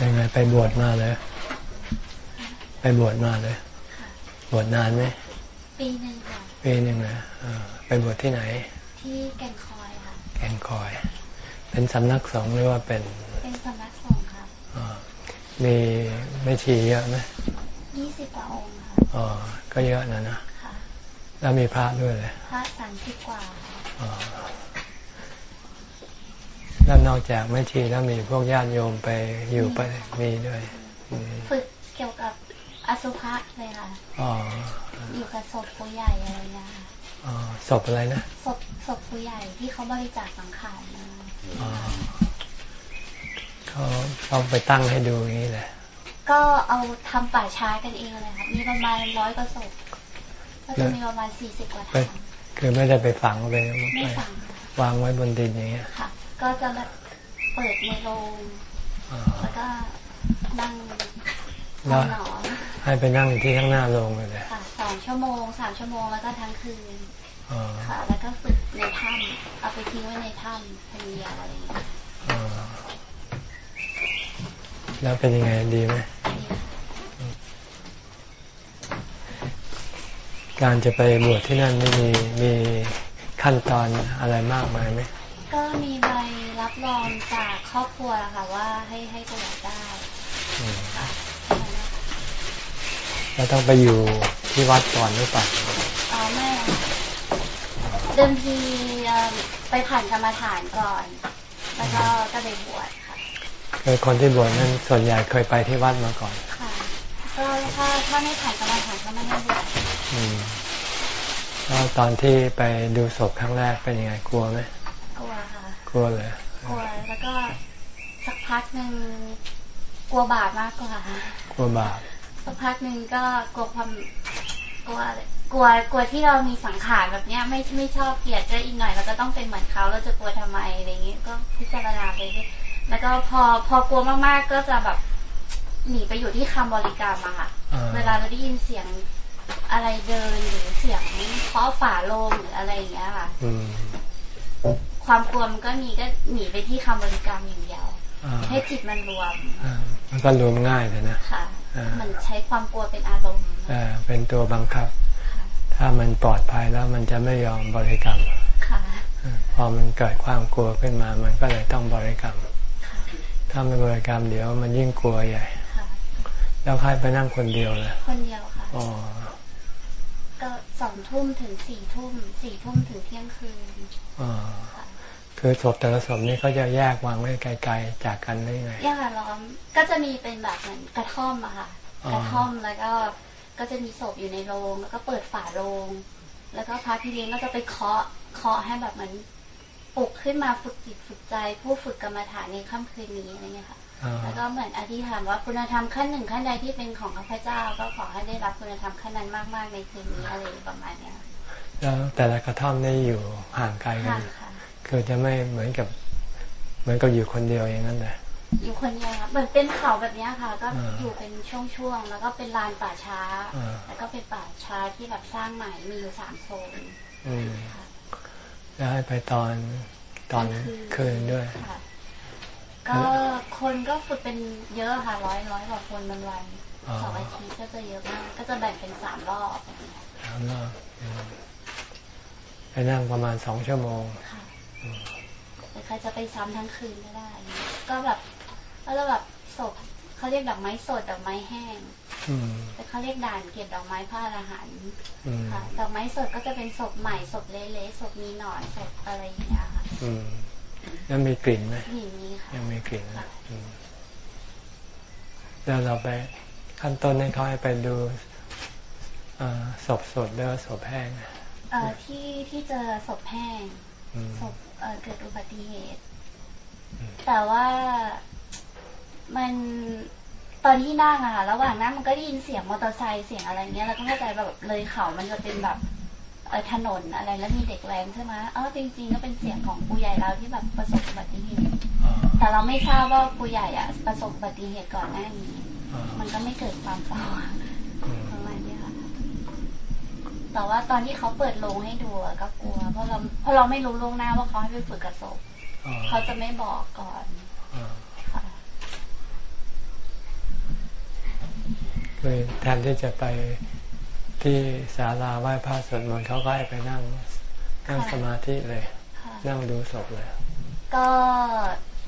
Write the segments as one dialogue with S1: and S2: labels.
S1: ยังไงไปบวชมาเลย ไปบวชมาเลย บวชนานไหม
S2: ปีหนึ่งค่ะ
S1: ปีหนึ่งนะไปบวชที่ไหน
S2: ที่แก่งคอยค่ะ
S1: แก่งคอย เป็นสำนักสงฆ์หรือว่าเป็น
S2: เป็นสำนักสงฆ์ค่ะ
S1: อ่ามีไม่ชีเยอะไหม
S2: ยี่สิบกว่าองค์ค่ะ
S1: อ๋อ ก็เยอะนะนะ
S2: ค่ะ
S1: แล้วมีพระด้วยเลย
S2: พระสามสิบกว่าค่ะ
S1: อ๋อ แล้วนอกจากไม่ชีแล้วมีพวกญาติโยมไปอยู่ไปมีด้วยอืม
S2: ฝึกเกี่ยวกับอสุภะเลยค่ะ
S1: อ๋อ
S2: อยู่กับศพผู้ใหญ่อะไรเงี้ยค่ะ
S1: อ๋อศพอะไรนะ
S2: ศพศพผู้ใหญ่ที่เขาบริจาคสังขารมา
S1: อ๋อเขาเขาไปตั้งให้ดูอย่างนี้แหละ
S2: ก็เอาทำป่าช้ากันเองเลยค่ะมีประมาณร้อยกว่าศพก็จะมีประมาณสี่สิบกว่า
S1: ไป
S2: ถัง
S1: คือไม่ได้ไปฝังไป
S2: ไม่ฝังค่ะ
S1: วางไว้บนดินอย่างเงี้ย
S2: ค่ะ ก็จะแบบเปิดในโรง
S1: อ๋อ
S2: แล้วก็นั่ง
S1: แล้ว
S2: หนอน
S1: ให้ไปนั่งอยู่ที่ข้างหน้าโรงเลยเลย
S2: ค่ะสองชั่วโมงสามชั่วโมงแล้วก็ทั้งคืน
S1: อ๋อ
S2: ค่ะ แล้วก็ฝึกในถ้ำเอาไปทิ้งไว้ในถ้ำเป็นยาวอะไรอย่างเงี้ย
S1: อ๋อแล้วเป็นยังไงดีไหมการจะไปบวชที่นั่นไม่มีมีขั้นตอนอะไรมากมายไหม
S2: ก็มีใบรับรองจากครอบครัวค่ะว่าให้ให้บวชได้
S1: อืม
S2: ค่ะ
S1: แล้วต้องไปอยู่ที่วัดก่อนหรือเปล่า
S2: อ๋อไม่ค่ะเดิมทีเอิ่มไปผ่านกรรมฐานก่อน แล้วก็ก็เลยบวชค่ะ
S1: คือคนที่บวชนั้นส่วนใหญ่เคยไปที่วัดมาก่อน
S2: ค่ะ ก็ถ้าถ้าไม่ผ่านกรรมฐานก็ไม่ได้บวช
S1: อืมแล้วตอนที่ไปดูศพครั้งแรกเป็นยังไงกลัวไหม
S2: กลัวค่ะ
S1: ก ลัวเลย
S2: กลัวแล้วก็สักพักหนึ่งกลัวบาปมากกว่า
S1: กลัวบาป
S2: สักพักหนึ่งก็กลัวความกลัวกลัวกลัวที่เรามีสังขารแบบเนี้ยไม่ไม่ชอบเกลียดก็อีกหน่อยเราก็ต้องเป็นเหมือนเขาเราจะกลัวทำไมอะไรอย่างงี้ก็พิจารณาไปเรื่อยแล้วก็พอพอกลัวมากๆก็จะแบบหนีไปอยู่ที่คำบริกรรมอะค่ะ
S1: อ่า
S2: เวลาเราได้ยินเสียงอะไรเดินหรือเสียงเคาะฝาโลงหรืออะไรอย่างเงี้ยค่ะ
S1: อืม
S2: ความกลัวมันก็มีก็หนีไปที่คำบริกรรมอย่างเดียว
S1: อ่า
S2: ให้จิตมันรวม
S1: อ่ามันก็รวมง่ายเลยนะ
S2: ค่ะ
S1: อ่ามั
S2: มันใช้ความกลัวเป็นอารมณ์
S1: อ่าเป็นตัวบังคับ
S2: ค่ะ
S1: ถ้ามันปลอดภัยแล้วมันจะไม่ยอมบริกรรม
S2: ค่ะ
S1: อ่าพอมันเกิดความกลัวขึ้นมา มันก็เลยต้องบริกรรม
S2: ค่ะ
S1: ถ้าไม่บริกรรมเดี๋ยวมันยิ่งกลัวใหญ่
S2: ค่ะ
S1: แล้วใครไปนั่งคนเดียวเลย
S2: คนเดียวค่ะ
S1: อ๋อ
S2: ก็สองทุ่มถึงสี่ทุ่มสี่ทุ่มถึงเที่ยงคืน
S1: อ๋อ
S2: ค่ะ
S1: คือศพแต่ละศพนี่เขาจะแยกวางไว้ไกลๆจากกันได้ไง
S2: ย่าล้อมก็จะมีเป็นแบบเหมือนกระท่อมอะค่ะ
S1: อ๋อ
S2: กระท่อมแล้วก็ก็จะมีศพอยู่ในโรงแล้วก็เปิดฝาโรงแล้วก็พระพี่เลี้ยงก็จะไปเคาะเคาะให้แบบเหมือนปลุกขึ้นมาฝึกจิตฝึกใจ ผู้ฝึกกรรมฐานในค่ำคืนนี้อะไรเงี้ยค่ะ
S1: อ่า
S2: แล้วก็เหมือนอธิษฐานว่าคุณธรรมขั้นหนึ่งขั้นใดที่เป็นของข้าพเจ้า ก็ขอให้ได้รับคุณธรรมขั้นนั้นมาก ๆ ในคืนนี้อะไรประมาณเนี้ย
S1: แล้วแต่ละกระท่อมนี่อยู่ห่างไกลกั
S2: ค่ะ
S1: น
S2: ค่ะ
S1: คือจะไม่เหมือนกับ เหมือนกับอยู่คนเดียวอย่างนั้นเลย
S2: อยู่คนเดียวค่ะเหมือนเป็นเขาแบบเนี้ยค่ะ ก็
S1: อ่า
S2: อยู่เป็นช่วงๆแล้วก็เป็นลานป่าช้า
S1: อ่า
S2: แล้วก็เป็นป่าช้าที่แบบสร้างใหม่มีอยู่สามโซน
S1: อืม
S2: ค่ะ
S1: แล้วให้ไปตอนตอนคืนด้วย
S2: ค่ะ ก็คนก็ฝึกเป็นเยอะค่ะร้อยร้อยกว่าคนบางวัน
S1: อ๋อ
S2: สองอาทิตย์ก็จะเยอะมาก ก็จะแบ่งเป็นสามรอบอะไรอย่างเงี้ย
S1: ถามว่าอืมไปนั่งประมาณสองชั่วโมง
S2: ค่ะหรือใครจะไปซ้ำทั้งคืนก็ได้ ก็แบบก็จะแบบศพเขาเรียกดอกไม้สดดอกไม้แห้ง
S1: อืม
S2: แต่เขาเรียกด่านเก็บดอกไม้ผ้าอรหันต์
S1: อืม
S2: ค่ะ ดอกไม้สดก็จะเป็นศพใหม่ศพเละๆศพมีหนอนศพอะไรอย่างเงี้ยค่ะ
S1: อืมแล้วมีกลิ่นไหม
S2: อย่างนี้ค่ะ
S1: ยังมีกลิ่นนะอืมแล้วเราไปขั้นต้นให้เขาให้ไปดูอ่าศพสดหรือว่าศพแห้ง
S2: เอ่อที่ที่เจอศพแห้ง
S1: อืม
S2: ศพเอ่อเกิดอุบัติเหตุ
S1: อืม
S2: แต่ว่ามันตอนที่นั่งอะค่ะระหว่างนั้นมันก็ได้ยินเสียงมอเตอร์ไซค์เสียงอะไรเงี้ย แล้วก็เข้าใจแบบเลยเขามันจะเป็นแบบเออ ถนนอะไรแล้วมีเด็กแว้นใช่ไหมเออจริงๆก็เป็นเสียงของปู่ใหญ่เราที่แบบประสบอุบัติเหตุ
S1: อ๋อ
S2: แต่เราไม่ทราบว่าปู่ใหญ่อะประสบอุบัติเหตุก่อนหน้านี้
S1: อ๋อ
S2: มันก็ไม่เกิดความเศร้า
S1: อืม
S2: ประมาณเนี้ยค่ะแต่ว่าตอนที่เขาเปิดโรงให้ดูอะก็กลัว เพราะเราเพราะเราไม่รู้ล่วงหน้าว่าเขาให้ไปฝึกกระสบ
S1: อ๋อ
S2: เขาจะไม่บอกก่อน
S1: อ๋อ
S2: ค่ะ
S1: คือแทนที่จะไป ที่ศาลาไหว้พระสวดมนต์เขาก็ให้ไปนั่งนั่งสมาธิเลย นั่งดูศพเลย
S2: ก็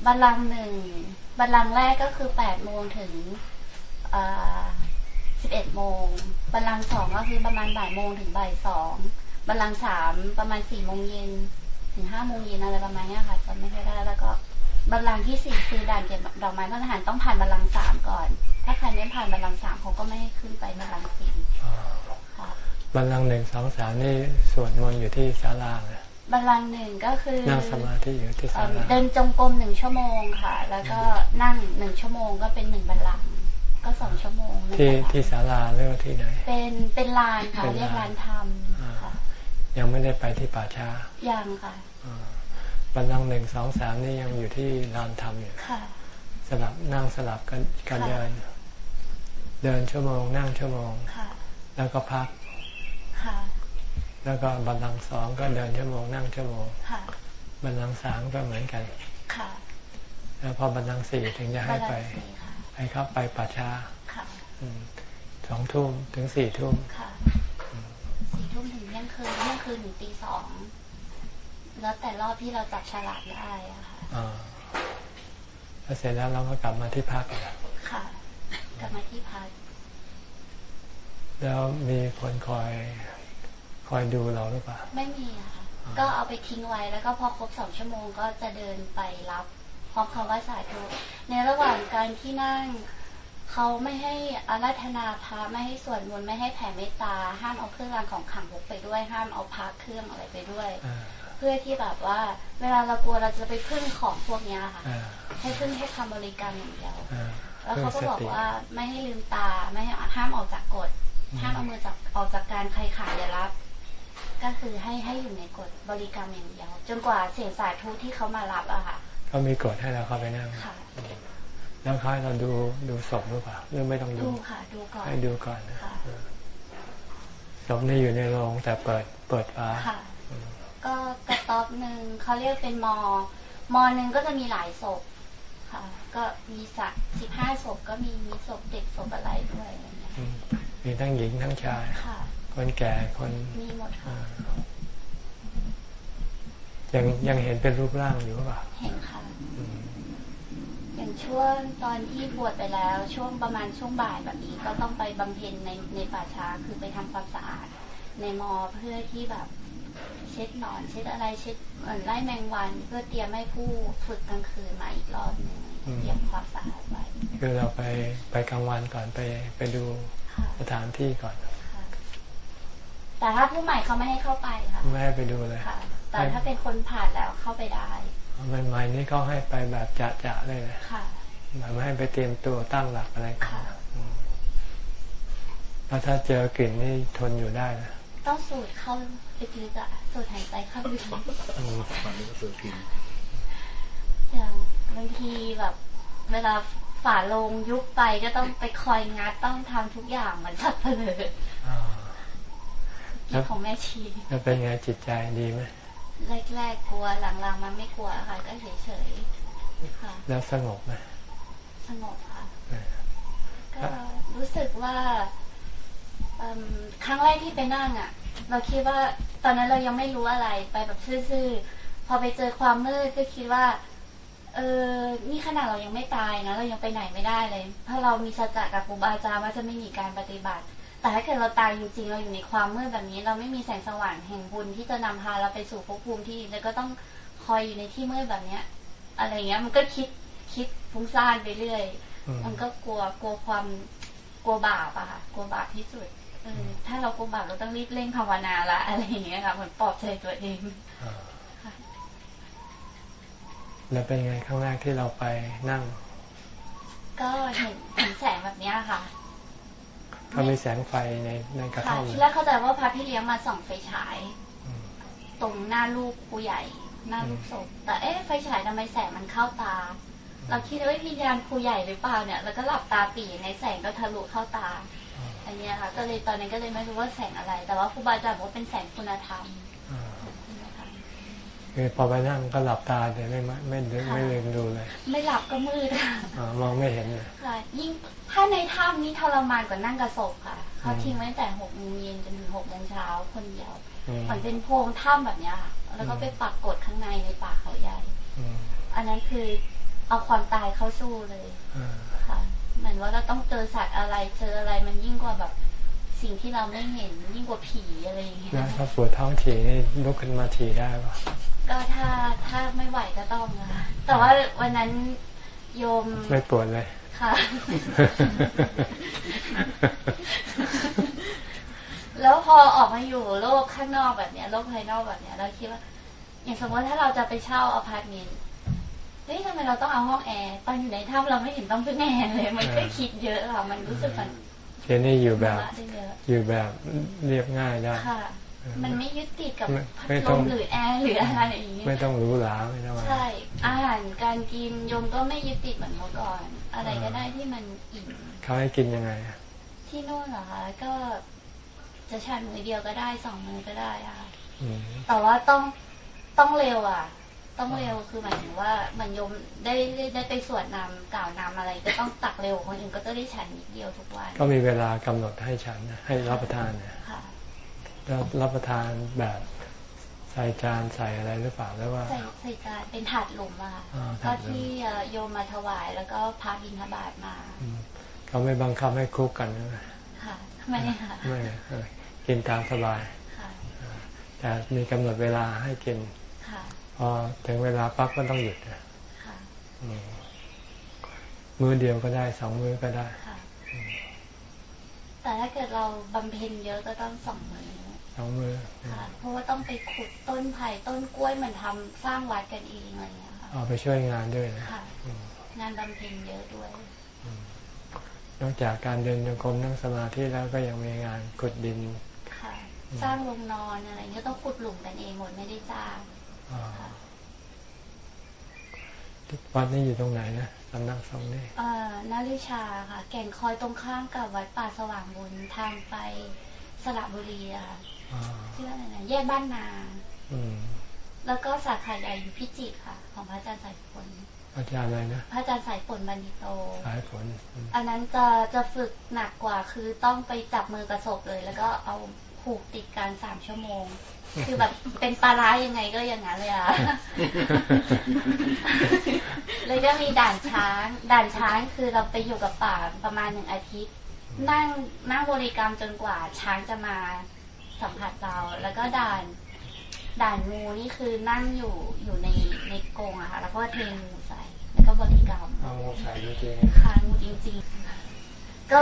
S2: บัลลังก์หนึ่งบัลลังก์แรกก็คือแปดโมงถึงสิบเอ็ดโมงบัลลังก์สองก็คือประมาณบ่ายโมงถึงบ่ายสองบัลลังก์สามประมาณสี่โมงเย็นถึงห้าโมงเย็นอะไรประมาณนี้ค่ะจำไม่ได้แล้วก็บัลลังก์ที่สี่คือด่านเก็บดอกไม้พระทหารต้องผ่านบัลลังก์สามก่อน ถ้าใครไม่ผ่านบัลลังก์สามเขาก็ไม่ให้ขึ้นไปบัลลังก์สี่
S1: บัลลังก์หนึ่งสองสามนี่สวดมนต์อยู่ที่ศาลาเลย
S2: บัลลังก์หนึ่งก็คือ
S1: นั่งสมาธิอยู่ที่ศาลา
S2: เดินจงกรมหนึ่งชั่วโมงค่ะ แล้วก็นั่งหนึ่งชั่วโมงก็เป็นหนึ่งบัลลังก์ก็สองชั่วโมง
S1: ที่ที่ศาลาเรือที่ไหน
S2: เป็นเป็นลานค่ะเรียกลานธรรมค่ะ
S1: ยังไม่ได้ไปที่ป่าช้า
S2: ยังค่ะ
S1: บัลลังก์หนึ่งสองสามนี่ยังอยู่ที่ลานธรรมอยู่สลับนั่งสลับกันกันเดิน เดินชั่วโมง นั่งชั่วโมง แล้วก็พัก แล้วก็บัลลังก์สองก็เดินชั่วโมงนั่งชั่วโมงบัลลังก์สามก็เหมือนกันแล้วพอบัลลังก์สี่ถึงจะให้ไปให้เข้าไปป่าช้าสองทุ่มถึงสี่ทุ่ม
S2: สี่ทุ่มถึงเที่ยงคืนเที่ยงคืนถึงตีสองแล้วแต่รอบที่เราจับฉลากได้อะค่ะ
S1: พอเสร็จแล้วเราก็กลับมาที่พัก
S2: ค่ะ กลับมาที่พัก
S1: แล้วมีคนคอย คอยดูเราหรือเปล่า
S2: ไม่มีค่ะ ก็เอาไปทิ้งไว้แล้วก็พอครบสองชั่วโมงก็จะเดินไปรับพร้อมคำว่าสายทุในระหว่างการที่นั่งเขาไม่ให้อาราธนาพระไม่ให้สวดมนต์ไม่ให้แผ่เมตตา ห้ามเอาเครื่องรางของขังพกไปด้วย ห้ามเอาพระเครื่องอะไรไปด้วย เพื่อที่แบบว่า เวลาเรากลัวเราจะไปพึ่งของพวกนี้ค่ะ ให้พึ่งให้คำบริกรรมอย่างเดียวแล้วเขาก็บอกว่าไม่ให้ลืมตาไม่ให้ห้ามออกจากกฎห้ามเอามือจากออกจากการใครขายรับ ก็คือให้ให้อยู่ในกฎบริกรรมอย่างเดียวจนกว่าเสียงสายทุที่เขามารับอะค่ะ
S1: เขามีกฎให้เราเข้าไปนั่งแล้วเขาให้เราดูดูศพหรือเปล่าหรือไม่ต้องดู
S2: ดูค่ะดูก่อน
S1: ให้ดูก่อนนะศพนี่อยู่ในโรงแต่เปิดเปิดฟ้า
S2: ก็กระต๊อบหนึ่งเขาเรียกเป็นมอ มอหนึ่งก็จะมีหลายศพค่ะ ก็มีสักสิบห้าศพก็มีมีศพเด็กศพอะไรด้วยอะไรเงี้ย
S1: มีทั้งหญิงทั้งชายค นแก่คน
S2: มีหมดค่ะ
S1: ยังยังเห็นเป็นรูปร่างอยู่ป่ะ
S2: เห็นค่ะอย่างช่วงตอนที่บวชไปแล้ว ช่วงประมาณช่วงบ่ายแบบนี้ ก็ต้องไปบำเพ็ญในในป่าช้าคือไปทำความสะอาด ในมอเพื่อที่แบบเช็ดหนอนเช็ดอะไรเช็ดเหมือนไล่แมงวัน เพื่อเตรียมให้ผู้ฝึกกลางคืนมาอีกรอบหนึ่งเตรียมความสะอาดไว้
S1: คือเราไปไปกลางวันก่อนไปไปดูสถานที่ก่อน
S2: แต่ถ้าผู้ใหม่เขาไม่ให้เข้าไปค่ะ
S1: ไม่ให้ไปดูเลย
S2: แต่ถ้าเป็นคนผ่านแล้วเข้าไปได้
S1: ใหม่ๆนี่เขาให้ไปแบบจะจะเลยเลยค่ะไม่ให้ไปเตรียมตัวตั้งหลักอะไรกันแล้วถ้าเจอกลิ่นนี่ทนอยู่ได้นะ
S2: ต้องสูดเข้าลึกๆอะสูดหายใจเข้าลึกๆอย่างบางทีแบบ เวลาฝาลงยุบไปก็ต้องไปคอยงัดต้องทำทุกอย่างเหมือนสับเปลือ ของแม่ชี
S1: แล้วเป็นไงจิตใจดีไหม
S2: แรกๆกลัวหลังๆมันไม่กลัวค่ะก็เฉยๆค่ะ
S1: แล้วสงบไหม
S2: สงบค่ะก็รู้สึกว่าครั้งแรกที่ไปนั่งอะ เราคิดว่าตอนนั้นเรายังไม่รู้อะไรไปแบบซื่อๆพอไปเจอความมืดก็คิดว่า เออนี่ขนาดเรายังไม่ตายนะเรายังไปไหนไม่ได้เลยเพราะเรามีสัจจะกับครูบาอาจารย์ว่าจะไม่มีการปฏิบัติ แต่ถ้าเกิดเราตายจริงๆเราอยู่ในความมืดแบบนี้ เราไม่มีแสงสว่างแห่งบุญที่จะนำพาเราไปสู่ภพภูมิที่แล้วก็ต้องคอยอยู่ในที่มืดแบบเนี้ย อะไรเงี้ย มันก็คิดคิดฟุ้งซ่านไปเรื่อย มันก็กลัวกลัวความกลัวบาปอะค่ะกลัวบาปที่สุดเออถ้าเรากลัวบาปเราต้องรีบเร่งภาวนาละอะไรอย่างเงี้ยค่ะเหมือนปลอบใจตัวเอง
S1: แล้วเป็นไงครั้งแรกที่เราไปนั่ง
S2: ก็เห็นเห็นแสงแบบนี้ค่ะ
S1: เขามีแสงไฟในในกระท่อม
S2: ที่แรกเข้าใจว่าพระพี่เลี้ยงมาส่องไฟฉาย ตรงหน้าลูกผู้ใหญ่ หน้าลูกศพแต่เอ๊ะไฟฉายทำไมแสงมันเข้าตา เราคิดว่าพิญญาณครูใหญ่หรือเปล่าเนี่ยแล้วก็หลับตาปีในแสงก็ทะลุเข้าตาอันนี้ค่ะก็เลยตอนนั้นก็เลยไม่รู้ว่าแสงอะไร แต่ว่าครูบาอาจารย์บอกว่าเป็นแสงคุณธรรม
S1: แคือพอไปนั่งก็หลับตาแต่ไม่ไม่ไม่ไม่ลืมดูเลย
S2: ไม่หลับก็มืดค่ะ
S1: มองไม่เห็นเลย
S2: ค่ะยิ่งถ้าในถ้ำนี้ทรมานกว่านั่งกระสบค่ะเขาทิ้งไว้แต่หกโมงเย็นจนถึงหกโมงเช้าคนเดียวมันเป็นโพรงถ้ำแบบนี้ค่ะแล้วก็ไปปักกดข้างในในป่าเขาใหญ่อันนั้นคือเอาความตายเข้าสู้เลยค่ะเหมือนว่าเราต้องเจอสัตว์อะไรเจออะไรมันยิ่งกว่าแบบ สิ่งที่เราไม่เห็นยิ่งกว่าผีอะไรอย่างเงี้ย
S1: ถ้าปวดท้องฉี่นี่ลุกขึ้นมาฉี่ได้ปะ
S2: ก็ถ้าถ้าไม่ไหวก็ต้องนะแต่ว่าวันนั้นโยม
S1: ไม่ปวดเลย
S2: ค่ะ แล้วพอออกมาอยู่โลกข้างนอกแบบเนี้ยโลกภายนอกแบบเนี้ย เราคิดว่า อย่างสมมติถ้าเราจะไปเช่าอพาร์ตเมนต์เฮ้ยทำไมเราต้องเอาห้องแอร์ตอนอยู่ในถ้ำเราไม่เห็นต้องพึ่งแอร์เลย มันก็คิดเยอะค่ะมันรู้สึกมัน
S1: เจนี่อยู่แบบอยู่แบบเรียบง่ายได้
S2: ค่ะมันไม่ยึดติดกับพัดลมหรือแอร์หรืออะไรอย่างนี้
S1: ไม่ต้องหรูหราไม่ต้อง
S2: ใช่อาหารการกินโยมก็ไม่ยึดติดเหมือนเมื่อก่อน อะไรก็ได้ที่มันอิ่ม
S1: เขาให้กินยังไง
S2: ที่โน่นเหรอคะก็จะชานมือเดียวก็ได้สองมือก็ได้ค่ะแต่ว่าต้องต้องเร็วอะ ต้องเร็วคือหมายถึงว่ามันยมได้ได้ไปสวดนำกล่าวนำอะไรจะต้องตักเร็วคนอื่นก็ต้องได้ฉันนิดเดียวทุกวัน
S1: ก็มีเวลากำหนดให้ฉันให้รับประทานเนี่ยแล้วรับประทานแบบใส่จานใส่อะไรหรือเปล่าแล้วว่า
S2: ใส่ใส่จานเป็นถาดหลุมอะก็ที่โยมมาถวายแล้วก็พาบินทบาทมา
S1: เขาไม่บังคับให้คุกกัน
S2: ค่ะไม่ค่ะไม่
S1: กินตามสบายแต่มีกำหนดเวลาให้กิน พอถึงเวลาปั๊บก็ต้องหยุดมือเดียวก็ได้สองมือก็ได้
S2: แต่ถ้าเกิดเราบำเพ็ญเยอะก็ต้องสองมือ
S1: สองมือ
S2: ค่ะเพราะว่าต้องไปขุดต้นไผ่ต้นกล้วยเหมือนทำสร้างวัดกันเองอะไรอย่างเงี้ยค่ะ
S1: เอาไปช่วยงานด้วยนะ
S2: งานบำเพ็ญเยอะด้วย
S1: นอกจากการเดินโยกมนั่งสมาธิแล้วก็ยังมีงานขุดดิน
S2: ค่ะ สร้างโรงนอนอะไรเงี้ยต้องขุดหลุมกันเองหมดไม่ได้จ้าง
S1: วัดนี้อยู่ตรงไหนนะสำนักสงฆ์นี่
S2: เอ่อนาริชาค่ะ แก่งคอยตรงข้ามกับวัดป่าสว่างบุญทางไปสระบุรีอะค่ะชื่ออะไรนะแยกบ้านนาแล้วก็สาขาใหญ่อยู่พิจิตรค่ะ ของพระอาจารย์สายฝน
S1: อาจารย์อะไรนะ
S2: พระอาจารย์สายฝนบันดิโต
S1: สายฝน
S2: อันนั้นจะจะฝึกหนักกว่าคือต้องไปจับมือกระสบเลย แล้วก็เอาผูกติดกันสามชั่วโมง คือแบบเป็นปลาร้ายังไงก็อย่างนั้นเลยอะ เลยก็มีด่านช้าง ด่านช้างคือเราไปอยู่กับป่าประมาณหนึ่งอาทิตย์ นั่งนั่งบริกรรมจนกว่าช้างจะมาสัมผัสเรา แล้วก็ด่านด่านงูนี่คือนั่งอยู่อยู่ในในกรงอะค่ะ แล้วก็เทงูใส่ แล้วก็บริกรรม
S1: งูใส่จริง
S2: ๆค่ะงูจริงๆ ก็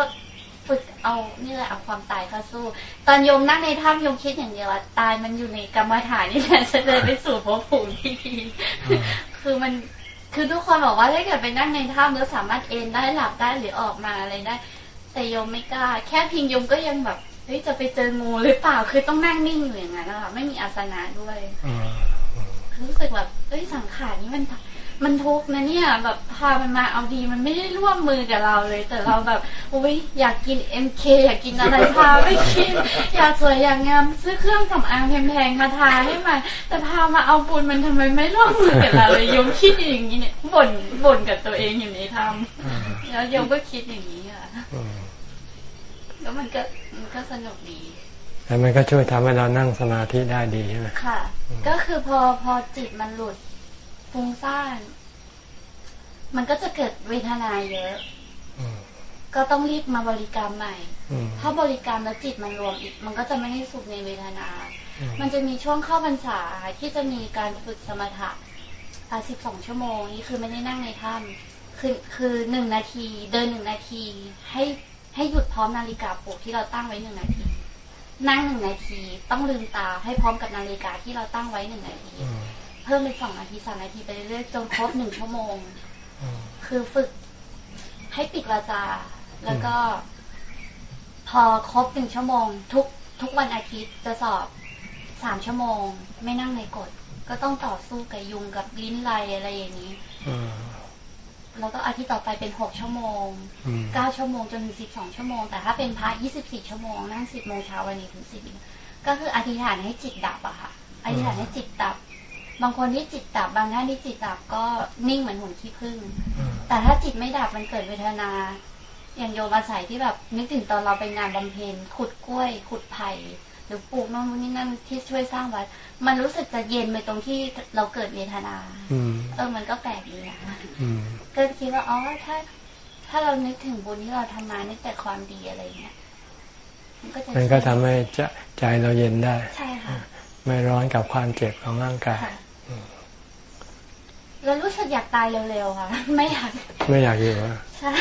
S2: ฝึกเอานี่แหละเอาความตายเข้าสู้ ตอนโยมนั่งในถ้ำโยมคิดอย่างเดียวว่าตายมันอยู่ในกรรมฐานนี่แหละจะเลยไปสู่ภพภูมิที่ดีคือมันคือทุกคนบอกว่าถ้าเกิดไปนั่งในถ้ำแล้วสามารถเอนได้หลับได้หรือออกมาอะไรได้ แต่โยมไม่กล้า แค่พิงโยมก็ยังแบบเฮ้ยจะไปเจองูหรือเปล่าคือต้องนั่งนิ่งอยู่อย่างนั้นนะคะไม่มีอาสนะด้วยรู้สึกแบบเฮ้ยสังขารนี้มัน มันทุกข์นะเนี่ยแบบพามันมาเอาดีมันไม่ได้ร่วมมือกับเราเลย แต่เราแบบโอ้ยอยากกินเอ็มเคอยากกินอะไรพาไปกิน อยากสวยอยากงามซื้อเครื่องสำอางแพงๆมาทาให้มันแต่พามาเอาบุญมันทำไมไม่ร่วมมือกับเราเลยยมคิดอย่างนี้เนี่ยบ่นบ่นกับตัวเองอยู่ในธรรมแล้วยมก็คิดอย่างนี้อะแล้วมันก็มันก็สนุกดี
S1: แต่มันก็ช่วยทำให้เรานั่งสมาธิได้ดีใช่ไหม
S2: ค่ะ ก็คือพอพอจิตมันหลุด ฟุ้งซ่าน มันก็จะเกิดเวทนาเยอะก็ต้องรีบมาบริกรรมใหม่ ถ้าบริกรรมแล้วจิตมันรวมอีก มันก็จะไม่ให้สุขในเวทนา มันจะมีช่วงเข้าพรรษาที่จะมีการฝึกสมถะสิบสองชั่วโมงนี่คือไม่ได้นั่งในถ้ำคือคือหนึ่งนาทีเดินหนึ่งนาที ให้ให้หยุดพร้อมนาฬิกาปลุกที่เราตั้งไว้หนึ่งนาที นั่งหนึ่งนาที ต้องลืมตาให้พร้อมกับนาฬิกาที่เราตั้งไว้หนึ่งนาที เพิ่มเป็นสองนาทีสามนาทีไปเรื่อยๆจนครบหนึ่งชั่วโมง คือฝึกให้ปิดวาจา แล้วก็ พอครบหนึ่งชั่วโมง ทุกทุกวันอาทิตย์จะสอบสามชั่วโมง ไม่นั่งในกฎก็ต้องต่อสู้กับยุงกับลิ้นไลอะไรอย่างนี้แล้วก็อาทิตย์ต่อไปเป็นหกชั่วโมงเก้าชั่วโมงจนถึงสิบสองชั่วโมง แต่ถ้าเป็นพระยี่สิบสี่ชั่วโมงนั่งสิบโมงเช้าวันนี้ถึงสิบก็คืออธิษฐานให้จิตดับอะค่ะอธิษฐานให้จิตดับ บางคนที่จิตดับบางท่านที่จิตดับก็นิ่งเหมือนหุ่นขี้ผึ้งแต่ถ้าจิตไม่ดับมันเกิดเวทนา อย่างโยมอาศัยที่แบบนึกถึงตอนเราไปงานบำเพ็ญขุดกล้วย ขุดไผ่หรือปลูกนู่นนี่นั่นที่ช่วยสร้างวัด มันรู้สึกจะเย็นไปตรงที่เราเกิดเวทนาเออมันก็แปลกดีนะก็คิดว่าอ๋อถ้า ถ้าเรานึกถึงบุญที่เราทำมานึกแต่ความดีอะไรเงี้ย
S1: มันก็ทำให้ใจเราเย็นได้
S2: ใช่ค่ะ
S1: ไม่ร้อนกับความเจ็บของร่างกาย
S2: แล้วรู้สึกอยากตายเร็วๆค่ะ ไม่อยาก
S1: ไม่อยากอยู่อะ
S2: ใช่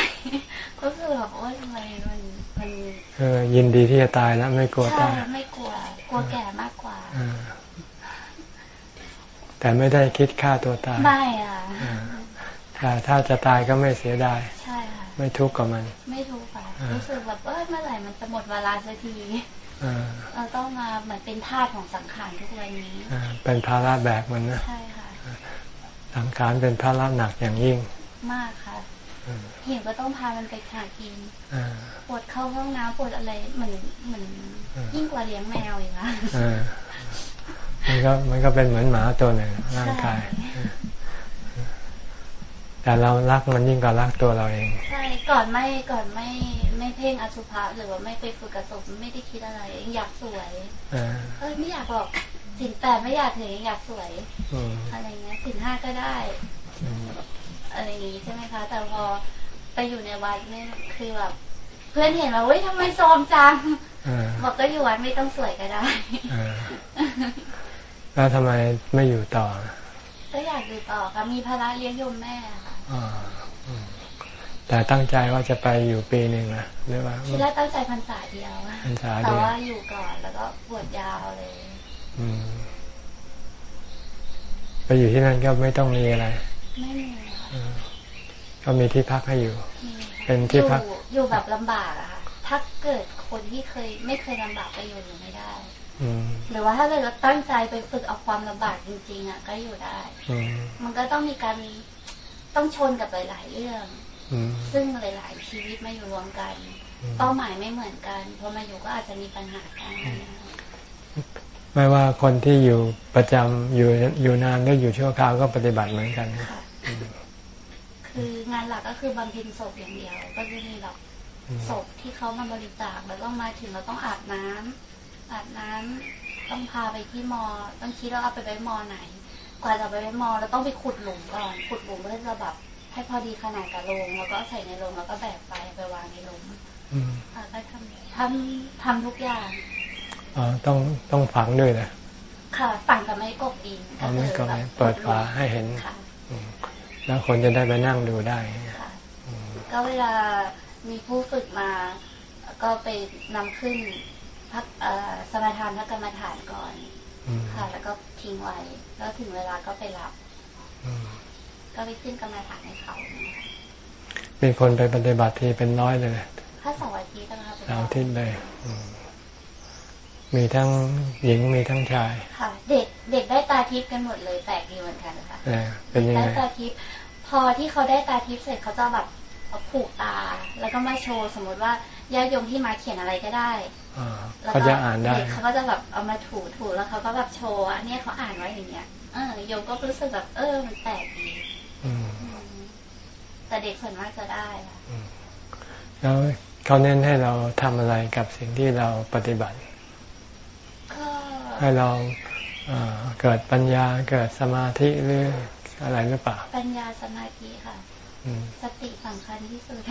S2: ก็คือแบบว่าทำไมมันมัน
S1: เออยินดีที่จะตายแล้วไม่กลัวตาย
S2: ไม่กลัว กลัวแก่มากกว่า
S1: แต่ไม่ได้คิดฆ่าตัวตาย
S2: ไม่อะ
S1: แต่ถ้าจะตายก็ไม่เสียดาย
S2: ใช่ค่ะ
S1: ไม่ทุกข์กับมัน
S2: ไม่ทุกข์ค่ะรู้สึกแบบเออเมื่อไหร่มันจะหมดเวลาสักทีเราต้องมาเหมือนเป็นทาสของสังขารทุกวันนี้
S1: เป็นภาระแบกมันนะ
S2: ใช่ค่ะ
S1: สังขารเป็นภาระหนักอย่างยิ่ง
S2: มากค่ะเห็นก็ต้องพามันไปหากินปวดเข้าห้องน้ำปวดอะไรเหมือนเหมือนยิ่งกว่าเลี้ยงแมวอีกค่ะ
S1: มันก็มันก็เป็นเหมือนหมาตัวหนึ่งร่างกาย แต่เรารักมันยิ่งกว่ารักตัวเราเอง
S2: ใช่ก่อนไม่ก่อนไม่ไม่เพ่งอสุภะหรือว่าไม่ไปฝึกกระสบไม่ได้คิดอะไรอยากสวยเออไม่อยากบอก สินแต่ไม่อยากถึงอยากสวยอะไรเงี้ยสินห้าก็ได้อะไรอย่างนี้ใช่ไหมคะ แต่พอไปอยู่ในวัดเนี่ยคือแบบเพื่อนเห็นว่าเว้ยทำไมโซมจังบอกก็อยู่วัดไม่ต้องสวยก็ได้
S1: แล้วทำไมไม่อยู่ต่อ
S2: ก็อยากอยู่ต่อค่ะมีภาระเลี้ยงโยมแม่ค่ะ
S1: แต่ตั้งใจว่าจะไปอยู่ปีหนึ่งนะหรือว่า
S2: ที่แรกตั้งใจพรรษาเดียวพรรษาเดียวแต่ว่าอยู่ก่อนแล้วก็บวชยาวเลย
S1: ไปอยู่ที่นั่นก็ไม่ต้องมีอะไร
S2: ไม่มี
S1: ก็มีที่พักให้อยู่ เป็นที่พัก
S2: อยู่แบบลำบากอะค่ะ ถ้าเกิดคนที่เคย ไม่เคยลำบากไปอยู่อยู่ไม่ได้หรือว่าถ้าเกิดเราตั้งใจไปฝึกเอาความลำบากจริงๆอะก็อยู่ได้ มันก็ต้องมีการต้องชนกับหลาย ๆ เรื่อง ซึ่งหลาย ๆ ชีวิตมาอยู่รวมกัน เป้าหมายไม่เหมือนกันพอมาอยู่ก็อาจจะมีปัญหากัน
S1: ไม่ว่าคนที่อยู่ประจำอยู่อยู่นานหรืออยู่ชั่วคราวก็ปฏิบัติเหมือนกัน
S2: คืองานหลักก็คือบำเพ็ญศพอย่างเดียว ก็จะมีแบบศพที่เขามาบริจาคแล้วก็มาถึงเราต้องอาบน้ำอาบน้ำต้องพาไปที่มอ ต้องคิดว่าเอาไปไว้มอไหน กว่าจะไปไว้มอเราต้องไปขุดหลุมก่อน ขุดหลุมเพื่อจะแบบให้พอดีขนาดกับโรงแล้วก็ใส่ในโรงแล้วก็แบกไปไปวางในหลุมก็ทำทำทำทุกอย่าง
S1: อ๋อ ต้องต้องฝังด้วยนะ
S2: ค่ะฝังกับไม่กบดิน
S1: ก็ไม่กบเปิดฝาให้เห็นแล้วคนจะได้ไปนั่งดูได้
S2: ก็เวลามีผู้ฝึกมา ก็ไปนำขึ้นพักสมาทานพักกรรมฐานก่อนค่ะ แล้วก็ทิ้งไว้ แล้วถึงเวลาก็ไปรับก็ไปขึ้นกรรมฐานให้เขา
S1: เป็นคนไปปฏิบัติทีเป็นน้อยเลย
S2: ถ้าสองอาทิตย์นะคะ
S1: สองอาทิตย์เลย มีทั้งหญิงมีทั้งชาย
S2: ค่ะ เด็กเด็กได้ตาทิพย์กันหมดเลยแปลกดีเหมือนกันค่ะ
S1: เป็นยังไงได้
S2: ตาทิพย์พอที่เขาได้ตาทิพย์เสร็จเขาจะแบบผูกตา แล้วก็มาโชว์สมมติว่าญาติโยมที่มาเขียนอะไรก็ได้
S1: เขาจะอ่านได้
S2: เขาก็จะแบบเอามาถูถูแล้วเขาก็แบบโชว์อันนี้เขาอ่านไว้อย่างเงี้ยเออโยมก็รู้สึกแบบเออมันแปลกดีแต่เด็กส่วนมากจะได้
S1: แล้วเขาเน้นให้เราทำอะไรกับสิ่งที่เราปฏิบัติ ให้เราเกิดปัญญาเกิดสมาธิหรืออะไรหรือเปล่า
S2: ปัญญาสมาธิค่ะสติสำคัญที่สุด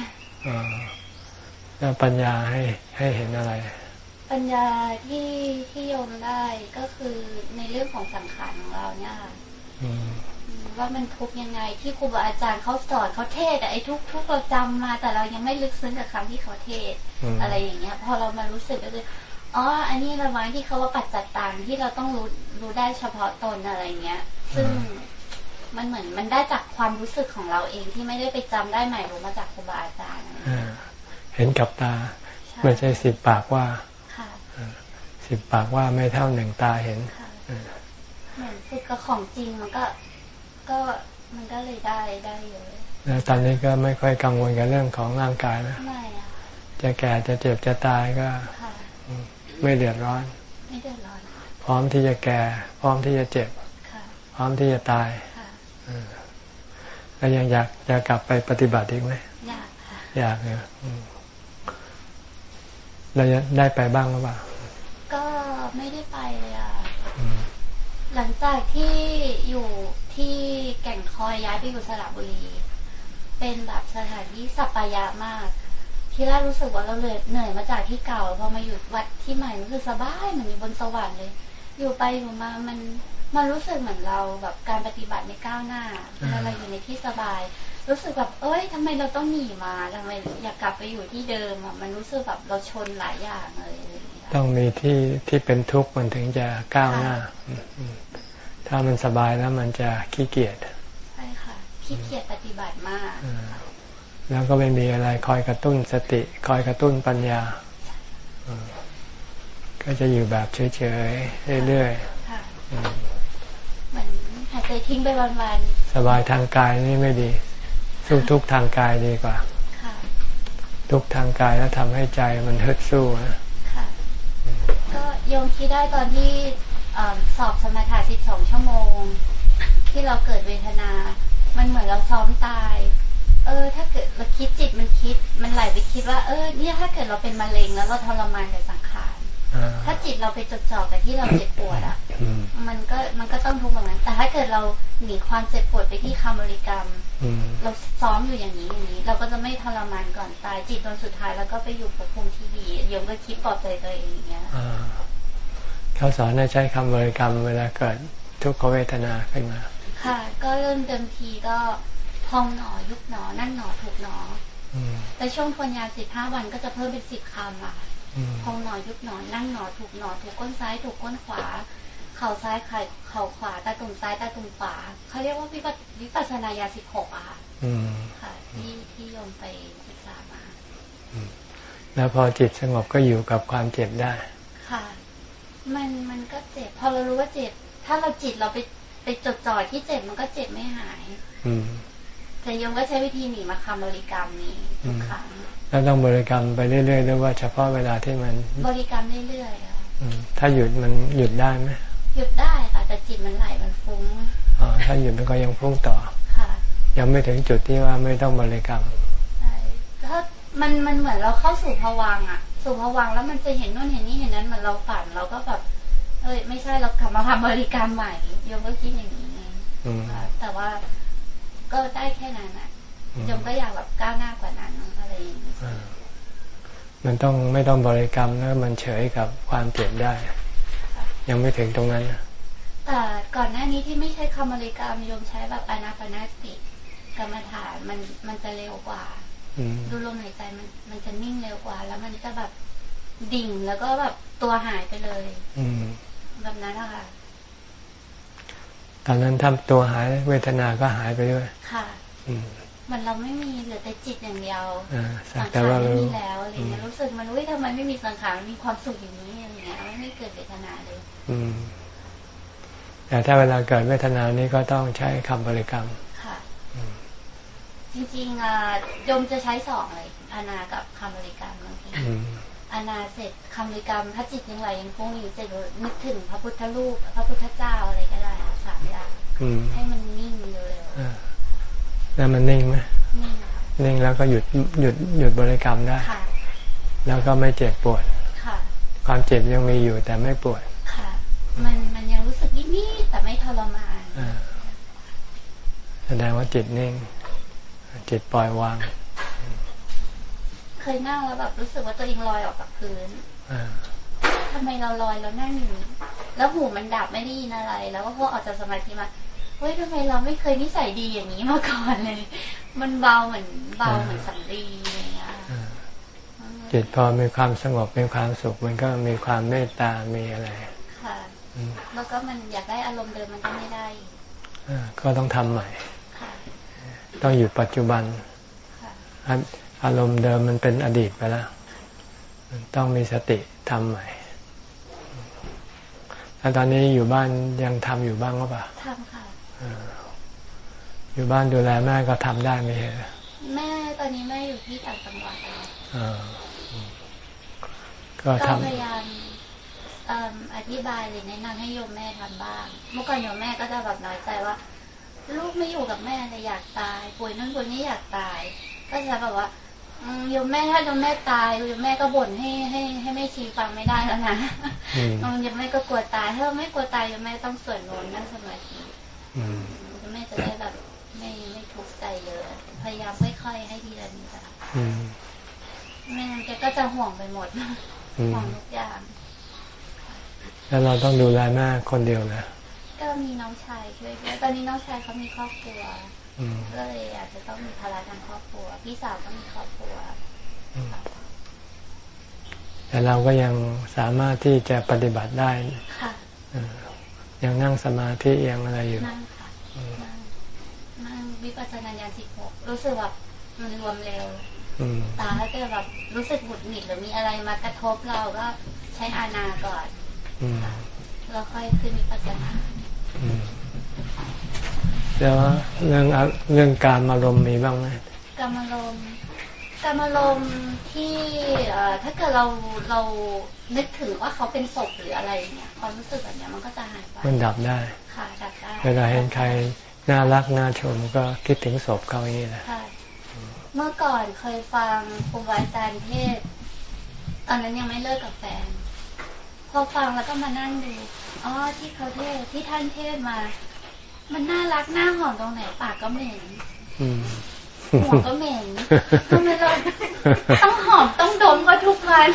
S1: แล้วปัญญาให้ให้เห็นอะไร
S2: ปัญญาที่ที่โยมได้ก็คือในเรื่องของสังขารของเราเนี่ยค่ะว่ามันทุกยังไงที่ครูบาอาจารย์เขาสอนเขาเทศแต่ไอ้ทุกทุกเราจำมา แต่เรายังไม่ลึกซึ้งกับคำที่เขาเทศอะไรอย่างเงี้ย พอเรามารู้สึกก็คือ อ๋อ อันนี้ระวังที่เขาว่าปัจจัดตังที่เราต้องรู้รู้ได้เฉพาะตนอะไรเงี้ย ซึ่งมันเหมือนมันได้จากความรู้สึกของเราเองที่ไม่ได้ไปจำได้ใหม่รู้มาจากครูบาอาจารย์
S1: เห็นกับตา ไม่ใช่สิบปากว่าสิบปากว่าไม่เท่าหนึ่งตาเห็น
S2: เหมือนฝึกกับของจริงมันก็ก็มันก็เลยได้ได้เยอะ
S1: แล้วตอนนี้ก็ไม่ค่อยกังวลกับเรื่องของร่างกายนะ
S2: ไม่อะ
S1: จะแก่จะเจ็บจะตายก็ ไม่เดือดร้อน
S2: ไม่เดือดร้อน
S1: พร้อมที่จะแก่ พร้อมที่จะเจ็บ
S2: ค่ะ
S1: พร้อมที่จะตายแล้วยังอยากจะกลับไปปฏิบัติอีกไหม
S2: อยากค่ะ
S1: อยากเนี่ยเราได้ไปบ้างหรือเปล่า
S2: ก็ไม่ได้ไปเลยอะหลังจากที่อยู่ที่แก่งคอยย้ายไปอยู่สระบุรี เป็นแบบสถานที่สัปปายะมาก ที่แรกรู้สึกว่าเราเลยเหนื่อยมาจากที่เก่าพอมาอยู่วัดที่ใหม่รู้สึกสบายเหมือนอยู่บนสวรรค์เลย อยู่ไปอยู่มามันมันรู้สึกเหมือนเราแบบการปฏิบัติในก้าวหน้าเวลาเราอยู่ในที่สบาย รู้สึกแบบเอ้ยทำไมเราต้องหนีมาทำไมอยากกลับไปอยู่ที่เดิมอะมันรู้สึกแบบเราชนหลายอย่างเลย
S1: ต้องมีที่ที่เป็นทุกข์มันถึงจะก้าวหน้า ถ้ามันสบายแล้วมันจะขี้เกียจ
S2: ใช่ค่ะขี้เกียจปฏิบัติมาก
S1: แล้วก็ไม่มีอะไรคอยกระตุ้นสติ คอยกระตุ้นปัญญา ก็จะอยู่แบบเฉยๆเรื่อยๆ
S2: เหมือนหายใจทิ้งไปวัน
S1: ๆสบายทางกายนี่ไม่ดี สู้ทุกทางกายดีกว่าทุกทางกายแล้วทำให้ใจมันฮึดสู้นะ
S2: ก็โยมคิดได้ตอนที่สอบสมถะสิบสองชั่วโมง ที่เราเกิดเวทนา มันเหมือนเราซ้อมตาย เออ ถ้าเกิดเราคิดจิตมันคิด มันไหลไปคิดว่า เออ เนี่ยถ้าเกิดเราเป็นมะเร็งแล้วเราทรมานกับสังขารถ้าจิตเราไปจดจ่อกับที่เราเจ็บปวดอะ มันก็มันก็ต้องทุกข์แบบนั้น แต่ถ้าเกิดเราหนีความเจ็บปวดไปที่คำบริกรรม เราซ้อมอยู่อย่างนี้อย่างนี้ เราก็จะไม่ทรมานก่อนตาย จิตตอนสุดท้ายแล้วก็ไปอยู่ภพภูมิที่ดีโยมก็คิดปลอบใจตัวเองอย่างเงี้ย
S1: เขาสอนให้ใช้คำบริกรรมเวลาเกิดทุกขเวทนาขึ้นมา
S2: ค่ะ ก็เริ่มเดิมทีก็ พองหนอยุบหนอ นั่งหนอถูกหนอแต่ช่วงทนยาสิบห้าวันก็จะเพิ่มเป็นสิบคำอะพองหนอยุบหนอ นั่งหนอถูกหนอ ถูกก้นซ้ายถูกก้นขวา เข่าซ้ายเข่าเข่าขวาตาตุ่มซ้ายตาตุ่มขวาเขาเรียกว่าวิปัสสนายาสิบหกอะค่ะที่ที่โยมไปศึกษามา
S1: แล้วพอจิตสงบก็อยู่กับความเจ็บได้
S2: ค่ะ มันมันก็เจ็บ พอเรารู้ว่าเจ็บ ถ้าเราจิตเราไปไปจดจ่อที่เจ็บมันก็เจ็บไม่หาย อื แต่โยมก็ใช้วิธีหนีมาคำบริกรรมนี้ทุกครั้ง
S1: แล้วต้องบริกรรมไปเรื่อยๆหรือว่าเฉพาะเวลาที่มัน
S2: บริกรรมเรื่อยๆ
S1: ถ้าหยุดมันหยุดได้ไหม
S2: หยุดได้ค่ะแต่จิตมันไหลมันฟุ้ง
S1: อ๋อถ้าหยุดมันก็ยังฟุ้งต่อค่ะ ยังไม่ถึงจุดที่ว่าไม่ต้องบริกรรม
S2: ใช่ถ้ามันมันเหมือนเราเข้าสู่ภวังอะ สู่ภวังแล้วมันจะเห็นนู่นเห็นนี่เห็นนั้นเหมือนเราฝันเราก็แบบเอ้ยไม่ใช่เรากลับมาทำบริกรรมใหม่โยมก็คิดอย่างนี้ไงแต่ว่า ก็ได้แค่นั้นอะโยมก็อยากแบบก้าวหน้ากว่านั้นอะไรอย่างนี้
S1: มันต้องไม่ต้องบริกรรมแล้วมันเฉยกับความเจ็บได้ ยังไม่ถึงตรงนั้น
S2: แต่ก่อนหน้านี้ที่ไม่ใช้คำบริกรรมโยมใช้แบบอนาปนาสติกรรมฐานมันมันจะเร็วกว่าดูลมหายใจมันมันจะนิ่งเร็วกว่า แล้วมันจะแบบดิ่งแล้วก็แบบตัวหายไปเลยอืแบบนั้นนะคะ
S1: ตอนนั้นทำตัวหายเวทนาก็หายไปด้วย
S2: ค่ะมันเราไม่มีเหลือแต่จิตอย่างเดียวสังขารไม่มีแล้วอะไรเงี้ยรู้สึกมันว่าทำไมไม่มีสังขารมีความสุขอย่างนี้อย่างเงี้ยไม่เกิดเวทนาเลย อืม
S1: แต่ถ้าเวลาเกิดเวทนานี้ก็ต้องใช้คำบริกรรม ค่ะ
S2: จริงๆอะยมจะใช้สองเลยอานากับคำบริกรรมบางที อานาเสร็จคำบริกรรมถ้าจิตยังไหลยังฟุ้งอยู่จะนึกถึงพระพุทธรูป พระพุทธเจ้าอะไรก็ได้สามอย่างให้มันนิ่งเร็ว
S1: แล้วมันนิ่งไหมนิ่งแล้วก็หยุดหยุดหยุดบริกรรมได้ แล้วก็ไม่เจ็บปวดความเจ็บยังมีอยู่แต่ไม่ปวด
S2: ค่ะ มันมันยังรู้สึกนิดๆแต่ไม่ทรมาน
S1: แสดงว่าจิตนิ่ง จิตปล่อยวาง
S2: เคยนั่งแล้วแบบรู้สึกว่าตัวเองลอยออกจากพื้นทำไมเราลอยเรานั่งอยู่แล้วหูมันดับไม่ได้ยินอะไร แล้วก็พอออกจากสมาธิมาเฮ้ยทำไมเราไม่เคยนิสัยดีอย่างนี้มาก่อนเลย มันเบาเหมือนเบาเหมือนสังรีอย่างเงี้ย
S1: จิตพอมีความสงบมีความสุขมันก็มีความเมตตา มีอะไร
S2: ค่ะ แล้วก็มันอยากได้อารมณ์เดิมมันก็ไม่ได้
S1: ก็ต้องทำใหม่ ต้องอยู่ปัจจุบัน อารมณ์เดิมมันเป็นอดีตไปแล้วต้องมีสติทำใหม่แล้วตอนนี้อยู่บ้านยังทำอยู่บ้างหรือเปล่า
S2: ทำค่ะ
S1: อยู่บ้านดูแลแม่ก็ทำได้ไหมฮะ
S2: แม่ตอนนี้แม่อยู่ที่ต่างจังหวัดก็
S1: ทำ
S2: พยายามอธิบายหรือแนะนำให้โยมแม่ทำบ้าง เมื่อก่อนโยมแม่ก็จะแบบน้อยใจว่า ลูกไม่อยู่กับแม่เลยอยากตายป่วยนั่นป่วยนี่อยากตาย ก็จะแบบว่า โยมแม่ถ้าโยมแม่ตายโยมแม่ก็บ่นให้ให้ให้แม่ชีฟังไม่ได้แล้วนะโยมแม่ก็กลัวตายถ้าไม่กลัวตายโยมแม่ต้องสวดมนต์นั่งสมาธิโยมแม่จะได้แบบไม่ไม่ทุกข์ใจเยอะพยายามค่อยๆให้ทีละนิดแม่แกก็จะห่วงไปหมดห่วงทุกอย่าง
S1: แล้วเราต้องดูแลแม่คนเดียวนะ
S2: ก็มีน้องชายช่วยด้วยตอนนี้น้องชายเขามีครอบครัว ก็เลยอาจจะต้องมีภาระทางครอบครัว พี่สาวก็มีครอบครัว
S1: แต่เราก็ยังสามารถที่จะปฏิบัติได้ค่ะยังนั่งสมาธิยังอะไรอยู่นั่งค่ะ
S2: นั่งวิปัสสนาญาณสิบหกรู้สึกแบบมันรวมเร็วตาถ้าเกิดแบบรู้สึกหงุดหงิดหรือมีอะไรมากระทบเราก็ใช้อานาก่อนแล้วค่อยขึ้นวิปัสสนา
S1: แล้วเรื่องเรื่องการอารมณ์มีบ้างไหม
S2: การอารมณ์การอารมณ์ที่ถ้าเกิดเราเรานึกถึงว่าเขาเป็นศพหรืออะไรเนี่ยความรู้สึกแบบนี้มันก็จะหายไป
S1: มันดับได้
S2: ค่ะดับได้
S1: เวลาเห็นใครน่ารักน่าชมก็คิดถึงศพเขาอย่างนี้แหละ
S2: เมื่อก่อนเคยฟังครูบาอาจารย์เทศตอนนั้นยังไม่เลิกกับแฟน พอฟังแล้วก็มานั่งดูอ๋อที่เขาเทศที่ท่านเทศมา มันน่ารักหน้าหอมตรงไหนปากก็เหม็นหัวก็เหม็นทำไมเราต้องหอมต้องดมก็ทุกวัน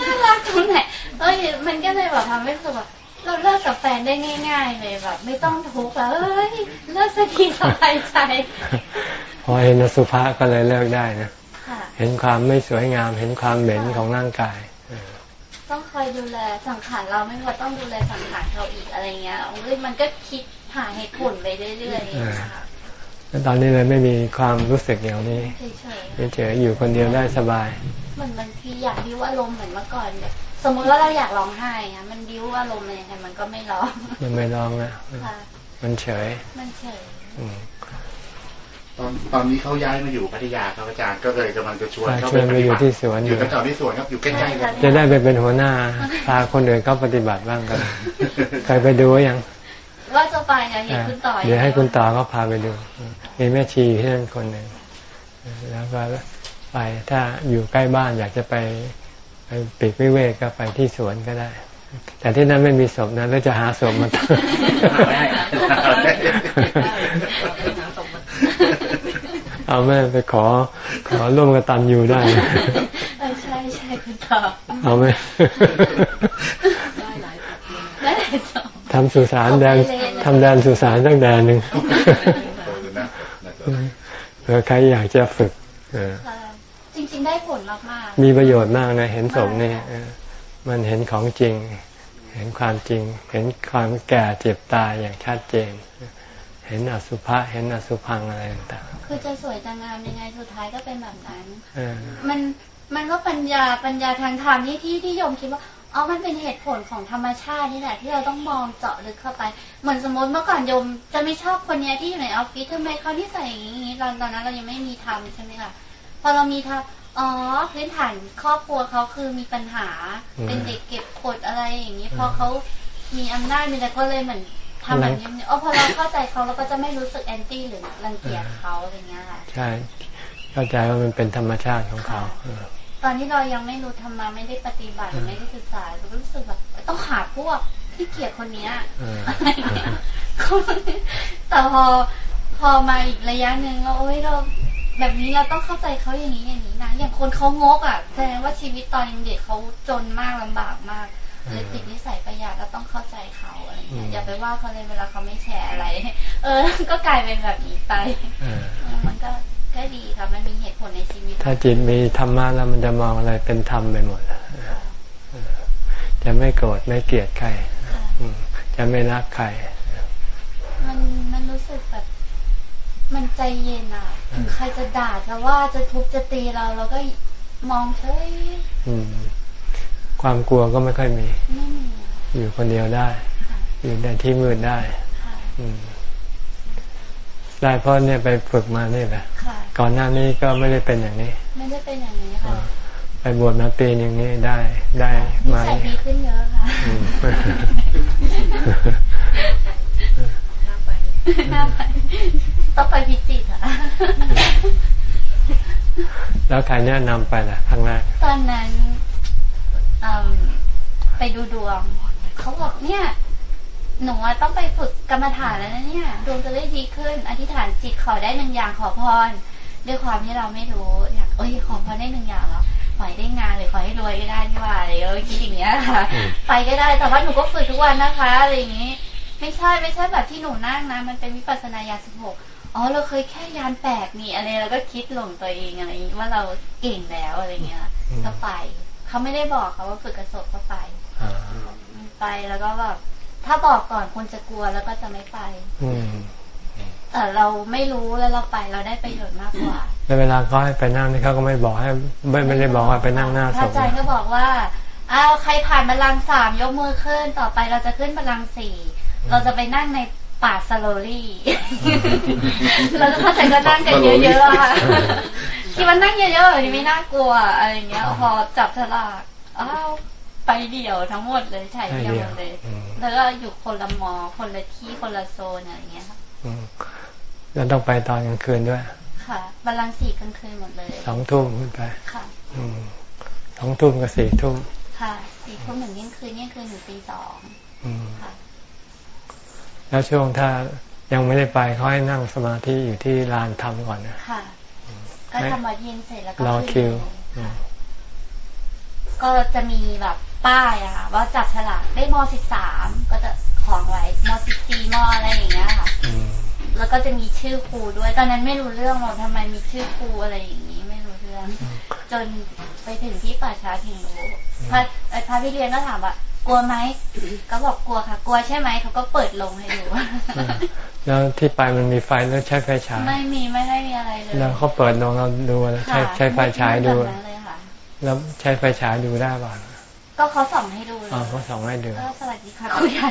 S2: น่ารักตรงไหนเอ้ยมันก็เลยแบบทำให้รู้สึกว่าเราเลิกกับแฟนได้ง่าย ๆ เลยแบบ ไม่ต้องทุกข์แล้วเอ้ยเลิกสักทีสบายใจ
S1: พอเห็นสุภาพก็เลยเลิกได้นะเห็นความไม่สวยงาม เห็นความเหม็นของร่างกาย
S2: ต้องคอยดูแลสังขารเราไม่พอต้องดูแลสังขารเขาอีกอะไรเงี้ยเอ้ยมันก็คิด หาเหตุผลไปเรื่อยๆ
S1: แล้วตอนนี้เลยไม่มีความรู้สึกอย่างนี้เฉยๆอยู่คนเดียวได้สบาย
S2: เหมือนบางทีอยากดิ้วอารมณ์เหมือนเมื่อก่อนแบบสมมุติว่าเราอยากร้องไห้อะมันดิ้วอารมณ์อะไรไงมันก็ไม่ร้อง
S1: มันไม่ร้องนะมันเฉย
S2: มันเฉย
S3: ตอนตอนนี้เขาย้ายมาอยู่พัทยาครับอาจารย์ก็เลยกำลังจะชวน
S1: เขาไปปฏิบัติที่สวน
S3: อยู่แถวที่สวนครับอยู่ใกล้ๆกัน
S1: จะได้ไปเป็นหัวหน้าพาคนอื่นเขาปฏิบัติบ้างกันใครไปดูยัง
S2: ว่าจะไปเดี๋ยวคุณต่อ
S1: เดี๋ยวให้คุณต่อเขาพาไปดูมีแม่ชีที่นั่นคนหนึ่งแล้วก็ไปถ้าอยู่ใกล้บ้านอยากจะไปไปปีกวิเวกก็ไปที่สวนก็ได้ แต่ที่นั่นไม่มีศพนะแล้วจะหาศพมาเอาแม่ไปขอ ขอร่วมกับตันอยู่ได้
S2: ใช่ใช่คุณต่อ
S1: เอาไหม ทำสุสานแดนทำแดนสุสานตั้งแดนหนึ่งเผื่อใครอยากจะฝึก
S2: จริงๆได้ผลมากๆ
S1: มีประโยชน์มากนะ เห็นสมนี่มันเห็นของจริง เห็นความจริง เห็นความแก่เจ็บตายอย่างชัดเจน เห็นอสุภะเห็นอสุพังอะไรต่าง
S2: ๆคือจะสวยจะงามยังไงสุดท้ายก็เป็นแบบนั้นมันมันก็ปัญญาปัญญาทางธรรมนี่ที่ที่โยมคิดว่า อ๋อ มันเป็นเหตุผลของธรรมชาตินี่แหละ ที่เราต้องมองเจาะลึกเข้าไป เหมือนสมมติเมื่อก่อนโยมจะไม่ชอบคนนี้ที่อยู่ในออฟฟิศทำไมเขาที่ใส่อย่างนี้ตอนตอนนั้นเรายังไม่มีทำใช่ไหมคะพอเรามีทำอ๋อพื้นฐานครอบครัวเขาคือมีปัญหา เป็นเด็กเก็บกดอะไรอย่างนี้ พอเขามีอำนาจมีแต่ก็เลยเหมือนทำแบบนี้อ๋อพอเราเข้าใจเขาเราก็จะไม่รู้สึกแอนตี้หรือรังเกียจเขาอะไรเงี้ยค่ะ ใช่
S1: เข้าใจว่ามันเป็นธรรมชาติของเขา
S2: ตอนนี้เรายังไม่รู้ธรรมะไม่ได้ปฏิบัติไม่ได้ศึกษาเรารู้สึกแบบต้องหาพวกที่เกียดคนเนี้ยแต่พอพอมาอีกระยะหนึ่งเราโอ้ยเราแบบนี้เราต้องเข้าใจเขาอย่างนี้อย่างนี้นะอย่างคนเขางกอะแสดงว่าชีวิตตอนเด็กเขาจนมากลำบากมากเลยติดนิสัยประหยัดเราต้องเข้าใจเขาอะไรเงี้ยอย่าไปว่าเขาเลยเวลาเขาไม่แชร์อะไร เออ ก็กลายเป็นแบบนี้ไปมันก็ ก็ดีค่ะมันมีเหตุผลในชีวิต
S1: ถ้าจิตมีธรรมะแล้วมันจะมองอะไรเป็นธรรมไปหมดจะไม่โกรธไม่เกลียดใครจะไม่รักใคร
S2: มันมันรู้สึกแบบมันใจเย็นอะใครจะด่าจะว่าจะทุบจะตีเราเราก็มองเฉย
S1: ความกลัวก็ไม่ค่อยมี อยู่คนเดียวได้ อยู่ในที่มืดได้ได้เพราะเนี่ยไปฝึกมานี่แหละ ก่อนหน้านี้ก็ไม่ได้เป็นอย่างนี้
S2: ไม่ได้เป็นอย่างนี้ค่ะ
S1: พไปบวชมาปีหนึ่งนี่ได้ได้
S2: มาดีขึ้นเยอะค่ะน่าไปน่าไปต้องไปพิจิตรค่ะ
S1: แล้วใครแนะนำไปล่ะครั้งแรก
S2: ตอนนั้นไปดูดวงเขาบอกเนี่ยหนูต้องไปฝึกกรรมฐานแล้วนะเนี่ยดวงจะได้ดีขึ้น อธิษฐานจิตขอได้หนึ่งอย่างขอพร ด้วยความที่เราไม่รู้อยากเอ้ยขอพรได้หนึ่งอย่างแล้วขอให้ได้งานหรือขอให้รวยก็ได้นี่ว่าอะไรเออคิดอย่างเงี้ยค่ะ ไปก็ได้แต่ว่าหนูก็ฝึกทุกวันนะคะอะไรอย่างงี้ ไม่ใช่ไม่ใช่แบบที่หนูนั่งนะ มันเป็นวิปัสสนาญาสิบหกอ๋อเราเคยแค่ยานแปกนี่อะไรเราก็คิดหลงตัวเองอะไรอย่างนี้ว่าเราเก่งแล้วอะไรเงี้ยก็ไปเขาไม่ได้บอกเขาว่าฝึกกระสบก็ไปไปแล้วก็แบบถ้าบอกก่อนคนจะกลัวแล้วก็จะไม่ไปแต่ เราไม่รู้แล้วเราไปเราได้ประโยชน์มากกว่า
S1: ในเวลาเขาให้ไปนั่งนี่เขาก็ไม่บอกให้ไม่ไม่ได้บอกว่าไปนั่งหน้าศพ
S2: อาจารย์ก็บอกว่าอ้าวใครผ่านบัลลังสามยกมือขึ้นต่อไปเราจะขึ้นบัลลังสี่เราจะไปนั่งในป่าสโลลี่เราจะเข้าใจก็นั่งกันเยอะๆค่ะที่มันนั่งเยอะๆแบบนี้ไม่น่ากลัวอะไรเงี้ยพอจับฉลากอ้าวไปเดี่ยวทั้งหมดเลยใช่เดี่ยวเลย แล้วก็อยู่คนละมอคนละที่คนละโซนอะไรเงี้ยค่ะ
S1: แล้วต้องไปตอนกลางคืนด้วย
S2: ค่ะบาลังสี่กลางคืนหมดเลย
S1: สองทุ่มขึ้นไป
S2: ค่ะ
S1: สองทุ่มกับสี่ทุ่ม
S2: ค่ะสี่ทุ่มหนึ่งเที่ยงคืนเที่ยงคืนถึงตีสองค่ะ
S1: แล้วช่วงถ้ายังไม่ได้ไปเขาให้นั่งสมาธิอยู่ที่ลานทำก่อนนะ
S2: ค่ะก็ทำวัดเย็นเสร็จแล้วก็
S1: รอคิว
S2: ก็จะมีแบบ ป้ายอะค่ะว่าจับฉลากได้มสิบสามก็จะของไว้มสิบสี่มอะไรอย่างเงี้ยค่ะแล้วก็จะมีชื่อครูด้วย ตอนนั้นไม่รู้เรื่องหรอกทำไมมีชื่อครูอะไรอย่างนี้ไม่รู้เรื่อง จนไปถึงที่ป่าช้าถึงรู้พระพระพี่เรียนก็ถามว่ากลัวไหมก็บอกกลัวค่ะ กลัวใช่ไหมเขาก็เปิดลงให้ดู
S1: แล้วที่ไปมันมีไฟแล้วใช้ไฟฉาย
S2: ไม่มีไม่ได้มีอะไรเลย
S1: แล้วเขาเปิดลงเราดูใช้ใช้ไฟฉายดูแล้วใช้ไฟฉายดูได้ป่ะ
S2: ก็เขาส่องให้ดู
S1: อ๋อเขาส่องให้ดู
S2: ก็สวัสดีค่ะคุณใหญ่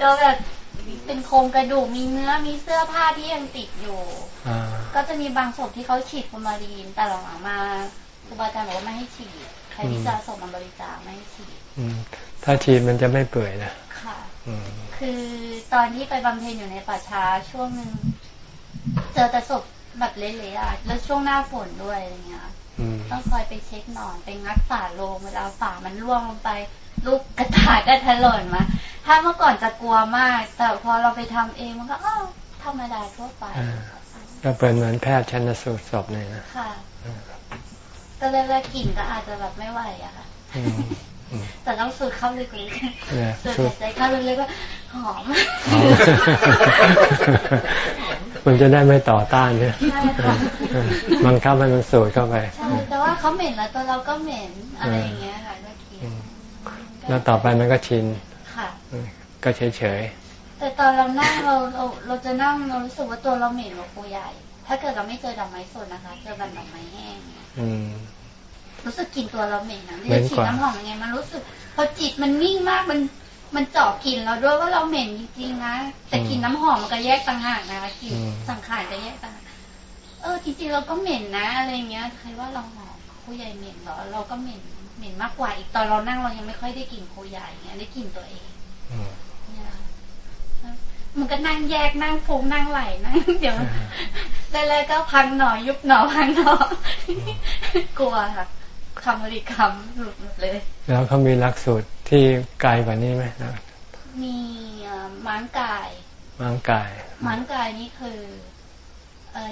S2: ก็แบบเป็นโครงกระดูกมีเนื้อมีเสื้อผ้าที่ยังติดอยู่ก็จะมีบางศพที่เขาฉีดฟอร์มาลีนแต่หลังมาครูบาอาจารย์บอกว่าไม่ให้ฉีดใครที่จะส่งมาบริจาคไม่ให้ฉีด
S1: ถ้าฉีดมันจะไม่เปื่อยนะ
S2: ค่ะคือตอนที่ไปบำเพ็ญอยู่ในป่าช้าช่วงหนึ่งเจอแต่ศพแบบเละๆอะแล้วช่วงหน้าฝนด้วยอะไรเงี้ย ต้องคอยไปเช็คหนอนไปงัดฝาโลงเวลาฝามันร่วงลงไป ลูกกระถาก็ถล่นมาถ้าเมื่อก่อนจะกลัวมาก แต่พอเราไปทำเองมันก็อ้าวธรรมดาทั่วไป
S1: ก็เป็นเหมือนแพทย์ชันสูตรศพเลยนะ
S2: ค่ะก็แรกๆกลิ่นก็อาจจะแบบไม่ไหวอะค่ะแต่ต้องสูดเข้าลึกๆสูดหายใจเข้าลึกๆว่าหอม
S1: มันจะได้ไม่ต่อต้านเนี่ยมันเข้าไปมันสูดเข้าไป
S2: ใช่แต่ว่าเขาเหม็นแล้วตัวเราก็เหม็นอะไรอย่างเงี้ยค่ะก็คิด
S1: แล้วต่อไปมันก็ชิน
S2: ค่ะ
S1: ก็เฉยเฉย
S2: แต่ตอนเรานั่งเราเราเราจะนั่งเรารู้สึกว่าตัวเราเหม็นกว่าปูใหญ่ ถ้าเกิดเราไม่เจอดอกไม้สดนะคะเจอแบบดอกไม้แห้งรู้สึกกลิ่นตัวเราเหม็นนะเรียกฉีดน้ำหอมยังไงมันรู้สึก พอจิตมันนิ่งมากมัน มันเจาะกลิ่นเราด้วยว่าเราเหม็นจริงๆนะแต่กลิ่นน้ำหอมมันก็แยกต่างหากนะคะกลิ่นสังขารก็แยกต่างหากเออจริงๆเราก็เหม็นนะอะไรเงี้ยใครว่าเราหอมผู้ใหญ่เหม็นเหรอเราก็เหม็นเหม็นมากกว่าอีกตอนเรานั่งเรายังไม่ค่อยได้กลิ่นผู้ใหญ่เงี้ยได้กลิ่นตัวเองมันก็นั่งแยกนั่งฟุ้งนั่งไหลนั่งเดี๋ยวแรกๆก็พังหน่อยยุบหน่อพังหน่อกลัวค่ะ คำบริกรรมหลุดหมดเลย
S1: แล้วเขามีหลักสูตรที่ไกลกว่านี้ไหมนะ
S2: มีมังกาย
S1: มังกาย
S2: มังกายนี่คือ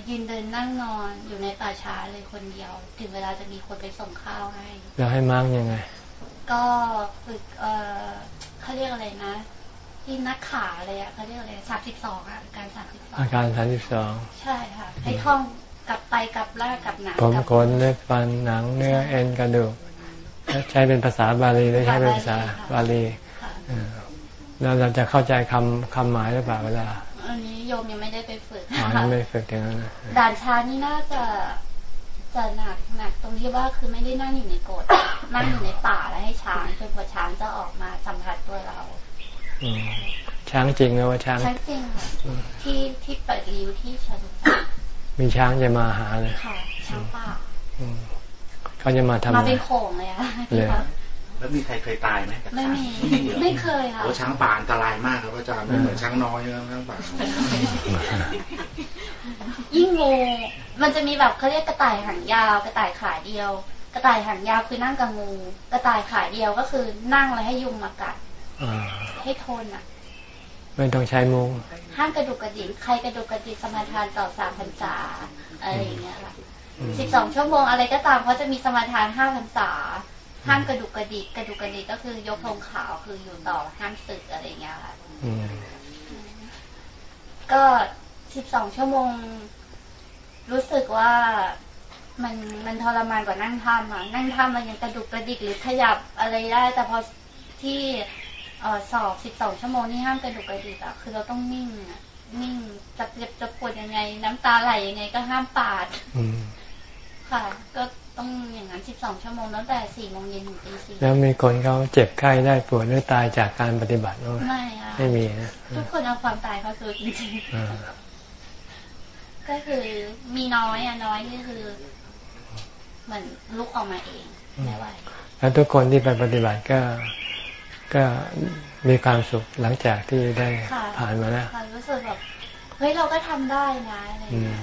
S2: ยืนเดินนั่งนอนอยู่ในป่าช้าเลยคนเดียว ถึงเวลาจะมีคนไปส่งข้าวให้
S1: แล้วให้มังยังไง
S2: ก็ฝึกเอเขาเรียกอะไรนะ ที่นักขาอะไรอะเขาเรียกอะไรสามสิบสองอาการสามสิบสองอา
S1: การสามสิบสอง
S2: ใช่ค่ะให้ท่อง กลับไปกลับล่ากลับหนัง
S1: ผมขนเล็บฟันหนังเนื้อเอ็นกระดูกใช้เป็นภาษาบาลีหรือใช้เป็นภาษาบาลีแล้วเราจะเข้าใจคำคำหมายหรือเปล่าเวลา
S2: อันนี้โยมยังไม่ได้ไปฝึก
S1: อ๋อยังไม่ฝึกอย่างนั้น
S2: ด่านชานี่น่าจะจะหนักหนักตรงที่ว่าคือไม่ได้นั่งอยู่ในโกดนั่งอยู่ในป่าแล้วให้ช้างจนกว่าช้างจะออกมาสัมผัสตัวเรา
S1: ช้างจริงไหมว่าช้าง
S2: ช้างจริงค่ะที่ที่เปิดริ้วที่ชาดุ
S1: มีช้างจะมาหาเลย
S2: ค่ะช้างป่า
S1: เขาจะมาทำ
S2: มาเป็นโขงเลยอะ
S3: แล้วมีใครเคยตายไหม
S2: ไม่มีไม่เคยค่ะโอ้
S3: ช้างป่าอันตรายมากครับอาจารย์ไม่เหมือนช้างน้อยนะช้างป่า
S2: ยิ่งงูมันจะมีแบบเขาเรียกกระต่ายหางยาว กระต่ายขาเดียว กระต่ายหางยาวคือนั่งกับงู กระต่ายขาเดียวก็คือนั่งแล้วให้ยุงมากัดให้ทนอะ
S1: ไม่ต้องใช้มุง
S2: ห้ามกระดุกกระดิกใครกระดุกกระดิกสมาทานต่อสามพรรษาอะไรอย่างเงี้ยค่ะสิบสองชั่วโมงอะไรก็ตามเขาจะมีสมาทานห้าพรรษา ห้ามกระดุกกระดิกกระดุกกระดิกก็คือยกธงขาวคืออยู่ต่อห้ามสึกอะไรเงี้ยค่ะก็สิบสองชั่วโมง รู้สึกว่ามันมันทรมานกว่านั่งทำอะนั่งทำมันยังกระดุกกระดิกหรือขยับอะไรได้ แต่พอที่ เออสอบสิบสองชั่วโมงนี่ห้ามกระดุกกระดิกอะคือเราต้องนิ่งอะนิ่งจะเจ็บจะปวดยังไง น้ำตาไหลยังไงก็ห้ามปาดค่ะ ก็ต้องอย่างนั้นสิบสองชั่วโมงตั้งแต่สี่โมงเย็นถึงตีสี่
S1: แล้วมีคนเขาเจ็บไข้ได้ปวดหรือตายจากการปฏิบัติไห
S2: มไม่
S1: ค่ะไม่มีนะ
S2: ทุกคนเอาความตายเขาคือจริงๆก็คือมีน้อยอะน้อยนี่คือ เหมือนลุกออกมาเองไม่ไหว
S1: แล้วทุกคนที่ไปปฏิบัติก็ ก็มีความสุขหลังจากที่ได้ผ่านมาแล้ว
S2: รู้สึกแบบเฮ้ยเราก็ทำได้นะอะไรอย่างเงี้ย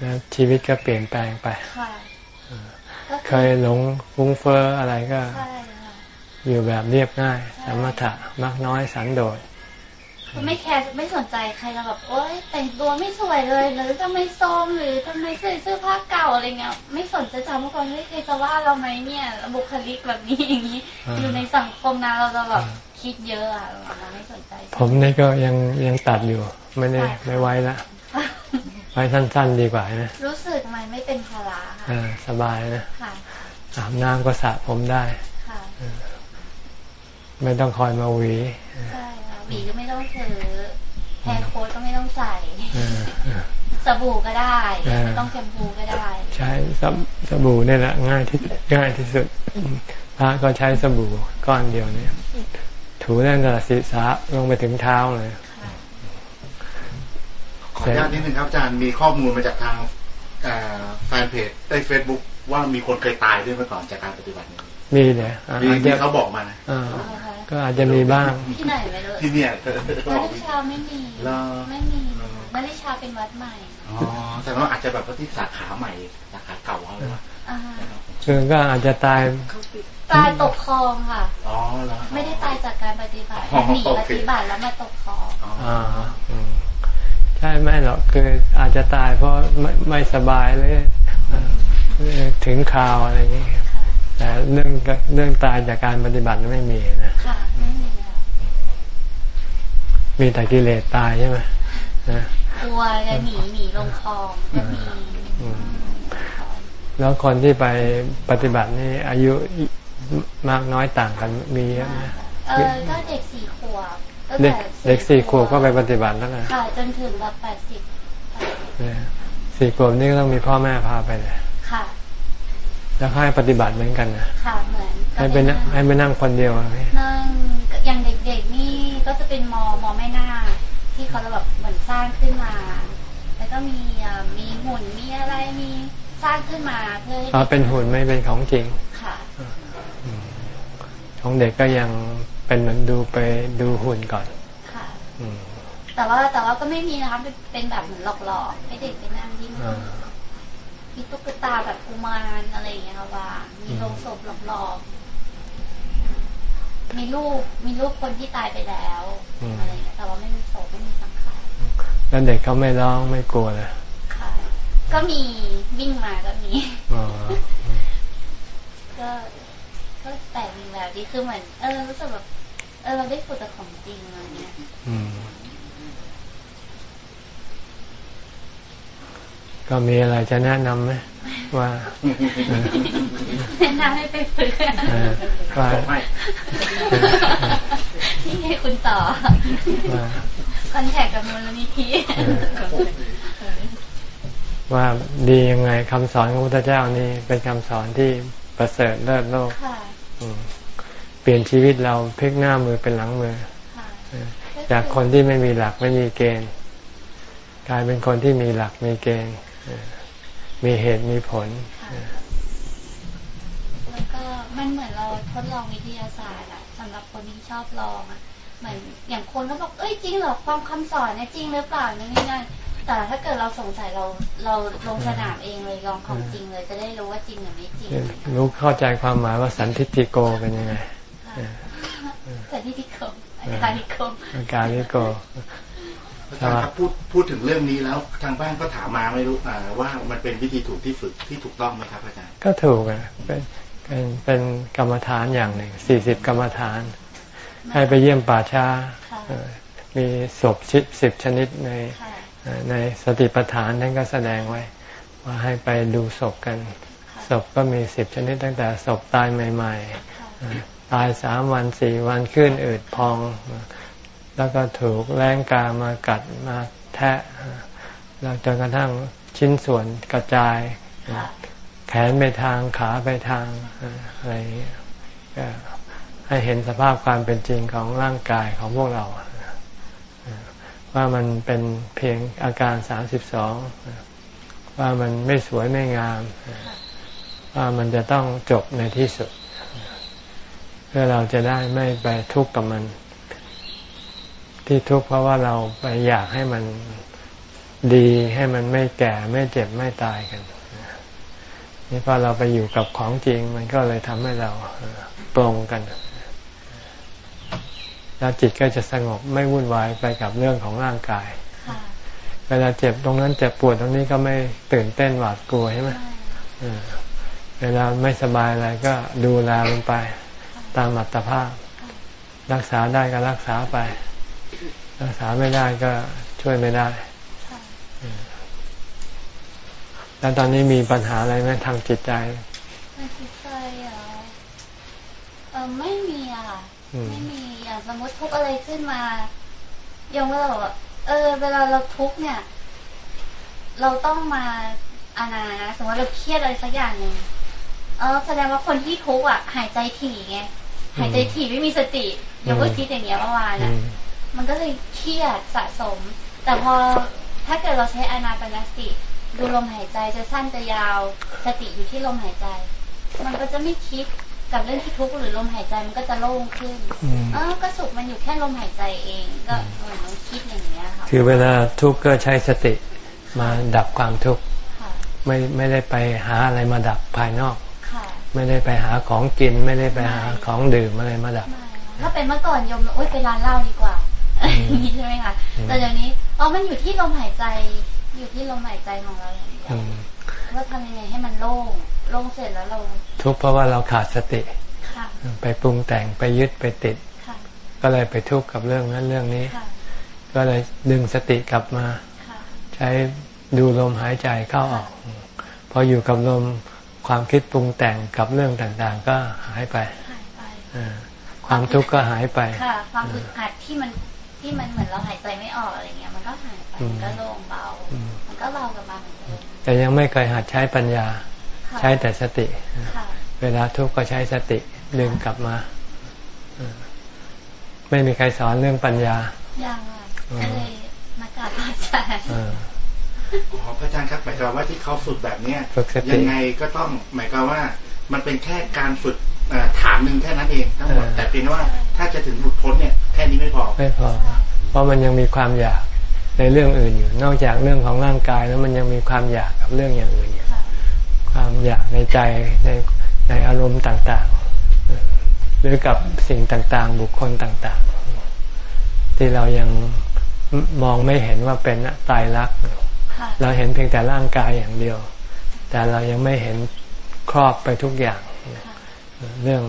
S1: แล้วชีวิตก็เปลี่ยนแปลงไปเคยหลงฟุ้งเฟ้ออะไรก็อยู่แบบเรียบง่ายสมถะมากน้อยสันโดษ
S2: ไม่แคร์ไม่สนใจใครเราแบบโอ๊ยแต่งตัวไม่สวยเลยหรือทำไมซ้อมหรือทำไมใส่เสื้อผ้าเก่าอะไรเงี้ยไม่สนใจจำเมื่อก่อนเฮ้ยใครจะว่าเราไหมเนี่ยบุคลิกแบบนี้อย่างนี้ อยู่ในสังคมนะเราจะแบบคิดเยอะอะเราไม่สนใจ
S1: ผมนี่ก็ยังยังตัดอยู่ ไม่ได้ไม่ไว้ละไว้สั้น ๆ ดีกว่านะ
S2: รู้สึกมันไม่เป็นภาระ
S1: ค่ะสบายนะอาบน้ำก็สระผมได้ไม่ต้องคอยมาหวี
S2: ใช่ค่ะห วีก็ไม่ต้องถือแฮร์โค้ดก็ไม่ต้องใส่สบู่ก็ได้ไม่ต้องแชมพูก็ได้ ใช้
S1: สบู่นี่แหละง่ายที่ง่ายที่สุดพระก็ใช้สบู่ก้อนเดียวเนี่ย ถูได้ตั้งแต่ศีรษะลงไปถึงเท้าเลย
S3: ขออนุญาตนิดนึงครับอาจารย์มีข้อมูลมาจากทางแฟนเพจในเฟซบุ๊กว่ามีคนเคยตายด้วยเมื่อก่อนจากการปฏิบัตินี้
S1: มีเนี่ย
S3: มีที่เขาบอกมา
S1: ก็อาจจะมีบ้าง
S2: ที่ไหนไม่รู้
S3: ที่เนี่ย
S2: นาฬิชาไม่มีไม่มีนาฬิชาเป็นวัดใหม่
S3: อ๋อแต่ว่าอาจจะแบบว่าที่สาขาใหม่สาขาเก่าเขาเลยว่า
S1: คือก็อาจจะตาย
S2: ตายตกคลองค่ะอ๋อแล้วไม่ได้ตายจากการปฏิบัติหนีปฏิบัติแล้วมาตกคลองอ๋อ
S1: ใช่ไม่หรอกคืออาจจะตายเพราะไม่ไม่สบายเลยถึงข่าวอะไรอย่างนี้ แต่เรื่องเรื่องตายจากการปฏิบัติไม่มีนะค่ะไม่มีมีแต่กิเลสตายใช่ไหม
S2: นะกลัวจะหนีหนีลงคลองจะมี
S1: แล้วคนที่ไปปฏิบัตินี่อายุมากน้อยต่างกันมีเยอะไหม
S2: เออก็เด็กสี่ขวบ
S1: เด็กเด็กสี่ขวบก็ไปปฏิบัติแล้วไง
S2: ค่ะจนถึงแบบแปดสิบ
S1: สี่ขวบนี่ก็ต้องมีพ่อแม่พาไปเลยค่ะ แล้วให้ปฏิบัติเหมือนกันนะ
S2: ค่ะเหมือน
S1: ให้เป็นให้ไปนั่งคนเดียว
S2: นั่งอย่างเด็กๆนี่ก็จะเป็นมอมอแม่นาที่เขาแบบเหมือนสร้างขึ้นมา แล้วก็มีมีหุ่นมีอะไรมีสร้างขึ้นมาเพื่อ
S1: ให้เป็นหุ่นไม่เป็นของจริงค่ะของเด็กก็ยังเป็นเหมือนดูไปดูหุ่นก่อนค่ะ
S2: แต่ว่าแต่ว่าก็ไม่มีนะคะเป็นแบบเหมือนหลอกๆให้เด็กไปนั่งที่มี ตุ๊กตาแบบกุมารอะไรอย่างเงี้ยค่ะว่า มีโรงศพหลอกๆมีรูปมีรูปคนที่ตายไปแล้วอะไรเงี้ยแต่ว่าไม่มีศพไม่มีสังขาร
S1: แล้วเด็กเขาไม่ร้องไม่กลัวเลย
S2: ค่ะก็มีวิ่งมาก็มีก็ก็แปลกแบบนี้คือเหมือนเออรู้สึกแบบเออเราได้ฝึกกับของจริงอะไรเงี้ย
S1: ก็มีอะไรจะแนะนำไหมว่า
S2: แนะนำให้ไปฝึกว่าที่ให้คุณต่อคอนแทคกับมูลนิธิ
S1: ว่าดียังไงคำสอนของพระพุทธเจ้านี่เป็นคำสอนที่ประเสริฐเลิศโลกเปลี่ยนชีวิตเราพลิกหน้ามือเป็นหลังมือจากคนที่ไม่มีหลักไม่มีเกณฑ์ กลายเป็นคนที่มีหลักมีเกณฑ์ มีเหตุมีผล
S2: มันเหมือนเราทดลองวิทยาศาสตร์อะสำหรับคนที่ชอบลองอะเหมือนอย่างคนก็บอกเอ้ยจริงเหรอความคำสอนเนี่ยจริงหรือเปล่านี่นั่นแต่ถ้าเกิดเราสงสัยเราเราลงสนามเองเลยลองของจริงเลย จะได้รู้ว่าจริงหรือไม่จริง
S1: รู้เข้าใจความหมายว่าสันทิติโกเป็นยังไง
S2: สันทิติโกอาการิโก
S1: อาการิโก
S3: อาจารย์ครับพูดพูดถึงเรื่องนี้แล้วทางบ้านก็ถามมาไม่รู้ว่ามันเป็นวิธีถูกที่ฝึกที่ถูกต้องไหมครับอาจารย์
S1: ก็ถูกอะเป็นเป็นเป็นกรรมฐานอย่างหนึ่งสี่สิบกรรมฐาน ให้ไปเยี่ยมป่าช้ามีศพชิดสิบชนิดในในสติปัฏฐานท่านก็แสดงไว้ ว่าให้ไปดูศพกันศพก็มีสิบชนิดตั้งแต่ศพตายใหม่ ๆ ตายสามวันสี่วันขึ้นอืดพอง แล้วก็ถูกแรงกามากัดมาแทะแล้วจนกระทั่งชิ้นส่วนกระจาย แขนไปทางขาไปทางอะไรให้เห็นสภาพความเป็นจริงของร่างกายของพวกเรา ว่ามันเป็นเพียงอาการสามสิบสองว่ามันไม่สวยไม่งาม ว่ามันจะต้องจบในที่สุด เพื่อเราจะได้ไม่ไปทุกข์กับมัน ที่ทุกข์เพราะว่าเราไปอยากให้มันดีให้มันไม่แก่ไม่เจ็บไม่ตายกันนี่พอเราไปอยู่กับของจริง มันก็เลยทำให้เราปรงกันแล้วจิตก็จะสงบไม่วุ่นวายไปกับเรื่องของร่างกายเวลาเจ็บตรงนั้นเจ็บปวดตรงนี้ก็ไม่ตื่นเต้นหวาดกลัวใช่ไหมเวลาไม่สบายอะไรก็ดูแลมันไป ตามอัตภาพ รักษาได้ก็รักษาไป รักษาไม่ได้ก็ช่วยไม่ได้ แล้วตอนนี้มีปัญหาอะไรไหมทางจิตใจ
S2: ทางจิตใจเหรอเออไม่มีอะไม่มีอย่างสมมติทุกอะไรขึ้นมายงเราบอกเออ เวลาเราทุกเนี่ย เราต้องมาอานาสมมติเราเครียดอะไรสักอย่างหนึ่งเออแสดงว่าคนที่ทุกอะ หายใจถี่ไงหายใจถี่ไม่มีสติยงก็คิดอย่างเงี้ยเมื่อวานนะ มันก็เลยเครียดสะสม แต่พอถ้าเกิดเราใช้อานาปนสติ ดูลมหายใจจะสั้นจะยาว สติอยู่ที่ลมหายใจ มันก็จะไม่คิดกับเรื่องที่ทุกข์หรือลมหายใจมันก็จะโล่งขึ้นเออก็สุขมันอยู่แค่ลมหายใจเองก็เหมือนต้องคิดอย่างเงี้ยค่ะ
S1: คือเวลาทุกข์ก็ใช้สติมาดับความทุกข์ไม่ไม่ได้ไปหาอะไรมาดับภายนอกไม่ได้ไปหาของกินไม่ได้ไปหาของดื่มอะไรมาดับ
S2: ถ้าเป็นเมื่อก่อนยมโอ๊ยไปร้านเหล้าดีกว่า อย่างนี้ใช่ไหมคะแต่เดี๋ยวนี้อ๋อมันอยู่ที่ลมหายใจ อยู่ที่ลมหายใจของเราอย่างเดียวว่าทำยังไงให้มันโล่งลงเสร็จแล้วเรา
S1: ทุกข์เพราะว่าเราขาดสติไปปรุงแต่งไปยึดไปติดก็เลยไปทุกข์กับเรื่องนั้นเรื่องนี้ ก็เลยดึงสติกลับมา ใช้ดูลมหายใจเข้าออก พออยู่กับลมความคิดปรุงแต่งกับเรื่องต่างๆ ก็หายไป ความทุกข์ก็หายไป
S2: ค่ะ ความอึดอัดที่มัน ที่มันเหมือนเราหายใจไม่ออกอะไรเงี้ย มันก็หายไปมันก็โล่งเบา มันก็เบากลับมาเหมือนเดิมแต่
S1: ยังไม่เคยหัดใช้ปัญญา ใช้แต่สติ เวลาทุกข์ก็ใช้สติดึงกลับมาไม่มีใครสอนเรื่องปัญญา
S2: ยังอะเลยมากราบอาจารย์
S3: ขอพระอาจารย์ครับหมายความว่าที่เขาฝึกแบบเนี้ยยังไงก็ต้องหมายความว่า มันเป็นแค่การฝึกฐานหนึ่งแค่นั้นเองทั้งหมด แต่เพียงว่าถ้าจะถึงหลุดพ้นเนี่ยแค่นี้ไม่พอ
S1: ไม่พอ เพราะมันยังมีความอยากในเรื่องอื่นอยู่ นอกจากเรื่องของร่างกายแล้วมันยังมีความอยากกับเรื่องอย่างอื่นอยู่ความอยากในใจในในอารมณ์ต่างๆ หรือกับสิ่งต่างๆ บุคคลต่างๆ ที่เรายังมองไม่เห็นว่าเป็นตายรัก เราเห็นเพียงแต่ร่างกายอย่างเดียว แต่เรายังไม่เห็น ครอบไปทุกอย่าง เรื่อง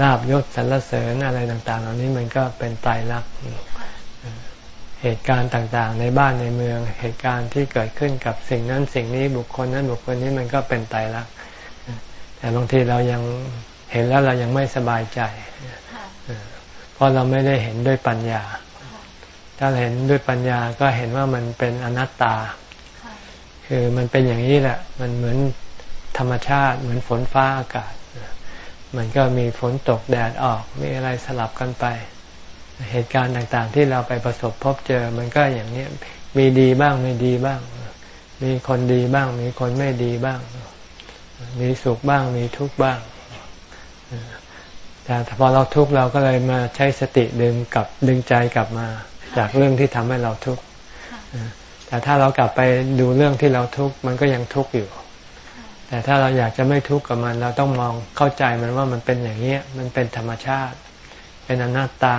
S1: ลาบยศสรรเสริญอะไรต่าง ๆ เหล่านี้มันก็เป็นตายรักเหตุการณ์ต่างๆ ในบ้านในเมืองเหตุการณ์ที่เกิดขึ้นกับสิ่งนั้นสิ่งนี้บุคคลนั้นบุคคลนี้มันก็เป็นไตรลักษณ์แต่บางทีเรายังเห็นแล้วเรายังไม่สบายใจเพราะเราไม่ได้เห็นด้วยปัญญา ถ้าเห็นด้วยปัญญาก็เห็นว่ามันเป็นอนัตตา คือมันเป็นอย่างนี้แหละ มันเหมือน ธรรมชาติเหมือนฝนฟ้าอากาศ มันก็มีฝนตกแดดออกมีอะไรสลับกันไป เหตุการณ์ต่างๆ ที่เราไปประสบพบเจอ มันก็อย่างนี้มีดีบ้างไม่ดีบ้าง มีคนดีบ้าง มีคนไม่ดีบ้าง มีสุขบ้างมีทุกข์บ้างแต่พอเราทุกข์เราก็เลยมาใช้สติดึงกับดึงใจกลับมา จากเรื่องที่ทำให้เราทุกข์แต่ถ้าเรากลับไปดูเรื่องที่เราทุกข์มันก็ยังทุกข์อยู่ แต่ถ้าเราอยากจะไม่ทุกข์กับมัน เราต้องมองเข้าใจมันว่ามันเป็นอย่างนี้มันเป็นธรรมชาติ เป็นอนัตตา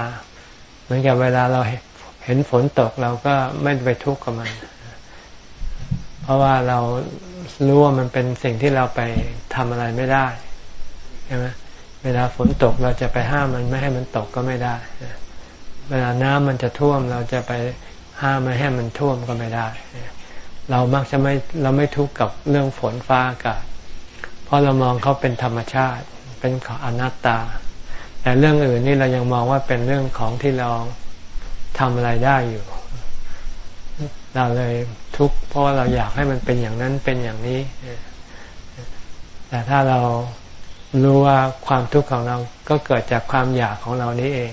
S1: เหมือนกับเวลาเราเห็นฝนตกเราก็ไม่ไปทุกข์กับมัน เพราะว่าเรารู้ว่ามันเป็นสิ่งที่เราไปทำอะไรไม่ได้ใช่ไหมเวลาฝนตกเราจะไปห้ามมันไม่ให้มันตกก็ไม่ได้ เวลาน้ำมันจะท่วมเราจะไปห้ามไม่ให้มันท่วมก็ไม่ได้ เรามักจะไม่เราไม่ทุกข์กับเรื่องฝนฟ้าอากาศ เพราะเรามองเขาเป็นธรรมชาติ เป็นของอนัตตา แต่เรื่องอื่นนี่เรายังมองว่าเป็นเรื่องของที่เราทำอะไรได้อยู่ เราเลยทุกข์เพราะาเราอยากให้มันเป็นอย่างนั้นเป็นอย่างนี้ แต่ถ้าเรารู้ว่าความทุกข์ของเราก็เกิดจากความอยากของเรานี้เอง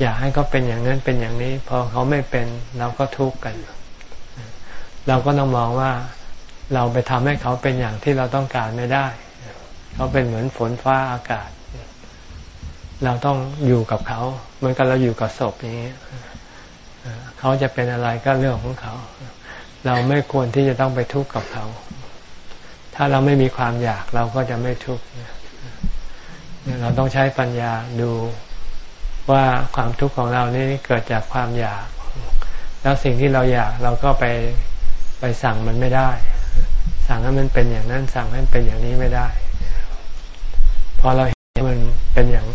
S1: อยากให้เขาเป็นอย่างนั้นเป็นอย่างนี้ พอเขาไม่เป็นเราก็ทุกข์กัน เราก็ต้องมองว่าเราไปทำให้เขาเป็นอย่างที่เราต้องการไม่ได้ เขาเป็นเหมือนฝนฟ้าอากาศ เราต้องอยู่กับเขาเหมือนกับเราอยู่กับศพอย่างนี้เขาจะเป็นอะไรก็เรื่องของเขา เราไม่ควรที่จะต้องไปทุกข์กับเขา ถ้าเราไม่มีความอยากเราก็จะไม่ทุกข์เราต้องใช้ปัญญาดูว่าความทุกข์ของเรานี่เกิดจากความอยาก แล้วสิ่งที่เราอยากเราก็ไป ไปสั่งมันไม่ได้ สั่งให้มันเป็นอย่างนั้น สั่งให้มันเป็นอย่างนี้ไม่ได้ พอเราเห็นมันเป็นอย่าง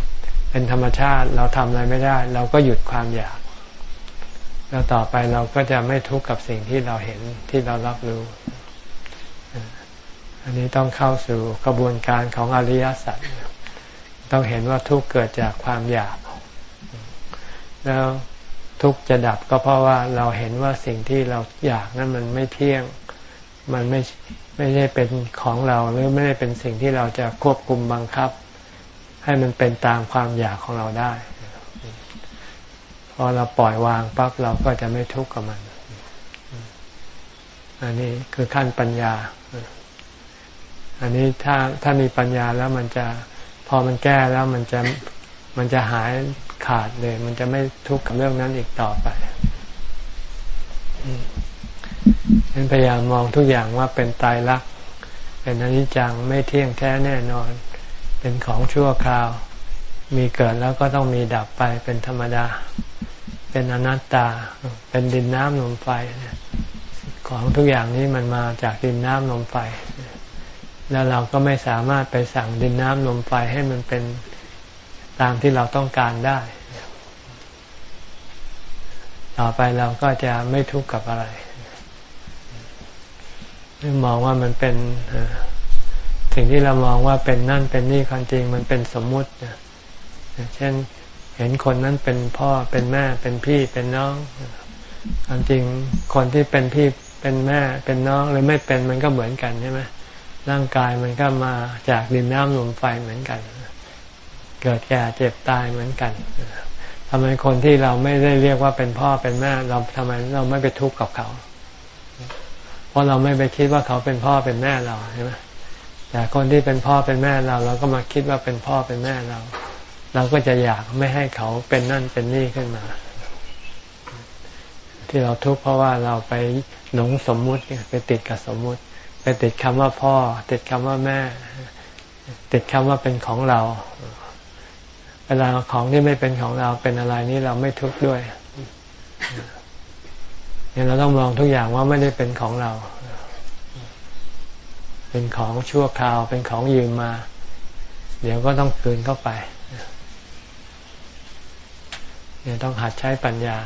S1: เป็นธรรมชาติ เราทำอะไรไม่ได้ เราก็หยุดความอยาก แล้วต่อไปเราก็จะไม่ทุกข์กับสิ่งที่เราเห็นที่เรารับรู้อันนี้ต้องเข้าสู่กระบวนการของอริยสัจต้องเห็นว่าทุกข์เกิดจากความอยาก แล้ว ทุกข์จะดับก็เพราะว่าเราเห็นว่าสิ่งที่เราอยากนั้นมันไม่เที่ยง มันไม่ไม่ใช่เป็นของเราหรือไม่ได้เป็นสิ่งที่เราจะควบคุมบังคับ ให้มันเป็นตามความอยากของเราได้ พอเราปล่อยวางปั๊บเราก็จะไม่ทุกข์กับมัน อันนี้คือขั้นปัญญา อันนี้ถ้าถ้ามีปัญญาแล้วมันจะ พอมันแก้แล้วมันจะ มันจะหายขาดเลย มันจะไม่ทุกข์กับเรื่องนั้นอีกต่อไปฉันพยายามมองทุกอย่างว่าเป็นตายรัก เป็นอนิจจังไม่เที่ยงแท้แน่นอน เป็นของชั่วคราว มีเกิดแล้วก็ต้องมีดับไปเป็นธรรมดา เป็นอนัตตา เป็นดินน้ำลมไฟของทุกอย่างนี้มันมาจากดินน้ำลมไฟ แล้วเราก็ไม่สามารถไปสั่งดินน้ำลมไฟให้มันเป็น ตามที่เราต้องการได้ ต่อไปเราก็จะไม่ทุกข์กับอะไรมองว่ามันเป็นสิ่งที่เรามองว่าเป็นนั่นเป็นนี่ความจริงมันเป็นสมมุติเช่นเห็นคนนั้นเป็นพ่อเป็นแม่เป็นพี่เป็นน้องความจริงคนที่เป็นพี่เป็นแม่เป็นน้องหรือไม่เป็นมันก็เหมือนกันใช่ไหมร่างกายมันก็มาจากดินน้ำลมไฟเหมือนกัน เกิดแก่เจ็บตายเหมือนกันทำไมคนที่เราไม่ได้เรียกว่าเป็นพ่อเป็นแม่ เราทำไมเราไม่ไปทุกข์กับเขา เพราะเราไม่ไปคิดว่าเขาเป็นพ่อเป็นแม่เราใช่ไหมแต่คนที่เป็นพ่อเป็นแม่เรา เราก็มาคิดว่าเป็นพ่อเป็นแม่เรา เราก็จะอยากไม่ให้เขาเป็นนั่นเป็นนี่ขึ้นมา ที่เราทุกข์เพราะว่าเราไปหลงสมมุติไปติดกับสมมุติ ไปติดคำว่าพ่อ ติดคำว่าแม่ ติดคำว่าเป็นของเรา ลาของที่ไม่เป็นของเราเป็นอะไรนี่เราไม่ทุกข์ด้วยเนี่ยเราต้องมองทุกอย่างว่าไม่ได้เป็นของเรา เป็นของชั่วคราว เป็นของยืมมา เดี๋ยวก็ต้องคืนเข้าไปเนี่ยต้องหัดใช้ปัญญา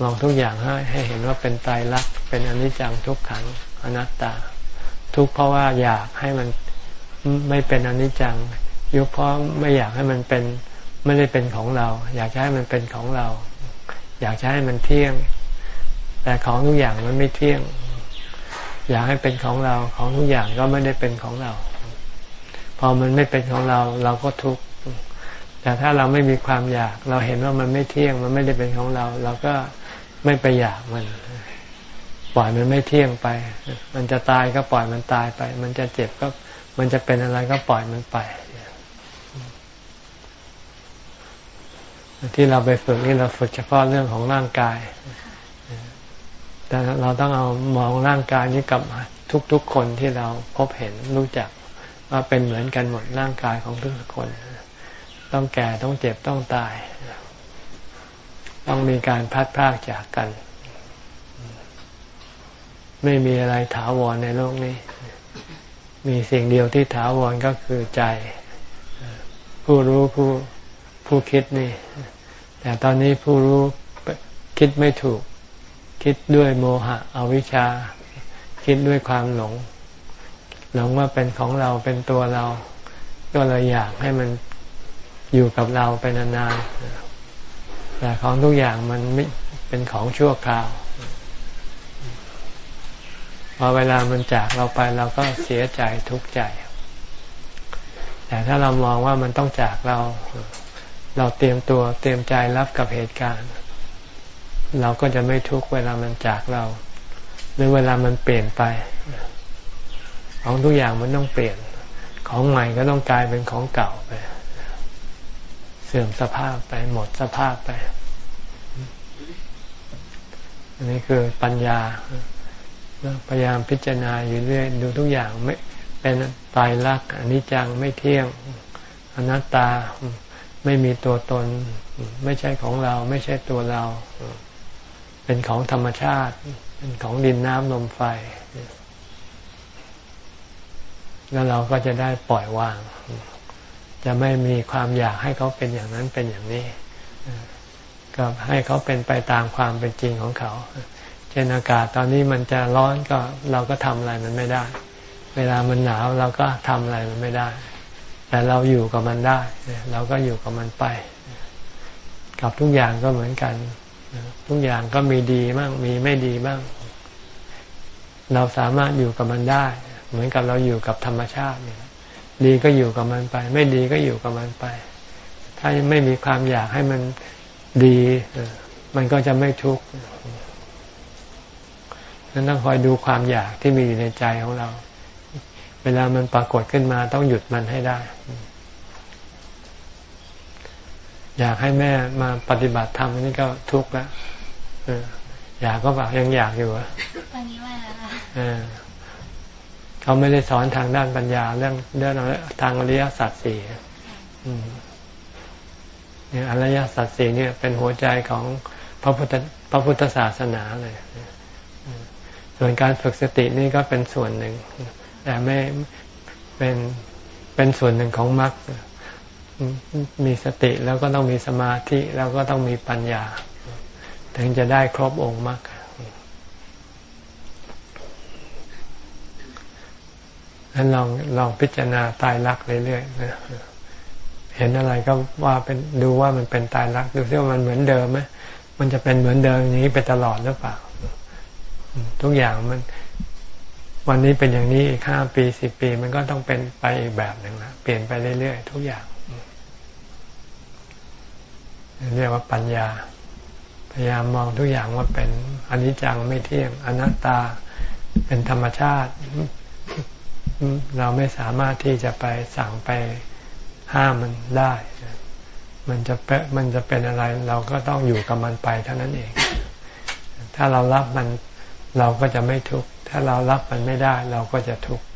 S1: มองทุกอย่างให้ให้เห็นว่าเป็นตายรักเป็นอนิจจังทุกขังอนัตตา ทุกเพราะว่าอยากให้มันไม่เป็นอนิจจัง ยุเพราะไม่อยากให้มันเป็นไม่ได้เป็นของเรา อยากให้มันเป็นของเรา อยากให้มันเที่ยง แต่ของทุกอย่างมันไม่เที่ยง อยากให้เป็นของเราของทุกอย่างก็ไม่ได้เป็นของเรา พอมันไม่เป็นของเราเราก็ทุกข์แต่ถ้าเราไม่มีความอยาก เราเห็นว่ามันไม่เที่ยง มันไม่ได้เป็นของเรา เราก็ไม่ไปอยากมัน ปล่อยมันไม่เที่ยงไป มันจะตายก็ปล่อยมันตายไป มันจะเจ็บก็ มันจะเป็นอะไรก็ปล่อยมันไป ที่เราไปฝึกนี่เราฝึกเฉพาะเรื่องของร่างกาย แต่เราต้องเอามองร่างกายนี้กับทุกๆคนที่เราพบเห็นรู้จักว่าเป็นเหมือนกันหมดร่างกายของทุกคน ต้องแก่ต้องเจ็บต้องตาย ต้องมีการพัดพากจากกัน ไม่มีอะไรถาวรในโลกนี้ มีสิ่งเดียวที่ถาวรก็คือใจ ผู้รู้ผู้ ผู้คิดนี่ แต่ตอนนี้ผู้รู้คิดไม่ถูก คิดด้วยโมหะอวิชชา คิดด้วยความหลง หลงว่าเป็นของเราเป็นตัวเรา ก็เลยอยากให้มันอยู่กับเราไปนานๆแต่ของทุกอย่างมันไม่เป็นของชั่วคราวพอเวลามันจากเราไปเราก็เสียใจทุกข์ใจ แต่ถ้าเรามองว่ามันต้องจากเรา เราเตรียมตัวเตรียมใจรับกับเหตุการณ์ เราก็จะไม่ทุกข์เวลามันจากเรา หรือเวลามันเปลี่ยนไป ของทุกอย่างมันต้องเปลี่ยน ของใหม่ก็ต้องกลายเป็นของเก่าไป เสื่อมสภาพไปหมดสภาพไปอันนี้คือปัญญาพยายามพิจารณาอยู่เรื่อยดูทุกอย่างไม่เป็นตายรักอนิจจังไม่เที่ยงอนัตตา ไม่มีตัวตน ไม่ใช่ของเรา ไม่ใช่ตัวเรา เป็นของธรรมชาติ เป็นของดินน้ำลมไฟ แล้วเราก็จะได้ปล่อยวาง จะไม่มีความอยากให้เขาเป็นอย่างนั้นเป็นอย่างนี้ ก็ให้เขาเป็นไปตามความเป็นจริงของเขา เช่นอากาศตอนนี้มันจะร้อนก็เราก็ทำอะไรมันไม่ได้ เวลามันหนาวเราก็ทำอะไรมันไม่ได้ แต่เราอยู่กับมันได้ เราก็อยู่กับมันไป กับทุกอย่างก็เหมือนกัน ทุกอย่างก็มีดีบ้างมีไม่ดีบ้าง เราสามารถอยู่กับมันได้ เหมือนกับเราอยู่กับธรรมชาติเนี่ยดีก็อยู่กับมันไป ไม่ดีก็อยู่กับมันไป ถ้าไม่มีความอยากให้มันดีมันก็จะไม่ทุกข์นั้นต้องคอยดูความอยากที่มีอยู่ในใจของเรา เวลามันปรากฏขึ้นมาต้องหยุดมันให้ได้ อยากให้แม่มาปฏิบัติธรรมนี่ก็ทุกข์แล้วอยากก็แบบยังอยากอยู่อะ
S2: ตอนนี้ว่า
S1: เขาไม่ได้สอนทางด้านปัญญาเรื่องเรื่องทางอริยสัจสี่เนี่ยอริยสัจสี่เนี่ย เป็นหัวใจของพระพุทธพระพุทธศาสนาเลยส่วนการฝึกสตินี่ก็เป็นส่วนหนึ่ง แต่ไม่เป็นเป็นส่วนหนึ่งของมรรคมีสติแล้วก็ต้องมีสมาธิแล้วก็ต้องมีปัญญา ถึงจะได้ครบองค์มรรคนั้นลองลองพิจารณาตายรักเรื่อยๆนะเห็นอะไรก็ว่าเป็นดูว่ามันเป็นตายรักดูซิว่ามันเหมือนเดิมไหมมันจะเป็นเหมือนเดิมอย่างนี้ไปตลอดหรือเปล่า ทุกอย่างมัน วันนี้เป็นอย่างนี้อีกห้าปีสิบปี มันก็ต้องเป็นไปอีกแบบหนึ่งนะเปลี่ยนไปเรื่อยๆ ทุกอย่างเรียกว่าปัญญา พยายามมองทุกอย่างว่าเป็นอนิจจังไม่เที่ยงอนัตตาเป็นธรรมชาติ เราไม่สามารถที่จะไปสั่งไปห้ามมันได้ มันจะเปมันจะเป็นอะไร เราก็ต้องอยู่กับมันไปเท่านั้นเอง ถ้าเรารับมันเราก็จะไม่ทุกข์ ถ้าเรารับมันไม่ได้เราก็จะทุกข์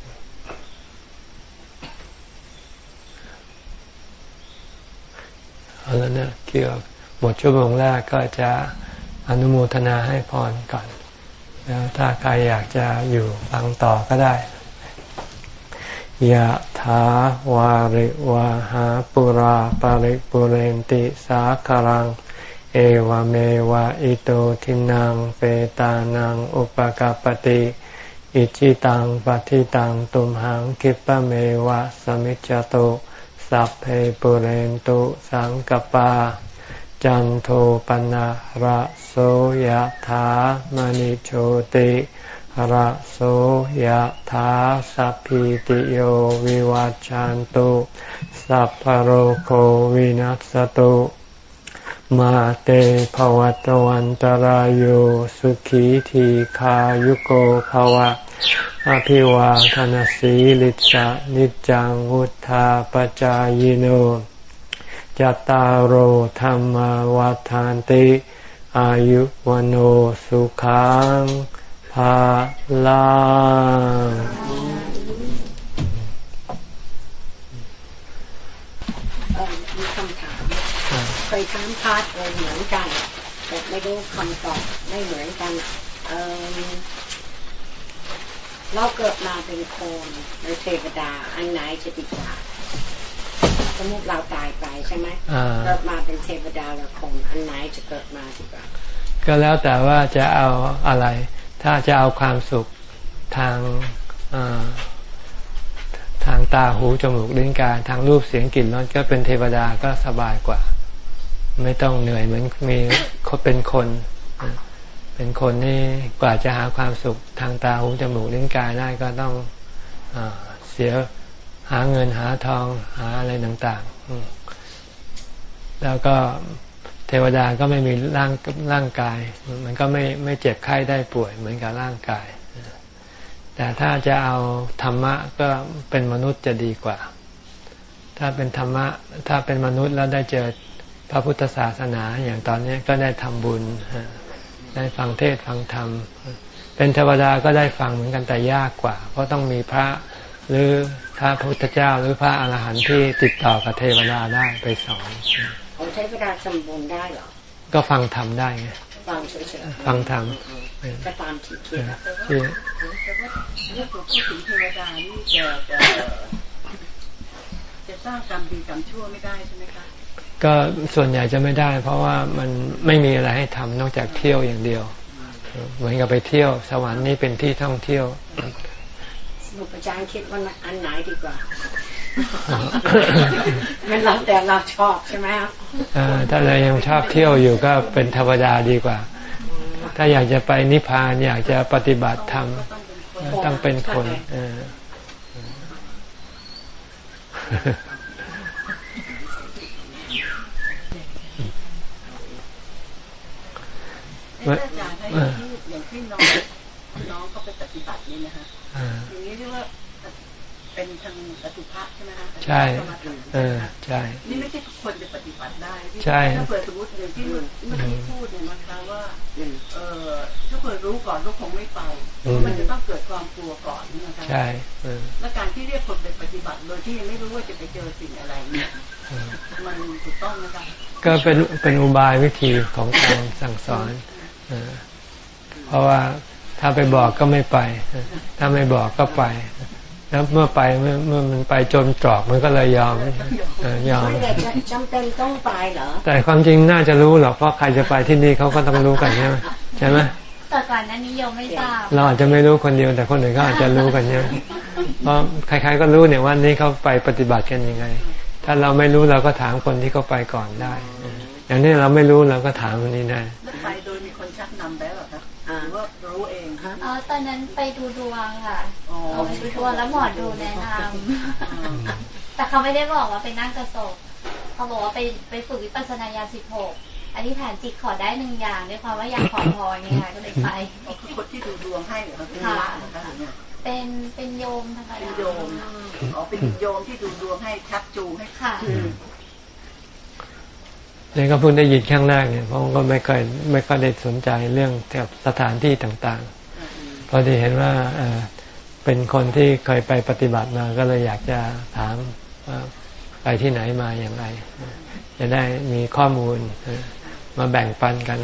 S1: เอาแล้วนะเกี่ยวหมดชั่วโมงแรกก็จะอนุโมทนาให้พรก่อน แล้วถ้าใครอยากจะอยู่ฟังต่อก็ได้ยะถาวาริวาหาปุราปาริปุเรนติสาคารังเเอวเมวะอิโตทินังเปตานังอุปกาปติอิจิตังปฏิตังตุมหังคิปะเมวะสมิจจตุสัพเพปุเรนตุสังกปา จันโทปนะระโสยถามณิโชติระโสยถาสัพพิติโยวิวัจจันตุสัพพโรโควินัสตุ มาเตภวัตวันตารโยสุขีทีขายุโกภวะ อภิวาทนสีลิสะนิจังวุธาปจายโนจตารโหธรรมวาทานติ อายุวโนสุขังภาลัง
S4: มีคำถาม เคยถามพาดเลยเหมือนกัน แต่ไม่รู้คำตอบไม่เหมือนกันเราเกิดมาเป็นคนในเทวดา อันไหนจะดีกว่าสมมติเราตายไปใช่ไหมเกิดมาเป็นเทวดาหรือคนอันไหนจะเกิดมาดีกว่า
S1: ก็แล้วแต่ว่าจะเอาอะไร ถ้าจะเอาความสุขทางทางตาหูจมูกลิ้นกายทางรูปเสียงกลิ่นรสก็เป็นเทวดาก็สบายกว่า ไม่ต้องเหนื่อยเหมือนมีเขาเป็นคน เป็นคนนี่กว่าจะหาความสุขทางตาหูจมูกลิ้นกายได้ก็ต้องอเสียหาเงินหาทองหาอะไรต่างๆ แล้วก็เทวดาก็ไม่มีร่างร่างกาย มันก็ไม่ไม่เจ็บไข้ได้ป่วยเหมือนกับร่างกาย แต่ถ้าจะเอาธรรมะก็เป็นมนุษย์จะดีกว่า ถ้าเป็นธรรมะ ถ้าเป็นมนุษย์แล้วได้เจอ พระพุทธศาสนาอย่างตอนนี้ก็ได้ทำบุญ ได้ฟังเทศฟังธรรม เป็นเทวดาก็ได้ฟังเหมือนกันแต่ยากกว่า เพราะต้องมีพระหรือพระพุทธเจ้าหรือพระอาหารหันต์ที่ติดต่อกับเทวดาได้ไปสอน
S4: ของเทวดาสมบูรณ์ได้หรอ
S1: ก็ฟังธรรมได้ไง
S4: ฟังเฉย
S1: ๆฟังธรรม
S4: ก็ตามที่คิด
S5: แต่ว่าเรื่องของผู้ถึงเทวดานี่จะจะสร้างกรรมดีกรรมชั่วไม่ได้ใช่ไหมคะ
S1: ก็ส่วนใหญ่จะไม่ได้ เพราะว่ามันไม่มีอะไรให้ทำนอกจากเที่ยวอย่างเดียว เหมือนกับไปเที่ยว สวรรค์นี่เป็นที่ท่องเที่ยว
S4: บุปจารย์คิดว่าอันไหนดีกว่ามันแล้วแต่เราชอบใช่ไหมครับ
S1: ถ้าเรายังชอบเที่ยวอยู่ก็เป็นธรรมดาดีกว่า ถ้าอยากจะไปนิพพานอยากจะปฏิบัติธรรมต้องเป็นคนเออ
S5: อาจารย์ให้อย่างที่อย่างที่น้องน้องเขาไปปฏิบัตินี่นะคะอย่างนี้เรียกว่าเป็นทางปฏิภะใช่ไหมคะใช่เออใช่ นี่ไม่ใช่ทุกคนจะปฏิบัติได้ใช่ถ้าเปิดสมมติอย่างที่เมื่อกี้พูดเนี่ยนะคะว่าเออถ้าเปิดรู้ก่อนก็คงไม่ไปมันจะต้องเกิดความกลัวก่อนนะคะใช่และการที่เรียกคนไปปฏิบัติโดยที่ไม่รู้ว่าจะไปเจอสิ่งอะไรเนี่ยมันถูกต้องไหมคะ
S1: ก็เป็นเป็นอุบายวิธีของการสั่งสอน เพราะว่าถ้าไปบอกก็ไม่ไป ถ้าไม่บอกก็ไป แล้วเมื่อไปเมื่อเมื่อมันไปจนตรอกมันก็เลยยอมยอม
S4: จำเป็นต้องไปเหรอ
S1: แต่ความจริงน่าจะรู้หรอกเพราะใครจะไปที่นี่เขาก็ต้องรู้กันใช่ไหมใช่ไหม
S2: แต่ก่อนนั้นนิยมไม่ทราบ
S1: เราอาจจะไม่รู้คนเดียวแต่คนอื่นก็อาจจะรู้กันใช่ไหมเพราะใครๆก็รู้เนี่ยว่านี่เขาไปปฏิบัติกันยังไง ถ้าเราไม่รู้เราก็ถามคนที่เขาไปก่อนได้ อย่างนี้เราไม่รู้เราก็ถามคนนี้ได้
S5: ไปโดยมีคนชักนำไปหรอครับหรือว่ารู้เอง
S2: อ๋อตอนนั้นไปดูดวงค่ะไปดูดวงแล้วหมอดูแนะนำแต่เขาไม่ได้บอกว่าไปนั่งกระสบเขาบอกว่าไปไปฝึกวิปัสสนาญาสิบหกอันนี้ฐานจิตขอได้หนึ่งอย่างด้วยความว่าอยากขอพรไงค่ะก็เลยไป
S5: คือคนที่ดูดวงให้เหรอคะ
S2: เป็นเป็นโยมธรรม
S5: ดาเป็นโยมอ๋อเป็นโยมที่ดูดวงให้ชักจูงให้
S2: ค่ะ
S1: เนี่ยก็เพิ่งได้ยินครั้งแรกเนี่ยเพราะก็ไม่เคยไม่ค่อยได้สนใจเรื่องแถบสถานที่ต่างๆ พอที่เห็นว่าเป็นคนที่เคยไปปฏิบัติมาก็เลยอยากจะถามว่าไปที่ไหนมาอย่างไร จะได้มีข้อมูลมาแบ่งปันกัน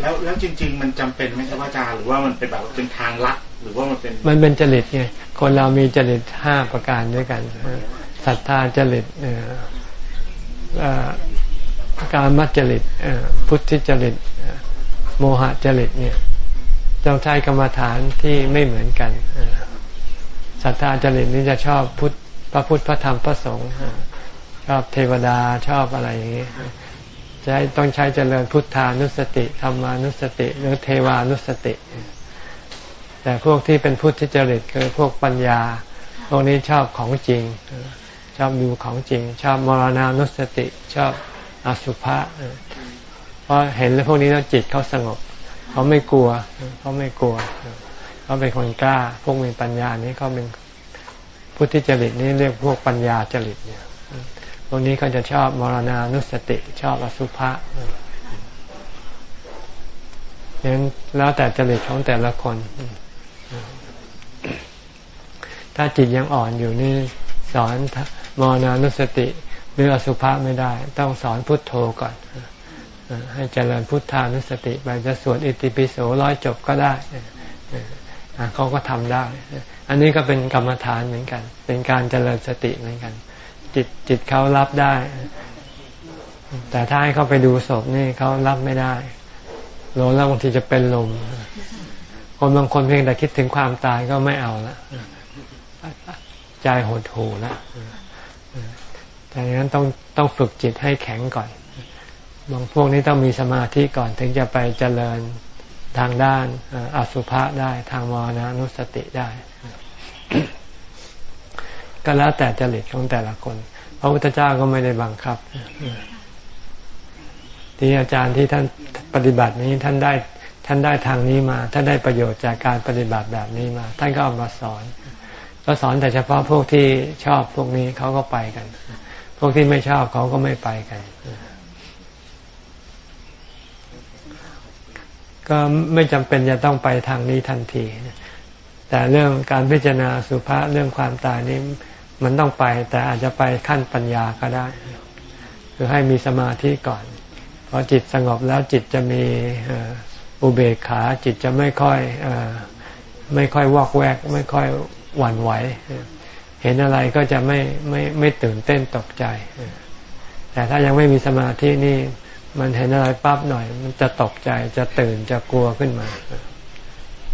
S3: แล้วแล้วจริง ๆ มันจำเป็นไหมครับอาจารย์หรือว่ามันเป็นแบบเป็นทางลัดหรือว่ามันเป็น
S1: มันเป็นจริตไงคนเรามีจริตห้าประการด้วยกันศรัทธาจริตการมัจจริตพุทธิจริต โมหะจริตเนี่ยต้องใช้กรรมฐานที่ไม่เหมือนกันศรัทธาจริตนี่จะชอบพุทธพระพุทธพระธรรมพระสงฆ์ชอบเทวดาชอบอะไรอย่างนี้จะต้องใช้เจริญพุทธานุสติธรรมานุสติ หรือเทวานุสติ แต่พวกที่เป็นพุทธจริตคือพวกปัญญา พวกนี้ชอบของจริง ชอบดูของจริง ชอบมรณานุสติ ชอบอสุภะ เพราะเห็นแล้วพวกนี้แล้วจิตเขาสงบ เขาไม่กลัว เขาไม่กลัว เขาเป็นคนกล้า พวกมีปัญญานี้เขาเป็นพุทธิจริตนี่เรียกพวกปัญญาจริตเนี่ยพวกนี้เขาจะชอบมรณานุสติชอบอสุภะยังแล้วแต่จริตของแต่ละคน ถ้าจิตยังอ่อนอยู่นี่สอนมรณานุสติหรืออสุภะไม่ได้ ต้องสอนพุทโธก่อน ให้เจริญพุทธานุสติไปจะสวดอิติปิโสร้อยจบก็ได้เขาก็ทำได้ อันนี้ก็เป็นกรรมฐานเหมือนกัน เป็นการเจริญสติเหมือนกัน จิตจิตเขารับได้ แต่ถ้าให้เขาไปดูศพนี่เขารับไม่ได้ลงแล้วบางทีจะเป็นลม คนบางคนเพียงแต่คิดถึงความตายก็ไม่เอาละใจหดหูแล้วแต่อย่างนั้นต้องต้องฝึกจิตให้แข็งก่อน บางพวกนี้ต้องมีสมาธิก่อนถึงจะไปเจริญทางด้านอสุภะได้ทางมรณนุสติได้ ก็แล้วแต่จริตของแต่ละคน พระพุทธเจ้าก็ไม่ได้บังคับ ที่อาจารย์ที่ท่านปฏิบัตินี้ท่านได้ท่านได้ทางนี้มาท่านได้ประโยชน์จากการปฏิบัติแบบนี้มา ท่านก็เอามาสอน ก็สอนแต่เฉพาะพวกที่ชอบพวกนี้เขาก็ไปกัน พวกที่ไม่ชอบเขาก็ไม่ไปกัน ก็ไม่จำเป็นจะต้องไปทางนี้ทันที แต่เรื่องการพิจารณาสุภาษเรื่องความตายนี้มันต้องไป แต่อาจจะไปขั้นปัญญาก็ได้ คือให้มีสมาธิก่อนพอจิตสงบแล้วจิตจะมีอุเบกขาจิตจะไม่ค่อยไม่ค่อยวอกแวก ไม่ค่อยหวั่นไหว เห็นอะไรก็จะไม่ไม่ไม่ตื่นเต้นตกใจ แต่ถ้ายังไม่มีสมาธินี่ มันเห็นอะไรปั๊บหน่อย มันจะตกใจจะตื่นจะกลัวขึ้นมา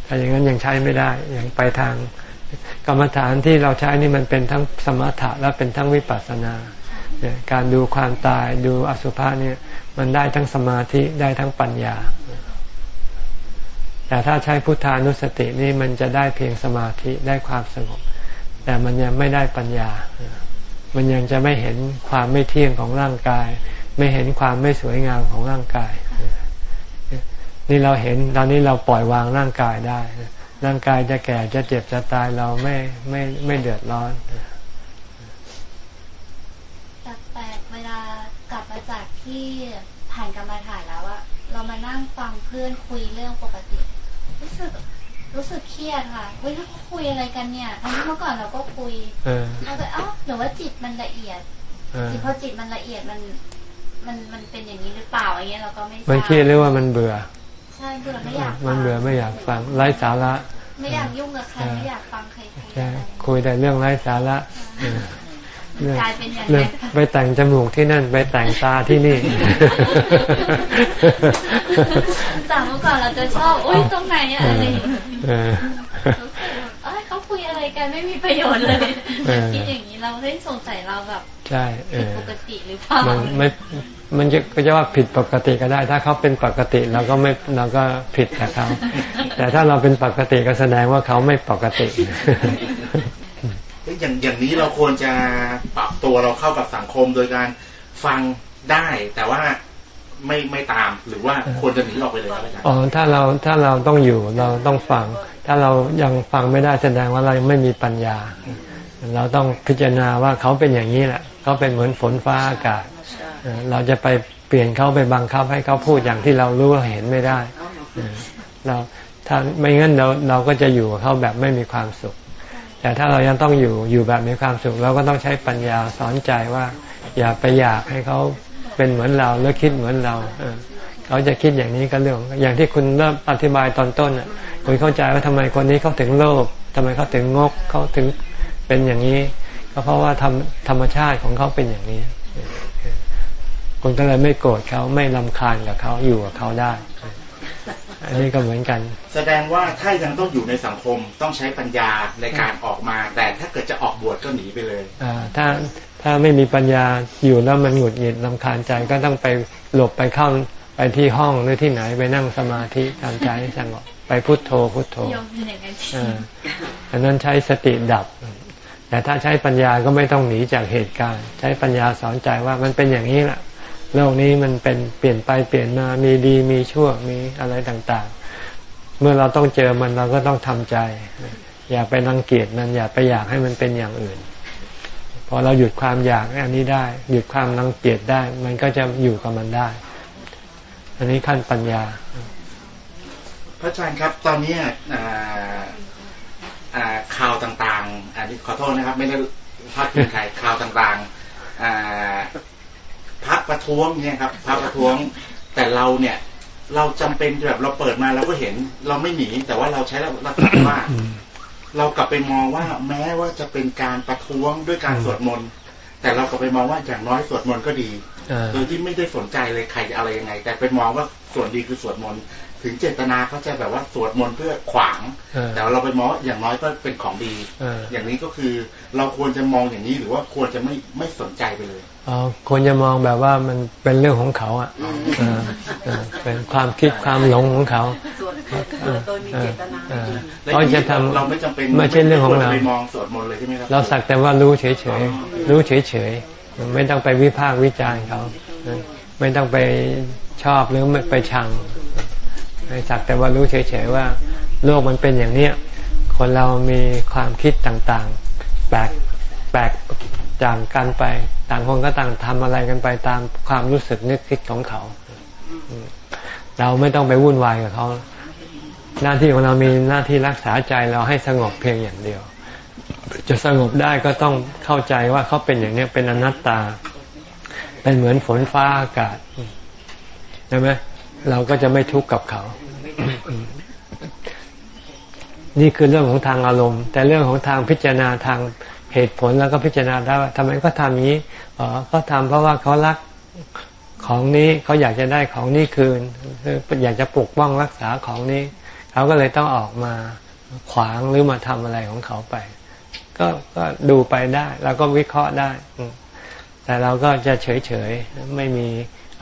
S1: ถ้าอย่างนั้นยังใช้ไม่ได้ ยังไปทางกรรมฐานที่เราใช้นี่มันเป็นทั้งสมถะและเป็นทั้งวิปัสสนาการดูความตายดูอสุภะเนี่ย มันได้ทั้งสมาธิได้ทั้งปัญญา แต่ถ้าใช้พุทธานุสตินี่มันจะได้เพียงสมาธิได้ความสงบ แต่มันยังไม่ได้ปัญญา มันยังจะไม่เห็นความไม่เที่ยงของร่างกาย ไม่เห็นความไม่สวยงามของร่างกาย นี่เราเห็นตอนนี้เราปล่อยวางร่างกายได้ ร่างกายจะแก่จะเจ็บจะตายเราไม่ไม่ไม่เดือดร้อน
S2: แต่เวลากลับมาจากที่ผ่านกรรมาถ่ายแล้วอะเรามานั่งฟังเพื่อนคุยเรื่องปกติ รู้สึกรู้สึกเครียดค่ะเฮ้ยเขาคุยอะไรกันเนี่ยทั้งที่เมื่อก่อนเราก็คุยเราก็เอ้าหรือว่าจิตมันละเอียดจิตพอจิตมันละเอียดมัน มันมันเป็นอย่างนี้หรือเปล่าอย่างเงี้ยเราก็ไม่
S1: มันเครียดหรือว่ามันเบื่อ
S2: ใช่เบื่อไม่อยาก
S1: มันเบื่อไม่อยากฟังไร้สาระ
S2: ไม่อยากยุ่งกับใครไม่อยากฟังใครคุยใช่
S1: คุยแต่เรื่องไร้สาระกลายเป็นอย่างนี้ไปแต่งจมูกที่นั่น ไปแต่งตาที่นี่
S2: จากเมื่อก่อนเราจะชอบอุ้ยตรงไหนอะไรเอ้ยเขาคุยอะไรกันไม่มีประโยชน์เลยคิดอย่างนี้เราได้สงสัยเราแบบ ใช่ผิดปกติหรือเปล่ามันไม่
S1: มันจะก็จะว่าผิดปกติก็ได้ ถ้าเขาเป็นปกติเราก็ไม่เราก็ผิดกับเขาแต่ถ้าเราเป็นปกติก็แสดงว่าเขาไม่ปกติ
S3: อย่างอย่างนี้เราควรจะปรับตัวเราเข้ากับสังคมโดยการฟังได้ แต่ว่าไม่ไม่ตามหรือว่าควรจะหนีออกไปเลยครับอาจารย์อ๋อ
S1: ถ้าเราถ้าเราต้องอยู่เราต้องฟัง ถ้าเรายังฟังไม่ได้แสดงว่าเราไม่มีปัญญา เราต้องพิจารณาว่าเขาเป็นอย่างนี้แหละเขาเป็นเหมือนฝนฟ้าอากาศ เราจะไปเปลี่ยนเขาไปบังคับให้เขาพูดอย่างที่เรารู้เห็นไม่ได้เราถ้าไม่งั้นเราเราก็จะอยู่กับเขาแบบไม่มีความสุข แต่ถ้าเรายังต้องอยู่อยู่แบบมีความสุข เราก็ต้องใช้ปัญญาสอนใจว่า อย่าไปอยากให้เขาเป็นเหมือนเราแล้วคิดเหมือนเราเขาจะคิดอย่างนี้ก็เรื่อง อย่างที่คุณเริ่มอธิบายตอนต้นอะคุณเข้าใจว่าทำไมคนนี้เขาถึงโลภทำไมเขาถึงงกเขาถึง เป็นอย่างนี้ ก็เพราะว่าธรรมธรรมชาติของเขาเป็นอย่างนี้คุณก็เลยไม่โกรธเขาไม่ลำคาญกับเขาอยู่กับเขาได้ อันนี้ก็เหมือนกัน
S3: แสดงว่าถ้ายังต้องอยู่ในสังคมต้องใช้ปัญญาในการออกมา แต่ถ้าเกิดจะออกบวชก็หนีไปเลย
S1: อ่าถ้าถ้าไม่มีปัญญาอยู่แล้วมันหงุดหงิดลำคาญใจก็ต้องไปหลบไปเข้าไปที่ห้องหรือที่ไหนไปนั่งสมาธิทำใจให้สงบไปพุโทโธพุโทโธอันนั้นใช้สติดับ แต่ถ้าใช้ปัญญาก็ไม่ต้องหนีจากเหตุการณ์ ใช้ปัญญาสอนใจว่ามันเป็นอย่างนี้แหละโลกนี้มันเป็นเปลี่ยนไปเปลี่ยนมามีดีมีชั่วมีอะไรต่างๆ เมื่อเราต้องเจอมันเราก็ต้องทำใจ อย่าไปรังเกียจมันอย่าไปอยากให้มันเป็นอย่างอื่นพพอเราหยุดความอยากอันนี้ได้ หยุดความรังเกียจได้ มันก็จะอยู่กับมันได้ อันนี้ขั้นปัญญา
S3: พระอาจารย์ครับตอนนี้ ข่าวต่างๆอันนี้ขอโทษนะครับ ไม่ได้พาดพิงใครข่าวต่างๆพักประท้วงเนี่ยครับพักประท้วงแต่เราเนี่ย เราจำเป็นแบบเราเปิดมาเราก็เห็น เราไม่หนีแต่ว่าเราใช้แล้วรักษาว่า เรากลับไปมองว่าแม้ว่าจะเป็นการประท้วงด้วยการสวดมนต์แต่เรากลับไปมองว่าอย่างน้อยสวดมนต์ก็ดีโดยที่ไม่ได้สนใจเลยใครจะอะไรยังไง แต่ไปมองว่าส่วนดีคือสวดมนต์ ถึงเจตนาเขาจะแบบว่าสวดมนต์เพื่อขวาง แต่เราไปมองอย่างน้อยก็เป็นของดี อย่างนี้ก็คือเราควรจะมองอย่างนี้หรือว่าควรจะไม่ไม่สนใจไปเลย
S1: อ๋อควรจะมองแบบว่ามันเป็นเรื่องของเขาอะเป็นความคิดความหลงของเขา
S3: เราจะทำเราไม่จำเป็น
S1: ไม่ใช่เรื่องของเรา
S3: ไปมองสวดมนต์เลยใช่ไหมครับ
S1: เราสักแต่ว่ารู้เฉยๆรู้เฉยๆไม่ต้องไปวิพากษ์วิจารณ์เขาไม่ต้องไปชอบหรือไม่ไปชัง ให้สักแต่ว่ารู้เฉยๆว่า โลกมันเป็นอย่างเนี้ยคนเรามีความคิดต่างๆ แปลกแปลกจากกันไป ต่างคนก็ต่างทำอะไรกันไปตามความรู้สึกนึกคิดของเขา เราไม่ต้องไปวุ่นวายกับเขา หน้าที่ของเรามีหน้าที่รักษาใจเราให้สงบเพียงอย่างเดียว จะสงบได้ก็ต้องเข้าใจว่าเขาเป็นอย่างนี้เป็นอนัตตา เป็นเหมือนฝนฟ้าอากาศใช่ไหมเราก็จะไม่ทุกข์กับเขา นี่คือเรื่องของทางอารมณ์ แต่เรื่องของทางพิจารณาทางเหตุผลแล้วก็พิจารณาได้ว่าทำไมก็ทำอย่างนี้อ๋อก็ทำเพราะว่าเขารักของนี้เขาอยากจะได้ของนี้คืนอยากจะปกป้องรักษาของนี้เขาก็เลยต้องออกมาขวางหรือมาทำอะไรของเขาไป ก็ก็ดูไปได้ แล้วก็วิเคราะห์ได้ แต่เราก็จะเฉยเฉยไม่มี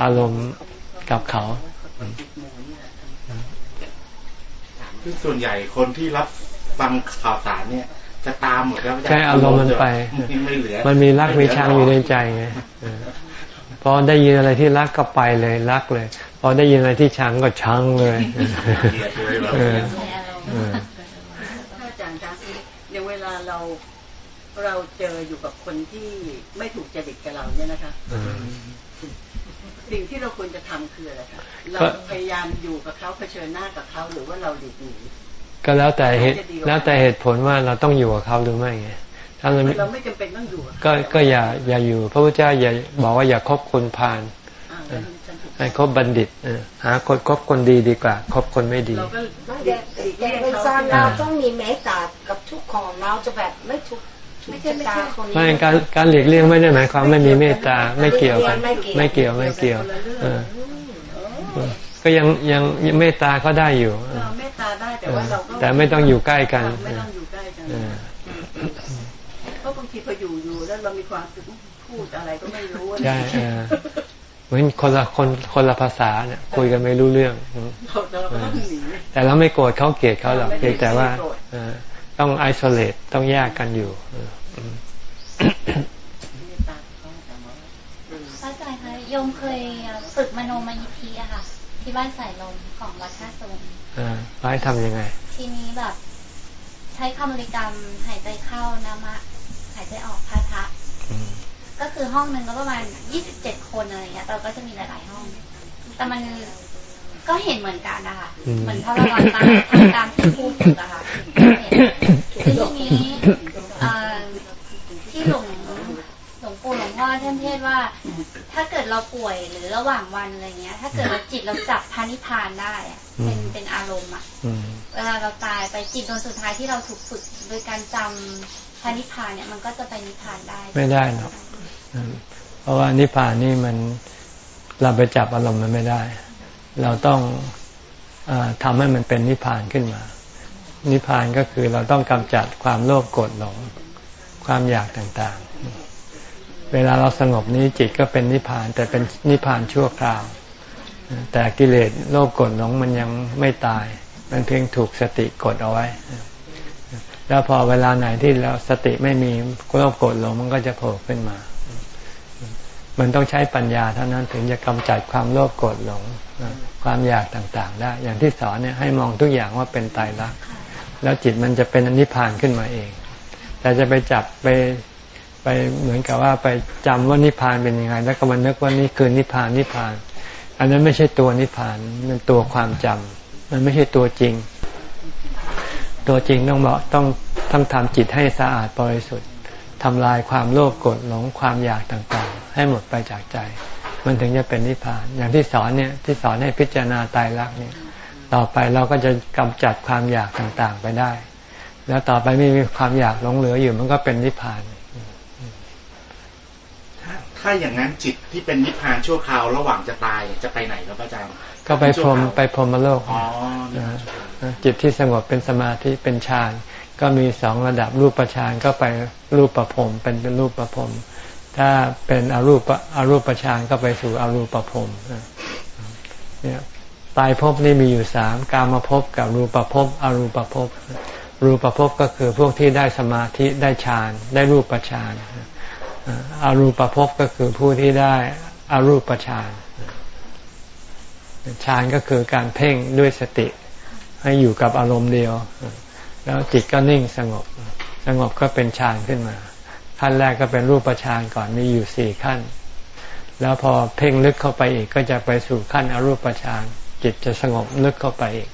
S1: อารมณ์กับเขา
S3: คือส่วนใหญ่คนที่รับฟังข่าวสารเนี่ย จะตามหมดแล้ว
S1: ใช่อารมณ์มันไป มันมีรักมีชังอยู่ในใจไงพอได้ยินอะไรที่รักก็ไปเลยรักเลย พอได้ยินอะไรที่ชังก็ชังเลย
S5: ถ้าอาจารย์คะอย่างเวลาเราเราเจออยู่กับคนที่ไม่ถูกจริตกับเราเนี่ยนะคะสิ่งที่เราควรจะทำคืออะไรคะ เราพยายามอยู่กับเขาเผชิญหน้ากับเขาหรือว่าเราหลีกหนี
S1: ก็แล้วแต่เหตุแล้วแต่เหตุผลว่าเราต้องอยู่กับเขาหรือไม่ไง
S5: ถ้าเราเราไม่จำเป็นต้องอยู่
S1: ก็ก็อย่าอย่าอยู่ พระพุทธเจ้าอย่าบอกว่าอย่าคบคนพาลให้คบบัณฑิตหาคนคบคนดีดีกว่าคบคนไม่ดีเราก็
S4: เป็นซอนเราต้องมีเมตตากับทุกคนเราจะแบบไม่ทุกไม่ใช่
S1: ไม่การการหลีกเลี่ยงไม่ได้หมายความไม่มีเมตตาไม่เกี่ยวกันไม่เกี่ยวไม่เกี่ยว ก็ยังยังเมตตาก็ได้อยู่
S5: เมตตาได้แต่ว่าเราก็
S1: แต่ไม่ต้องอยู่ใกล้กัน
S5: ไม่ต้องอยู่ใกล้กันเพราะบางทีพออยู่อยู่แล้วเรามีความพูดอะไรก็ไม่รู้ใช่
S1: เหมือนคนละคนคนละภาษาเนี่ยคุยกันไม่รู้เรื่องแต่เราไม่โกรธเขาเกลียดเขาหรอกเพียงแต่ว่าต้องไอโซเลตต้องแยกกันอยู่
S2: พระอาจาร ย์คะโยมเคยฝึกมโนมยิทธิอะค่ะ ที่บ้านสายลมของวัดท่าสม
S1: อ่าให้ทำยังไง
S2: ทีนี้แบบ ใช้คำบริกรรมหายใจเข้านามะ หายใจออกพาทะก็คือห้องหนึ่งก็ประมาณยี่สิบเจ็ดคนอะไรเงี้ยเราก็จะมีหลาย ๆ ห้อง แต่มันก็เห็นเหมือนกันนะคะเหมือนพอเราตามทำตามที่พูดถึงอะค่ะทีนี้ที่หลวงหลวงปู่หลวง พ่อท่านเทศว่า ถ้าเกิดเราป่วยหรือระหว่างวันอะไรเงี้ย ถ้าเกิดเราจิตเราจับพานิพานได้อะเป็นเป็นอารมณ์อะเวลาเราตายไปจิตดวงสุดท้ายที่เราถูกฝึกโดยการจำพานิพานเนี่ยมันก็จะไปนิพานได้
S1: ไม่ได้หรอกเพราะว่านิพานนี่มันเราไปจับอารมณ์มันไม่ได้ เราต้องอทำให้มันเป็นนิพพานขึ้นมา นิพพานก็คือเราต้องกำจัดความโลภโกรธหลงความอยากต่างๆ เวลาเราสงบนี้จิตก็เป็นนิพพาน แต่เป็นนิพพานชั่วคราว แต่กิเลสโลภโกรธหลงมันยังไม่ตาย มันเพียงถูกสติกดเอาไว้ แล้วพอเวลาไหนที่เราสติไม่มีโลภโกรธหลงมันก็จะโผล่ขึ้นมา มันต้องใช้ปัญญาเท่านั้นถึงจะกำจัดความโลภโกรธหลง ความอยากต่างๆ ได้ อย่างที่สอนเนี่ยให้มองทุกอย่างว่าเป็นตายรักแล้วจิตมันจะเป็นอนิพพานขึ้นมาเอง แต่จะไปจับไป ไปเหมือนกับว่าไปจำว่านิพพานเป็นยังไง แล้วก็มันนึกว่านี่คือนิพพานนิพพาน อันนั้นไม่ใช่ตัวนิพพานมันตัวความจำมันไม่ใช่ตัวจริง ตัวจริงต้องบอกต้องต้องทำจิตให้สะอาดบริสุทธิ์ทำลายความโลภโกรธหลงความอยากต่างๆ ให้หมดไปจากใจ มันถึงจะเป็นนิพพาน อย่างที่สอนเนี่ยที่สอนให้พิจารณาตายรักเนี่ย ต่อไปเราก็จะกำจัดความอยากต่างๆไปได้ แล้วต่อไปไม่มีความอยากหลงเหลืออยู่มันก็เป็นนิพพาน
S3: ถ้าอย่างนั้นจิตที่เป็นนิพพานชั่วคราวระหว่างจะตายจะไปไหนครับอาจารย์
S1: ก็ไปพรมไปพรมโลกจิตที่สงบเป็นสมาธิเป็นฌานก็มีสองระดับรูปฌานก็ไปรูปประพรมเป็นเป็นรูปประพรมถ้าเป็นอรูปอรูปฌานก็ไปสู่อรูปประพรมเนี่ยตายภพนี่มีอยู่สามกามภพกับรูปภพอรูปภพรูปภพก็คือพวกที่ได้สมาธิได้ฌานได้รูปฌาน อารูปภพก็คือผู้ที่ได้อารูปฌานฌานก็คือการเพ่งด้วยสติ ให้อยู่กับอารมณ์เดียว แล้วจิตก็นิ่งสงบ สงบก็เป็นฌานขึ้นมา ขั้นแรกก็เป็นรูปฌานก่อนมีอยู่สี่ขั้น แล้วพอเพ่งลึกเข้าไปอีกก็จะไปสู่ขั้นอรูปฌานจิตจะสงบลึกเข้าไปอีก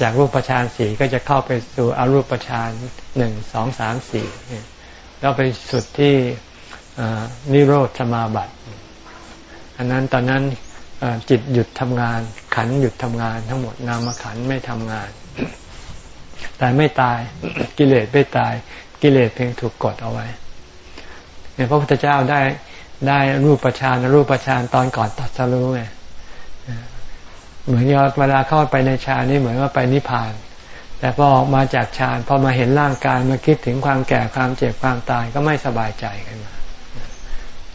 S1: จากรูปฌานสี่ก็จะเข้าไปสู่อรูปฌานหนึ่งสองสามสี่ แล้วไปสุดที่นิโรธสมาบัติ อันนั้นตอนนั้นจิตหยุดทำงาน ขันหยุดทำงาน ทั้งหมดนามขันไม่ทำงาน แต่ไม่ตายกิเลสไม่ตาย กิเลสเพียงถูกกดเอาไว้เนี่ยพระพุทธเจ้าได้ได้รูปประชานรูปประชานตอนก่อนตัดสรู้ไงเหมือนยอดเวลาเข้าไปในฌานนี่เหมือนว่าไปนิพพาน แต่พอออกมาจากฌานพอมาเห็นร่างกายมาคิดถึงความแก่ความเจ็บความตายก็ไม่สบายใจขึ้นมา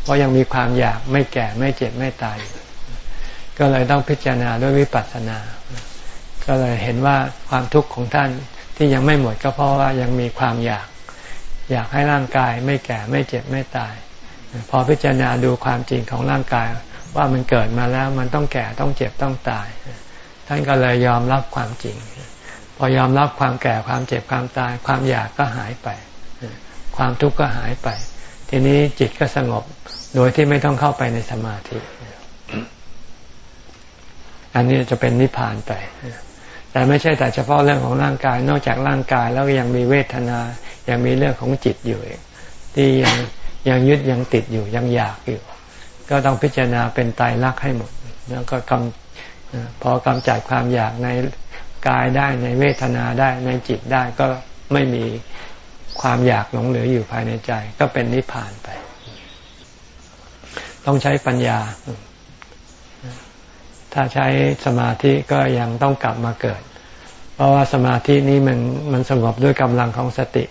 S1: เพราะยังมีความอยากไม่แก่ไม่เจ็บไม่ตาย ก็เลยต้องพิจารณาด้วยวิปัสสนา ก็เลยเห็นว่าความทุกข์ของท่านที่ยังไม่หมดก็เพราะว่ายังมีความอยาก อยากให้ร่างกายไม่แก่ไม่เจ็บไม่ตาย พอพิจารณาดูความจริงของร่างกายว่ามันเกิดมาแล้วมันต้องแก่ต้องเจ็บต้องตาย ท่านก็เลยยอมรับความจริง พอยอมรับความแก่ความเจ็บความตาย ความอยากก็หายไป ความทุกข์ก็หายไป ทีนี้จิตก็สงบโดยที่ไม่ต้องเข้าไปในสมาธิ อันนี้จะเป็นนิพพานไป แต่ไม่ใช่แต่เฉพาะเรื่องของร่างกาย นอกจากร่างกายแล้วยังมีเวทนา ยังมีเรื่องของจิตอยู่ที่ยังยังยึดยังติดอยู่ยังอยากอยู่ ก็ต้องพิจารณาเป็นตายรักให้หมด แล้วก็กำพอกำจัดความอยากใน กายได้ในเวทนาได้ในจิตได้ก็ไม่มีความอยากหลงเหลืออยู่ภายในใจ ก็เป็นนิพพานไป ต้องใช้ปัญญา ถ้าใช้สมาธิก็ยังต้องกลับมาเกิด เพราะว่าสมาธินี้มันมันสงบด้วยกำลังของสติ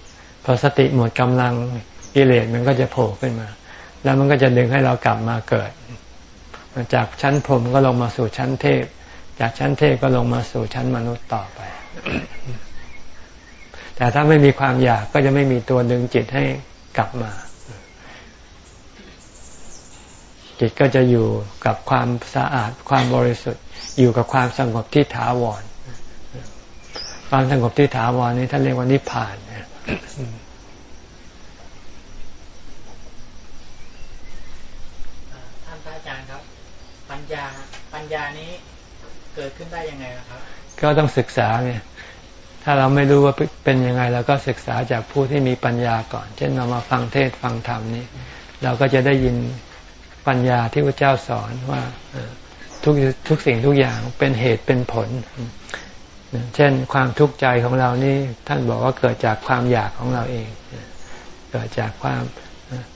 S1: พอสติหมดกำลังกิเลสมันก็จะโผล่ขึ้นมา แล้วมันก็จะดึงให้เรากลับมาเกิด จากชั้นพรหมก็ลงมาสู่ชั้นเทพ จากชั้นเทพก็ลงมาสู่ชั้นมนุษย์ต่อไป แต่ถ้าไม่มีความอยากก็จะไม่มีตัวดึงจิตให้กลับมา จิตก็จะอยู่กับความสะอาดความบริสุทธิ์ อยู่กับความสงบที่ถาวร ความสงบที่ถาวรนี้ท่านเรียกว่านิพพาน
S6: ท่านพระอาจารย์ครับ ปัญญาปัญญานี้ เกิดขึ้นได้ยังไงครับ
S1: ก็ต้องศึกษาเนี่ยถ้าเราไม่รู้ว่าเป็นยังไงเราก็ศึกษาจากผู้ที่มีปัญญาก่อน เช่นเรามาฟังเทศฟังธรรมนี้ เราก็จะได้ยินปัญญาที่พระเจ้าสอนว่าทุกทุกสิ่งทุกอย่างเป็นเหตุเป็นผล เช่นความทุกข์ใจของเรานี่ท่านบอกว่าเกิดจากความอยากของเราเอง เกิดจากความ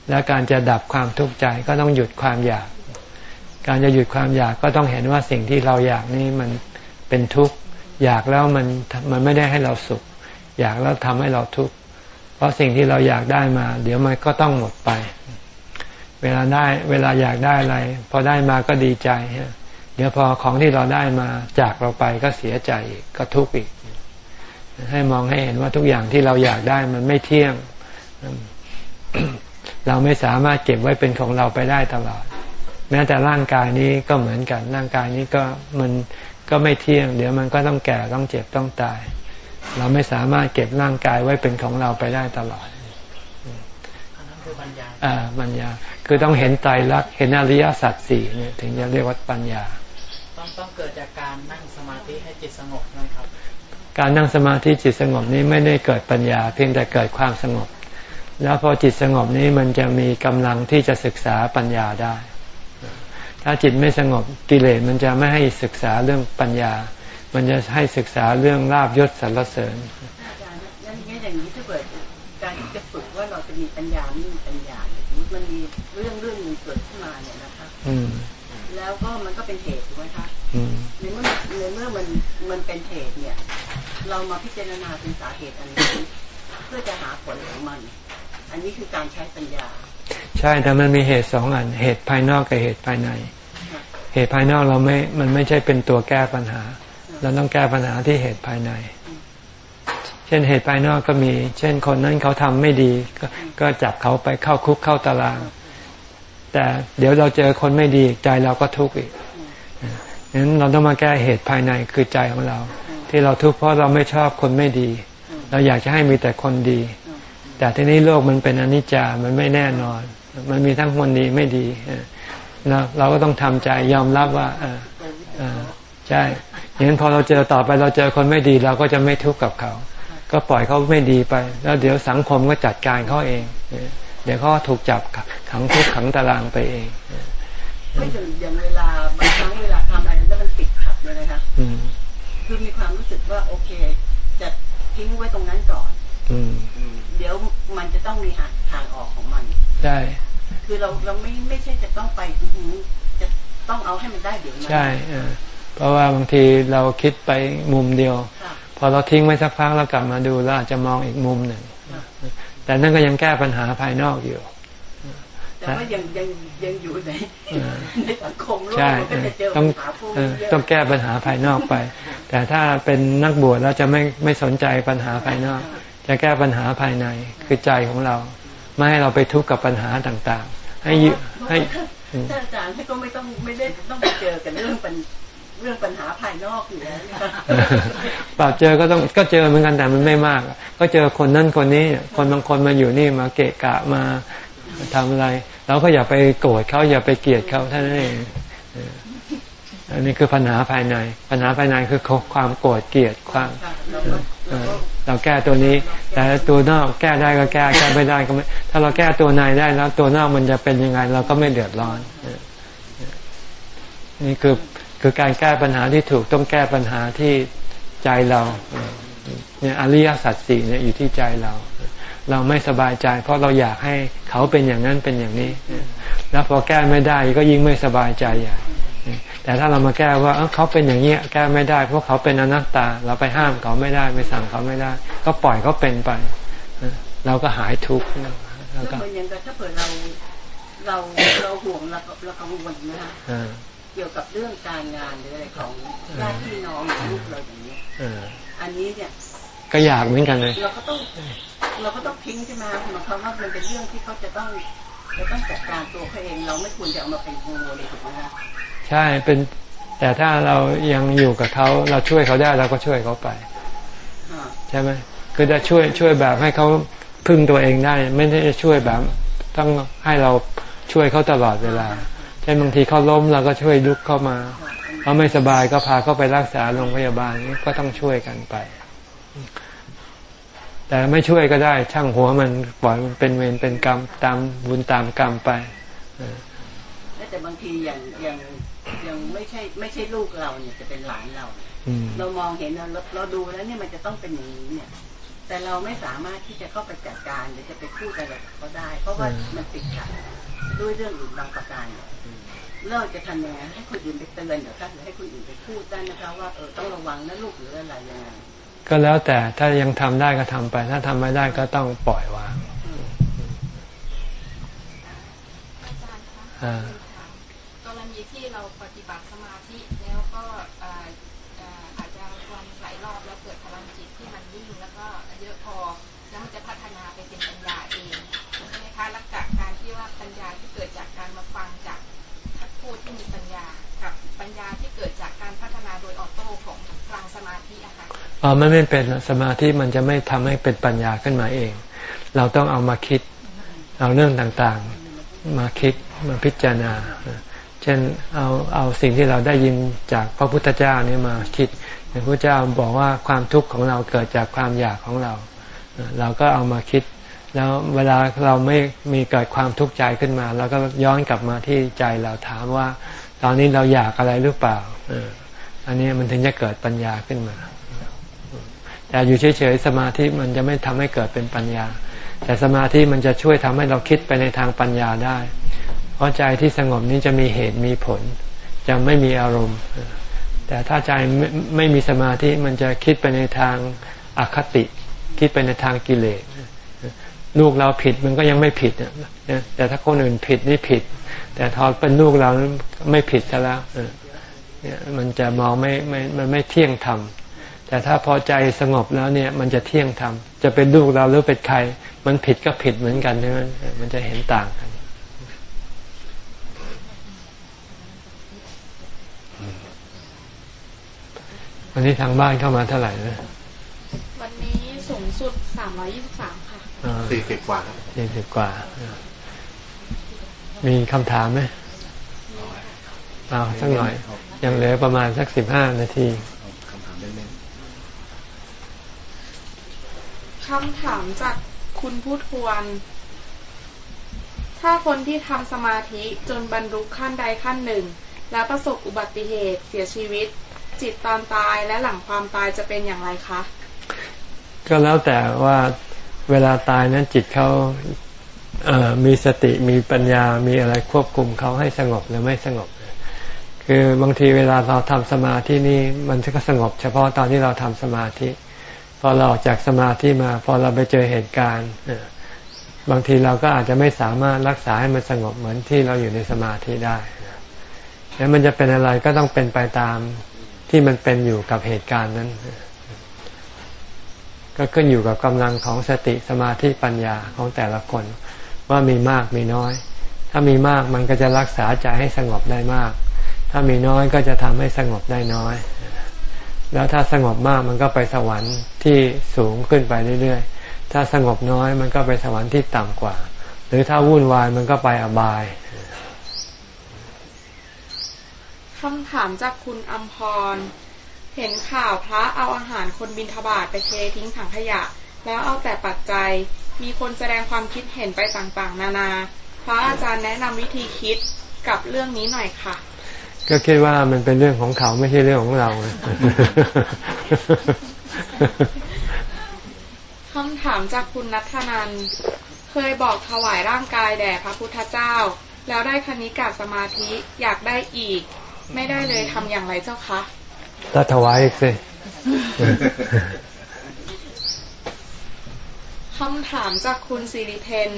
S1: และการจะดับความทุกข์ใจก็ต้องหยุดความอยาก การจะหยุดความอยากก็ต้องเห็นว่าสิ่งที่เราอยากนี้มันเป็นทุกข์ อยากแล้วมันมันไม่ได้ให้เราสุข อยากแล้วทำให้เราทุกข์เพราะสิ่งที่เราอยากได้มา เดี๋ยวมันก็ต้องหมดไป เวลาได้เวลาอยากได้อะไร พอได้มาก็ดีใจเดี๋ยวพอของที่เราได้มาจากเราไปก็เสียใจอีกก็ทุกข์อีก ให้มองให้เห็นว่าทุกอย่างที่เราอยากได้มันไม่เที่ยง เราไม่สามารถเก็บไว้เป็นของเราไปได้ตลอด แม้แต่ร่างกายนี้ก็เหมือนกัน ร่างกายนี้ก็มันก็ไม่เที่ยง เดี๋ยวมันก็ต้องแก่ต้องเจ็บต้องตาย เราไม่สามารถเก็บร่างกายไว้เป็นของเราไปได้ตลอด
S6: คือปัญญา
S1: อ่าปัญญา คือต้องเห็นไตรลักษณ์เห็นอริยสัจสี่เนี่ยถึงจะเรียกว่าปัญญา
S6: ต้องต้องเกิดจากการนั่งสมาธิให้จิตสงบนะครับ
S1: การนั่งสมาธิจิตสงบนี้ไม่ได้เกิดปัญญา เพียงแต่เกิดความสงบ แล้วพอจิตสงบนี้มันจะมีกำลังที่จะศึกษาปัญญาได้ ถ้าจิตไม่สงบกิเลสมันจะไม่ให้ศึกษาเรื่องปัญญา มันจะให้ศึกษาเรื่องลาบยศสรรเสริญ
S5: งั้นอย่างนี้ถ้าเกิดการที่จะฝึกว่าเราจะมีปัญญาไม่มีปัญญาอย่างนี้มันมีเรื่องเรื่องหนึ่งเกิดขึ้นมาเนี่ยนะคะแล้วก็มันก็เป็นเหตุถูกไหมคะในเมื่อในเมื่อมันมันเป็นเหตุเนี่ย เรามาพิจารณาเป็นสาเหตุอันนี้เพื่อจะหาผลของมัน อันนี้คือการใช้ปัญญา
S1: ใช่แต่มันมีเหตุสองอันเหตุภายนอกกับเหตุภายใน เหตุภายนอกเราไม่ มันไม่ใช่เป็นตัวแก้ปัญหา เราต้องแก้ปัญหาที่เหตุภายใน เช่นเหตุภายนอกก็มี เช่นคนนั้นเขาทำไม่ดีก็ก็จับเขาไปเข้าคุกเข้าตาราง แต่เดี๋ยวเราเจอคนไม่ดีใจเราก็ทุกข์อีกงั้นเราต้องมาแก้เหตุภายในคือใจของเรา ที่เราทุกข์เพราะเราไม่ชอบคนไม่ดี เราอยากจะให้มีแต่คนดี แต่ทีนี้โลกมันเป็นอนิจจามันไม่แน่นอน มันมีทั้งคนดีไม่ดี เราเราก็ต้องทำใจยอมรับว่าใช่อย่างนั้นพอเราเจอต่อไปเราเจอคนไม่ดีเราก็จะไม่ทุกข์กับเขา ก็ปล่อยเขาไม่ดีไป แล้วเดี๋ยวสังคมก็จัดการเขาเอง เดี๋ยวเขาถูกจับขังทุกขังตารางไปเอง
S5: ไม่ถึงอย่างเวลาบางครั้งเวลาทำอะไรแล้วมันติดขัดเลยนะคะคือมีความรู้สึกว่าโอเค จะทิ้งไว้ตรงนั้นก่อนเดี๋ยวมันจะต้องมีหาทางออกของมัน
S1: ใช่
S5: คือเราเราไม่ไม่ใช่จะต้องไปจะต้องเอาให้มันได้เดี๋ยวนั้นใช่
S1: เพราะว่าบางทีเราคิดไปมุมเดียว พอเราทิ้งไว้สักพักแล้วกลับมาดูเราอาจจะมองอีกมุมหนึ่งแต่นั่นก็ยังแก้ปัญหาภายนอกอยู่
S5: แต่ว่ายังยังยังอยู่ในในสังคมโลกก็จะเจอ
S1: ต้องต้องแก้ปัญหาภายนอกไป แต่ถ้าเป็นนักบวชแล้วจะไม่ไม่สนใจปัญหาภายนอก จะแก้ปัญหาภายในคือใจของเรา ไม่ให้เราไปทุกข์กับปัญหาต่างๆ ให้ให้
S5: อาจารย์ก็ไม่ต้องไม่ได้ต้องไปเจอกันเรื่องปัญเรื่องปัญหาภายนอกอยู่แล้ว
S1: ปราบเจอก็ต้องก็เจอเหมือนกันแต่มันไม่มาก ก็เจอคนนั่นคนนี้ คนบางคนมาอยู่นี่มาเกะกะมาทำอะไรเราก็อย่าไปโกรธเขาอย่าไปเกลียดเขาท่านเองอันนี้คือปัญหาภายใน ปัญหาภายในคือความโกรธเกลียดความ เราแก้ตัวนี้ แต่ตัวนอกแก้ได้ก็แก้แก้ไม่ได้ก็ไม่ถ้าเราแก้ตัวในได้แล้ว ตัวนอกมันจะเป็นยังไง เราก็ไม่เดือดร้อนนี่คือคือการแก้ปัญหาที่ถูกต้องแก้ปัญหาที่ใจเราเนี่ยอริยสัจสี่เนี่ยอยู่ที่ใจเรา เราไม่สบายใจ เพราะเราอยากให้เขาเป็นอย่างนั้นเป็นอย่างนี้ แล้วพอแก้ไม่ได้ก็ยิ่งไม่สบายใจใหญ่ แต่ถ้าเรามาแก้ว่าเขาเป็นอย่างนี้แก้ไม่ได้ เพราะเขาเป็นอนัตตา เราไปห้ามเขาไม่ได้ไม่สั่งเขาไม่ได้ ก็ปล่อยเขาเป็นไปเราก็หายทุกข์
S5: แล้วก็อย่างถ้าเผื่อเราเราเราห่วงเราเรากังวลนะคะเกี่ยวกับเรื่องการงานหรืออะไรของญาติพี่น้องลูกเราอย่างนี้อันนี้เนี่ย
S1: ก็อยากเหมือนกันเลย
S5: เราก็ต้องเราก็ต้องทิ้งใช่ไหมหมายความว่ามันเป็นเรื่องที่เขาจะต้องจะต้องจัดการตัวเขาเอง เราไม่ควรจะเอามาเป็นกังวลเลยถูกไหมคะ ใช่
S1: เป็น แต่ถ้าเรายังอยู่กับเขาเราช่วยเขาได้เราก็ช่วยเขาไปใช่ไหมคือจะช่วยช่วยแบบให้เขาพึ่งตัวเองได้ ไม่ได้ช่วยแบบ ต้องให้เราช่วยเขาตลอดเวลาเช่นบางทีเขาล้มเราก็ช่วยลุกเข้ามาเขาไม่สบายก็พาเขาไปรักษาโรงพยาบาลก็ต้องช่วยกันไป แต่ไม่ช่วยก็ได้ช่างหัวมันปล่อยมันเป็นเวรเป็นกรรมตามบุญตามกรรมไป
S5: แต่บางทีอย่างอย่าง ย่างไม่ใช่ไม่ใช่ลูกเราเนี่ยจะเป็นหลานเราเรามองเห็นเราเราดูแล้วเนี่ยมันจะต้องเป็นอย่างนี้เนี่ย แต่เราไม่สามารถที่จะเข้าไปจัดการหรือจะไปพูดอะไรกับเขาได้ เพราะว่ามันติดขัดด้วยเรื่องอื่นบางประการเราจะทำยังไงให้คนอื่นไปเตือนหรือหรือให้คนอื่นไปพูดได้นะคะว่าเออต้องระวังนะลูกหรืออะไรยังไง
S1: ก็แล้วแต่ถ้ายังทำได้ก็ทำไป ถ้าทำไม่ได้ก็ต้องปล่อยวาง
S2: กรณีที่เราปฏิบัติสมาธิแล้วก็อาจจะวันหลายรอบแล้วเกิดพลังจิตที่มันยิ่งแล้วก็เยอะพอแล้วมันจะพัฒนาไปเป็นปัญญาเองใช่ไหมคะลักษณะการที่ว่าปัญญาที่เกิดจากการมาฟังจากผู้ที่มีปัญญา กับปัญญาที่เกิดจากการพัฒนาโดยออโต้ของพลังสมาธิ อะค่ะ
S1: อ๋อมันไม่เป็นสมาธิมันจะไม่ทำให้เป็นปัญญาขึ้นมาเอง เราต้องเอามาคิด เอาเรื่องต่างๆ มาคิดมาพิจารณา เช่นเอาเอาสิ่งที่เราได้ยินจากพระพุทธเจ้านี่มาคิดพระพุทธเจ้าบอกว่าความทุกข์ของเราเกิดจากความอยากของเรา เราก็เอามาคิด แล้วเวลาเราไม่มีเกิดความทุกข์ใจขึ้นมาเราก็ย้อนกลับมาที่ใจเราถามว่า ตอนนี้เราอยากอะไรหรือเปล่าอันนี้มันถึงจะเกิดปัญญาขึ้นมา แต่อยู่เฉยๆสมาธิมันจะไม่ทำให้เกิดเป็นปัญญา แต่สมาธิมันจะช่วยทำให้เราคิดไปในทางปัญญาได้ เพราะใจที่สงบนี้จะมีเหตุมีผล จะไม่มีอารมณ์ แต่ถ้าใจไม่ไม่มีสมาธิมันจะคิดไปในทางอคติ คิดไปในทางกิเลสลูกเราผิดมันก็ยังไม่ผิดแต่ถ้าคนอื่นผิดนี่ผิด แต่ทอเป็นลูกเราไม่ผิดซะแล้วเนี่ยมันจะมองไม่ไม่มันไม่เที่ยงธรรม แต่ถ้าพอใจสงบแล้วเนี่ย มันจะเที่ยงธรรมจะเป็นลูกเราหรือเป็นใคร มันผิดก็ผิดเหมือนกันใช่ไหมมันจะเห็นต่างกันวันนี้ทางบ้านเข้ามาเท่าไหร่นะ
S2: วันนี้สูงสุดสามร้อยี่สิบสามค่ะ
S3: สี่สิบกว่า
S1: สี่สิบกว่า มีคำถามไหมเอาสักหน่อย ยังเหลือประมาณสักสิบห้านาที
S7: คำถามจากคุณพูดควรถ้าคนที่ทำสมาธิจนบรรลุขั้นใดขั้นหนึ่ง แล้วประสบอุบัติเหตุเสียชีวิต จิตตอนตายและหลังความตายจะเป็นอย่างไรคะ
S1: ก็แล้วแต่ว่าเวลาตายนั้นจิตเขาเมีสติมีปัญญามีอะไรควบคุมเขาให้สงบหรือไม่สงบ คือบางทีเวลาเราทำสมาธินี่มันก็สงบ เฉพาะตอนที่เราทำสมาธิ พอเราออกจากสมาธิมา พอเราไปเจอเหตุการณ์บางทีเราก็อาจจะไม่สามารถรักษาให้มันสงบเหมือนที่เราอยู่ในสมาธิได้แล้วมันจะเป็นอะไรก็ต้องเป็นไปตามที่มันเป็นอยู่กับเหตุการณ์นั้น ก็ขึ้นอยู่กับกำลังของสติสมาธิปัญญาของแต่ละคน ว่ามีมากมีน้อย ถ้ามีมากมันก็จะรักษาใจให้สงบได้มาก ถ้ามีน้อยก็จะทำให้สงบได้น้อย แล้วถ้าสงบมากมันก็ไปสวรรค์ที่สูงขึ้นไปเรื่อยๆ ถ้าสงบน้อยมันก็ไปสวรรค์ที่ต่ำกว่า หรือถ้าวุ่นวายมันก็ไปอบาย
S7: คำถามจากคุณอัมพร เห็นข่าวพระเอาอาหารคนบินทบาทไปเททิ้งถังขยะ แล้วเอาแต่ปัจจัย มีคนแสดงความคิดเห็นไปต่างๆ นานา พระอาจารย์แนะนำวิธีคิดกับเรื่องนี้หน่อยค่ะ
S1: ก็คิดว่ามันเป็นเรื่องของเขาไม่ใช่เรื่องของเรา
S7: คำถามจากคุณนัทนันเคยบอกถวายร่างกายแด่พระพุทธเจ้า แล้วได้คณิกาสมาธิอยากได้อีก ไม่ได้เลยทำอย่างไรเจ้าคะ
S1: ถ้าถวายอีกสิ
S7: คำถามจากคุณสิริเพน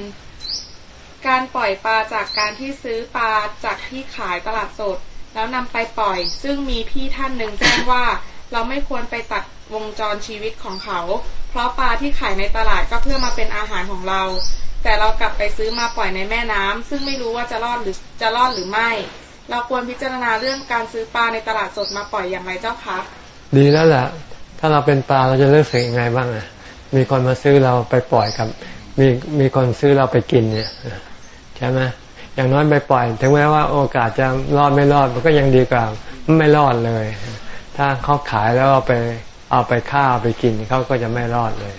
S7: การปล่อยปลาจากการที่ซื้อปลาจากที่ขายตลาดสด แล้วนำไปปล่อย ซึ่งมีพี่ท่านหนึ่งแจ้งว่า เราไม่ควรไปตัดวงจรชีวิตของเขา เพราะปลาที่ขายในตลาดก็เพื่อมาเป็นอาหารของเรา แต่เรากลับไปซื้อมาปล่อยในแม่น้ำซึ่งไม่รู้ว่าจะรอดหรือจะรอดหรือไม่ เราควรพิจารณาเรื่องการซื้อปลาในตลาดสดมาปล่อยอย่างไรเจ้าคะ
S1: ดีแล้วแหละถ้าเราเป็นปลาเราจะเลือกสิ่งยังไงบ้างอะมีคนมาซื้อเราไปปล่อยกับ มีมีคนซื้อเราไปกินเนี่ยใช่ไหม อย่างน้อยไปปล่อย ถึงแม้ว่าโอกาสจะรอดไม่รอดมันก็ยังดีกว่าไม่รอดเลย ถ้าเขาขายแล้วเอาไปเอาไปฆ่าไปกินเขาก็จะไม่รอดเลย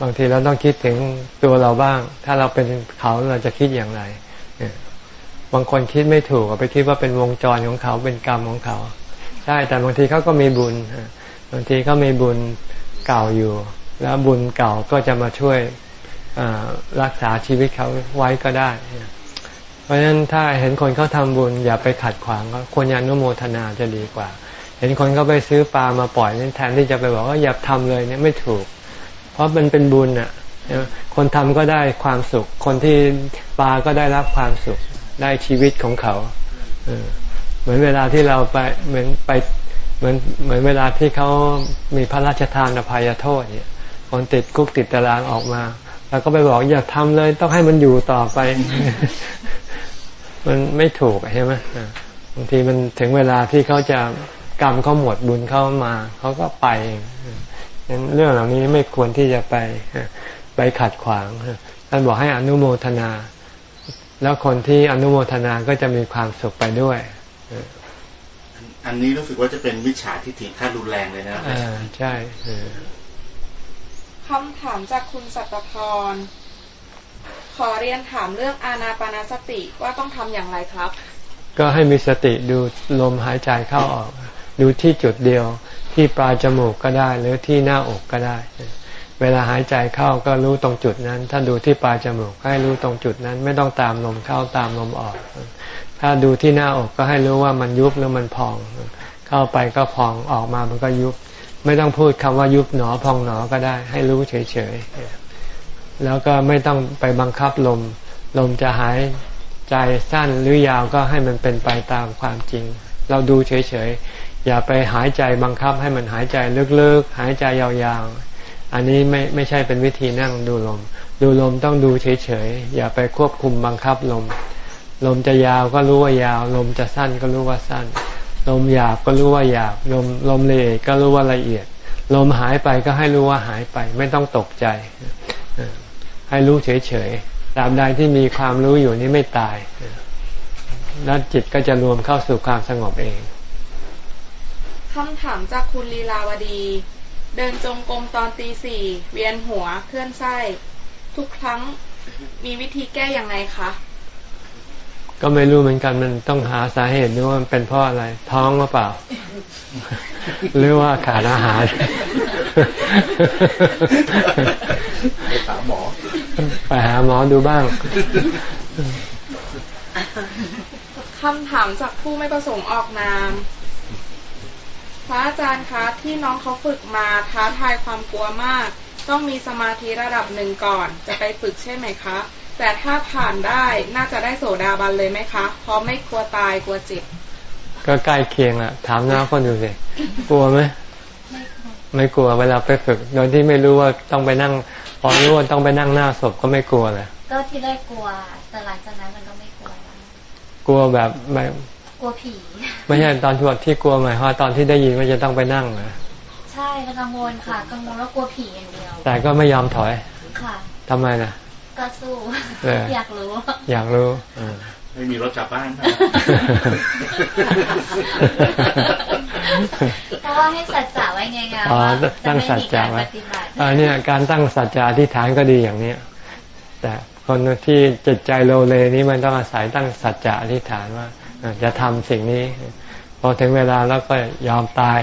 S1: บางทีเราต้องคิดถึงตัวเราบ้าง ถ้าเราเป็นเขาเราจะคิดอย่างไรบางคนคิดไม่ถูกไปคิดว่าเป็นวงจรของเขาเป็นกรรมของเขาใช่แต่บางทีเขาก็มีบุญบางทีเขามีบุญเก่าอยู่ แล้วบุญเก่าก็จะมาช่วยรักษาชีวิตเขาไว้ก็ได้ เพราะฉะนั้นถ้าเห็นคนเขาทาบุญอย่าไปขัดขวางก็ควรอนุโมทนาจะดีกว่า เห็นคนเขาไปซื้อปลามาปล่อยนี่แทนที่จะไปบอกว่าอย่าทำเลยเนี่ยไม่ถูก เพราะมันเป็นบุญอะคนทำก็ได้ความสุข คนที่ปลาก็ได้รับความสุขได้ชีวิตของเขาเหมือนเวลาที่เราไปเหมือนไปเหมือนเหมือนเวลาที่เขามีพระราชทานอภัยโทษเนี่ยคนติดคุกติดตารางออกมา แล้วก็ไปบอกอย่าทำเลย ต้องให้มันอยู่ต่อไป มันไม่ถูกใช่ไหมบางทีมันถึงเวลาที่เขาจะกรรมเขาหมดบุญเข้ามาเขาก็ไปเองเรื่องเหล่านี้ไม่ควรที่จะไปไปขัดขวางท่านบอกให้อนุโมทนา แล้วคนที่อนุโมทนาก็จะมีความสุขไปด้วย
S3: อันนี้รู้สึกว่าจะเป็นวิชาทิฏฐิขั้นรุนแรงเลยนะ
S1: อ่าใช่
S7: คำถามจากคุณสัตพร ขอเรียนถามเรื่องอานาปนาสติว่าต้องทำอย่างไรครับ
S1: ก็ให้มีสติดูลมหายใจเข้าออก ดูที่จุดเดียว ที่ปลายจมูกก็ได้ หรือที่หน้าอกก็ได้ เวลาหายใจเข้าก็รู้ตรงจุดนั้น ถ้าดูที่ปลายจมูกก็ให้รู้ตรงจุดนั้น ไม่ต้องตามลมเข้าตามลมออก ถ้าดูที่หน้าอกก็ให้รู้ว่ามันยุบหรือมันพอง เข้าไปก็พองออกมามันก็ยุบ ไม่ต้องพูดคำว่ายุบหนอพองหนอก็ได้ ให้รู้เฉยๆ แล้วก็ไม่ต้องไปบังคับลม ลมจะหายใจสั้นหรือยาวก็ให้มันเป็นไปตามความจริง เราดูเฉยๆ อย่าไปหายใจบังคับให้มันหายใจลึกๆ หายใจยาวๆ อันนี้ไม่ไม่ใช่เป็นวิธีนั่งดูลม ดูลมต้องดูเฉยๆ อย่าไปควบคุมบังคับลม ลมจะยาวก็รู้ว่ายาว ลมจะสั้นก็รู้ว่าสั้น ลมหยาบก็รู้ว่าหยาบลมลมละเอียดก็รู้ว่าละเอียด ลมหายไปก็ให้รู้ว่าหายไป ไม่ต้องตกใจ ให้รู้เฉยๆตามใดที่มีความรู้อยู่นี้ไม่ตายแล้วจิตก็จะรวมเข้าสู่ความสงบเอง
S7: คำถามจากคุณลีลาวดี เดินจงกรมตอนตีสี่เวียนหัวเคลื่อนไส้ ทุกครั้งมีวิธีแก้อย่างไรคะ
S1: ก็ไม่รู้เหมือนกันมันต้องหาสาเหตุดูว่ามันเป็นเพราะอะไร ท้องหรือเปล่า หรือว่าขาดอาหาร
S3: ไปหาหมอ
S1: ไปหาหมอดูบ้าง
S7: คำถามจากผู้ไม่ประสงค์ออกนามพระอาจารย์คะที่น้องเขาฝึกมาท้าทายความกลัวมาก ต้องมีสมาธิระดับหนึ่งก่อน จะไปฝึกใช่ไหมคะ แต่ถ้าผ่านได้น่าจะได้โสดาบันเลยไหมคะ เพราะไม่กลัวตายกลัวเจ็บ
S1: ก็ใกล้เคียงอะถามน้าคนดูสิกลัวไหมไม่กลัวเวลาไปฝึก โดยที่ไม่รู้ว่าต้องไปนั่งพอรู้ว่าต้องไปนั่งหน้าศพก็ไม่กลัวเลย
S2: ก็ที่ได้กลัวแต่หลังจากนั้นมันก็ไม่กลัว
S1: กลัวแบบไม่
S2: กลัวผี
S1: ไม่ใช่ตอนที่ที่กลัวหมายว่าตอนที่ได้ยินว่าจะต้องไปนั่งนะ
S2: ใช่กังวลค่ะกังวลแล้วกลัวผีอย่างเดียว
S1: แต่ก็ไม่ยอมถอย
S2: ค่ะ
S1: ทำไมนะ
S2: ก็สู้ อยากรู้
S1: อยากรู้
S3: ไม่มีรถกลับบ้าน
S2: เพราะว่าให้สัจจะไว้ไงไง
S1: ตั้งสัจจะไว้อันนี้การตั้งสัจจะอธิษฐานก็ดีอย่างเนี้ยแต่คนที่จิตใจโลเลนี้มันต้องอาศัยตั้งสัจจะอธิษฐานว่าจะทำสิ่งนี้ พอถึงเวลาแล้วก็ยอมตาย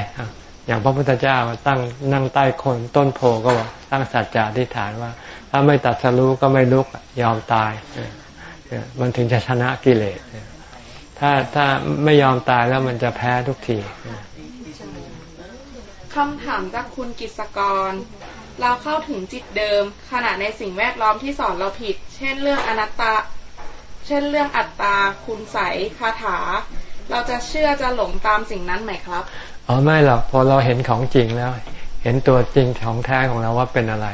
S1: อย่างพระพุทธเจ้าตั้งนั่งใต้คนต้นโพก็บอกตั้งสัจจะอธิษฐานว่า ถ้าไม่ตัดสรู้ก็ไม่ลุกยอมตาย มันถึงจะชนะกิเลส ถ้าถ้าไม่ยอมตายแล้วมันจะแพ้ทุกที
S7: คำถามจากคุณกิษกร เราเข้าถึงจิตเดิม ขณะในสิ่งแวดล้อมที่สอนเราผิด เช่นเรื่องอนัตตา เช่นเรื่องอัตตา คุณใสคาถา เราจะเชื่อจะหลงตามสิ่งนั้นไหมครับ
S1: อ๋อไม่หรอก พอเราเห็นของจริงแล้ว เห็นตัวจริงของแท้ของเราว่าเป็นอะไร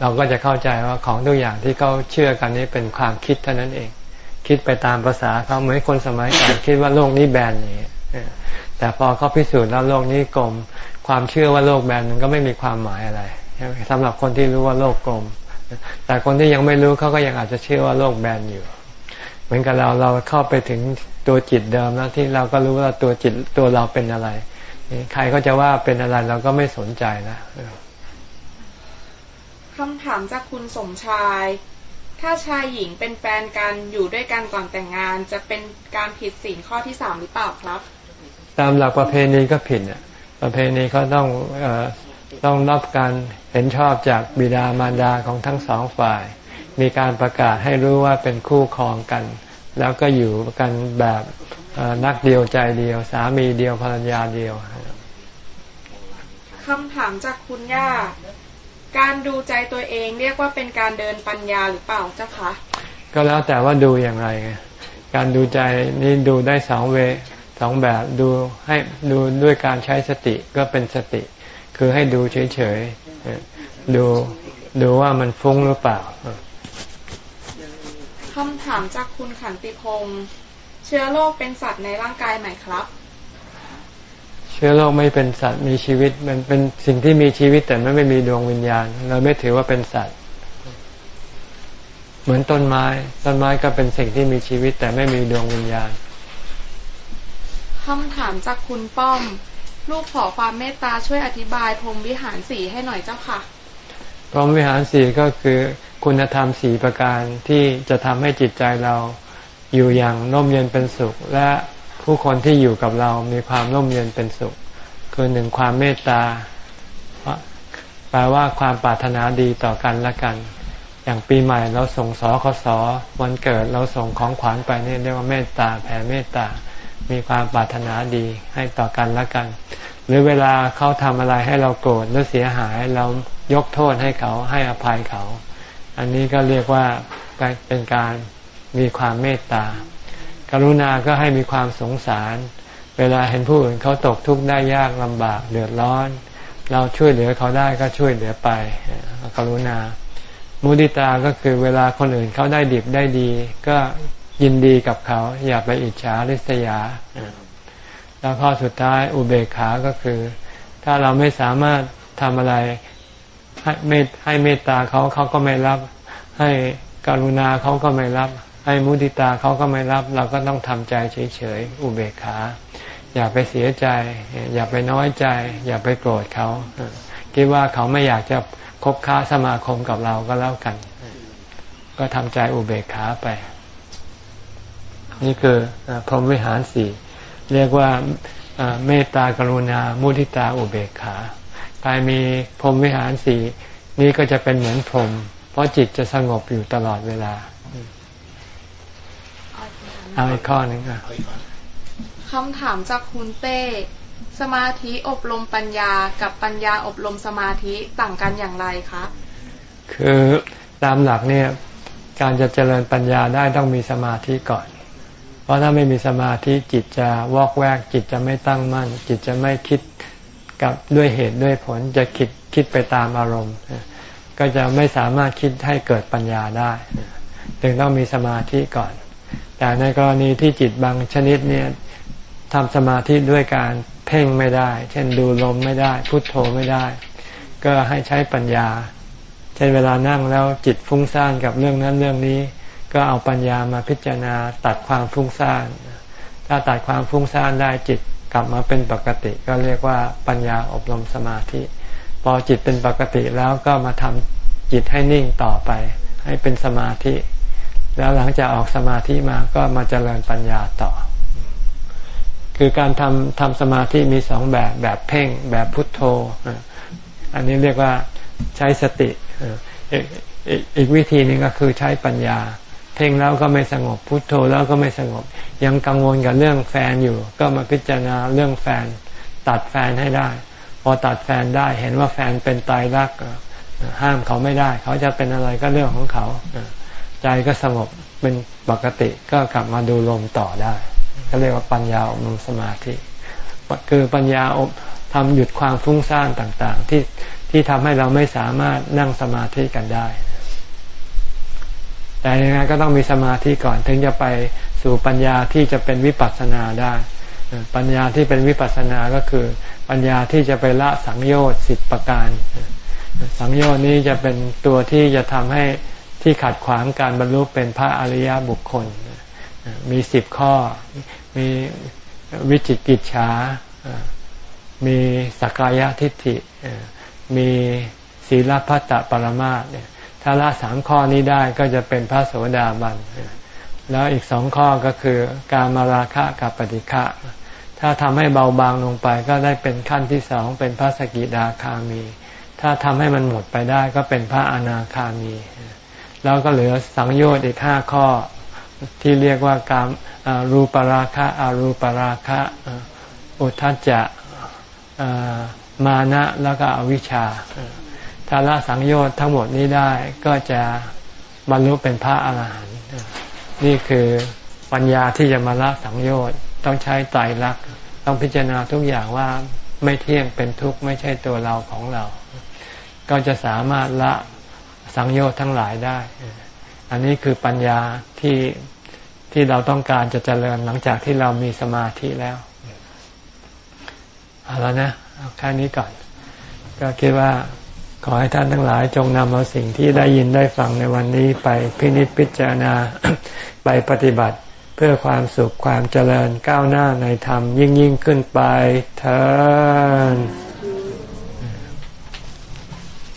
S1: เราก็จะเข้าใจว่าของทุกอย่างที่เขาเชื่อกันนี้เป็นความคิดเท่านั้นเอง คิดไปตามภาษาเขาเหมือนคนสมัยก่อนคิดว่าโลกนี้แบนอย่างนี้แต่พอเขาพิสูจน์แล้วโลกนี้กลม ความเชื่อว่าโลกแบนมันก็ไม่มีความหมายอะไรสำหรับคนที่รู้ว่าโลกกลม แต่คนที่ยังไม่รู้เขาก็ยังอาจจะเชื่อว่าโลกแบนอยู่ เหมือนกับเราเราเข้าไปถึงตัวจิตเดิมแล้วที่เราก็รู้ว่าตัวจิตตัวเราเป็นอะไร ใครก็จะว่าเป็นอะไรเราก็ไม่สนใจนะ
S7: คำถามจากคุณสมชาย ถ้าชายหญิงเป็นแฟนกันอยู่ด้วยกันก่อนแต่งงาน จะเป็นการผิดศีลข้อที่สามหรือเปล่าครับ
S1: ตามหลักประเพณีก็ผิดอะประเพณีเขาต้องอต้องรับการเห็นชอบจากบิดามารดาของทั้งสองฝ่าย มีการประกาศให้รู้ว่าเป็นคู่ครองกัน แล้วก็อยู่กันแบบนักเดียวใจเดียว สามีเดียวภรรยาเดียว
S7: คำถามจากคุณย่า การดูใจตัวเองเรียกว่าเป็นการเดินปัญญาหรือเปล่าเจ้าคะ
S1: ก็แล้วแต่ว่าดูอย่างไรไงการดูใจนี่ดูได้สองเวสองแบบดูให้ดูด้วยการใช้สติก็เป็นสติ คือให้ดูเฉยๆดูดูว่ามันฟุ้งหรือเปล่า
S7: คำถามจากคุณขันติพงศ์เชื้อโรคเป็นสัตว์ในร่างกายไหมครับ
S1: ชื้อโรคไม่เป็นสัตว์มีชีวิต มันเป็นสิ่งที่มีชีวิตแต่ไม่ไม่มีดวงวิญญาณ เราไม่ถือว่าเป็นสัตว์ เหมือนต้นไม้ ต้นไม้ก็เป็นสิ่งที่มีชีวิตแต่ไม่มีดวงวิญญาณ
S7: คำถามจากคุณป้อม ลูกขอความเมตตาช่วยอธิบายพรมวิหารสี่ให้หน่อยเจ้าค่ะ
S1: พรหมวิหารสี่ก็คือคุณธรรมสี่ประการที่จะทำให้จิตใจเราอยู่อย่างร่มเย็นเป็นสุขและ ผู้คนที่อยู่กับเรามีความร่มเย็นเป็นสุข คือหนึ่งความเมตตาแปลว่าความปรารถนาดีต่อกันและกัน อย่างปีใหม่เราส่งสอคสวันเกิดเราส่งของขวัญไปนี่เรียกว่าเมตตาแผ่เมตตา มีความปรารถนาดีให้ต่อกันและกัน หรือเวลาเขาทำอะไรให้เราโกรธหรือเสียหายเรายกโทษให้เขาให้อภัยเขา อันนี้ก็เรียกว่าเป็นการมีความเมตตา กรุณาก็ให้มีความสงสาร เวลาเห็นผู้อื่นเขาตกทุกข์ได้ยากลำบากเดือดร้อน เราช่วยเหลือเขาได้ก็ช่วยเหลือไปกรุณา มุดิตาก็คือเวลาคนอื่นเขาได้ดิบได้ดี ก็ยินดีกับเขา อย่าไปอิจฉาริษยา แล้วข้อสุดท้ายอุเบกขาก็คือ ถ้าเราไม่สามารถทำอะไรให้เมตให้เมตตาเขาเขาก็ไม่รับ ให้กรุณาเขาก็ไม่รับ ให้มุติตาเขาก็ไม่รับ เราก็ต้องทำใจเฉยๆอุเบกขา อย่าไปเสียใจ อย่าไปน้อยใจ อย่าไปโกรธเขาคิดว่าเขาไม่อยากจะคบค้าสมาคมกับเราก็แล้วกัน ก็ทำใจอุเบกขาไป นี่คือพรหมวิหารสี่เรียกว่าเมตตากรุณา มุทิตาอุเบกขาใครมีพรหมวิหารสี่นี้ก็จะเป็นเหมือนพรหมเพราะจิตจะสงบอยู่ตลอดเวลา เอาอีกข้อหนึ่งอะ
S7: คำถามจากคุณเต้ สมาธิอบรมปัญญากับปัญญาอบรมสมาธิต่างกันอย่างไรคะ
S1: คือตามหลักเนี่ยการจะเจริญปัญญาได้ต้องมีสมาธิก่อน เพราะถ้าไม่มีสมาธิจิตจะวอกแวก จิตจะไม่ตั้งมั่น จิตจะไม่คิดกับด้วยเหตุด้วยผลจะคิดคิดไปตามอารมณ์ ก็จะไม่สามารถคิดให้เกิดปัญญาได้จึงต้องมีสมาธิก่อน แต่ในกรณีที่จิตบางชนิดเนี่ยทำสมาธิด้วยการเพ่งไม่ได้ เช่นดูลมไม่ได้ พุทโธไม่ได้ ก็ให้ใช้ปัญญา เช่นเวลานั่งแล้วจิตฟุ้งซ่านกับเรื่องนั้นเรื่องนี้ ก็เอาปัญญามาพิจารณาตัดความฟุ้งซ่าน ถ้าตัดความฟุ้งซ่านได้จิตกลับมาเป็นปกติ ก็เรียกว่าปัญญาอบรมสมาธิ พอจิตเป็นปกติแล้วก็มาทำจิตให้นิ่งต่อไป ให้เป็นสมาธิ แล้วหลังจากออกสมาธิมาก็มาเจริญปัญญาต่อ คือการทำทำสมาธิมีสองแบบแบบเพ่งแบบพุทโธ อันนี้เรียกว่าใช้สติอีกวิธีนึงก็คือใช้ปัญญา เพ่งแล้วก็ไม่สงบพุทโธแล้วก็ไม่สงบ ยังกังวลกับเรื่องแฟนอยู่ ก็มาพิจารณาเรื่องแฟน ตัดแฟนให้ได้ พอตัดแฟนได้เห็นว่าแฟนเป็นตายรักห้ามเขาไม่ได้ เขาจะเป็นอะไรก็เรื่องของเขา ใจก็สงบเป็นปกติก็กลับมาดูลมต่อได้ก็เรียกว่าปัญญาอบรมสมาธิ คือปัญญาอบทำหยุดความฟุ้งซ่านต่างๆ ที่ที่ทำให้เราไม่สามารถนั่งสมาธิกันได้ แต่ยังไงก็ต้องมีสมาธิก่อนถึงจะไปสู่ปัญญาที่จะเป็นวิปัสสนาได้ ปัญญาที่เป็นวิปัสสนาก็คือ ปัญญาที่จะไปละสังโยชน์สิบประการ สังโยชน์นี้จะเป็นตัวที่จะทำให้ ที่ขัดขวางการบรรลุเป็นพระอริยบุคคล มีสิบข้อ มีวิจิกิจฉามีสกกายทิฏฐิมีศีลพัตตปรมาตเนี่ยถ้าละสามข้อนี้ได้ก็จะเป็นพระโสดาบัน แล้วอีกสองข้อก็คือการมาราคะกับปฏิฆะถ้าทำให้เบาบางลงไปก็ได้เป็นขั้นที่สองเป็นพระสกิดาคามี ถ้าทำให้มันหมดไปได้ก็เป็นพระอนาคามี แล้วก็เหลือสังโยชน์อีกห้าข้อที่เรียกว่าการรูปราคะอารูปราคะอุทจจะมานะแล้วก็อวิชชาถ้าละสังโยชน์ทั้งหมดนี้ได้ก็จะบรรลุเป็นพระอาหารหันต์นี่คือปัญญาที่จะมาละสังโยชน์ต้องใช้ไตรลักษณ์ต้องพิจารณาทุกอย่างว่าไม่เที่ยงเป็นทุกข์ไม่ใช่ตัวเราของเรา ก็จะสามารถละ สังโยชน์ทั้งหลายได้ อันนี้คือปัญญาที่ที่เราต้องการจะเจริญหลังจากที่เรามีสมาธิแล้วเอาแล้วนะเอาแค่นี้ก่อน ก็คิดว่าขอให้ท่านทั้งหลายจงนำเอาสิ่งที่ได้ยินได้ฟังในวันนี้ไปพินิจพิจารณาไปปฏิบัติเพื่อความสุขความเจริญก้าวหน้าในธรรมยิ่งยิ่งขึ้นไปเถิด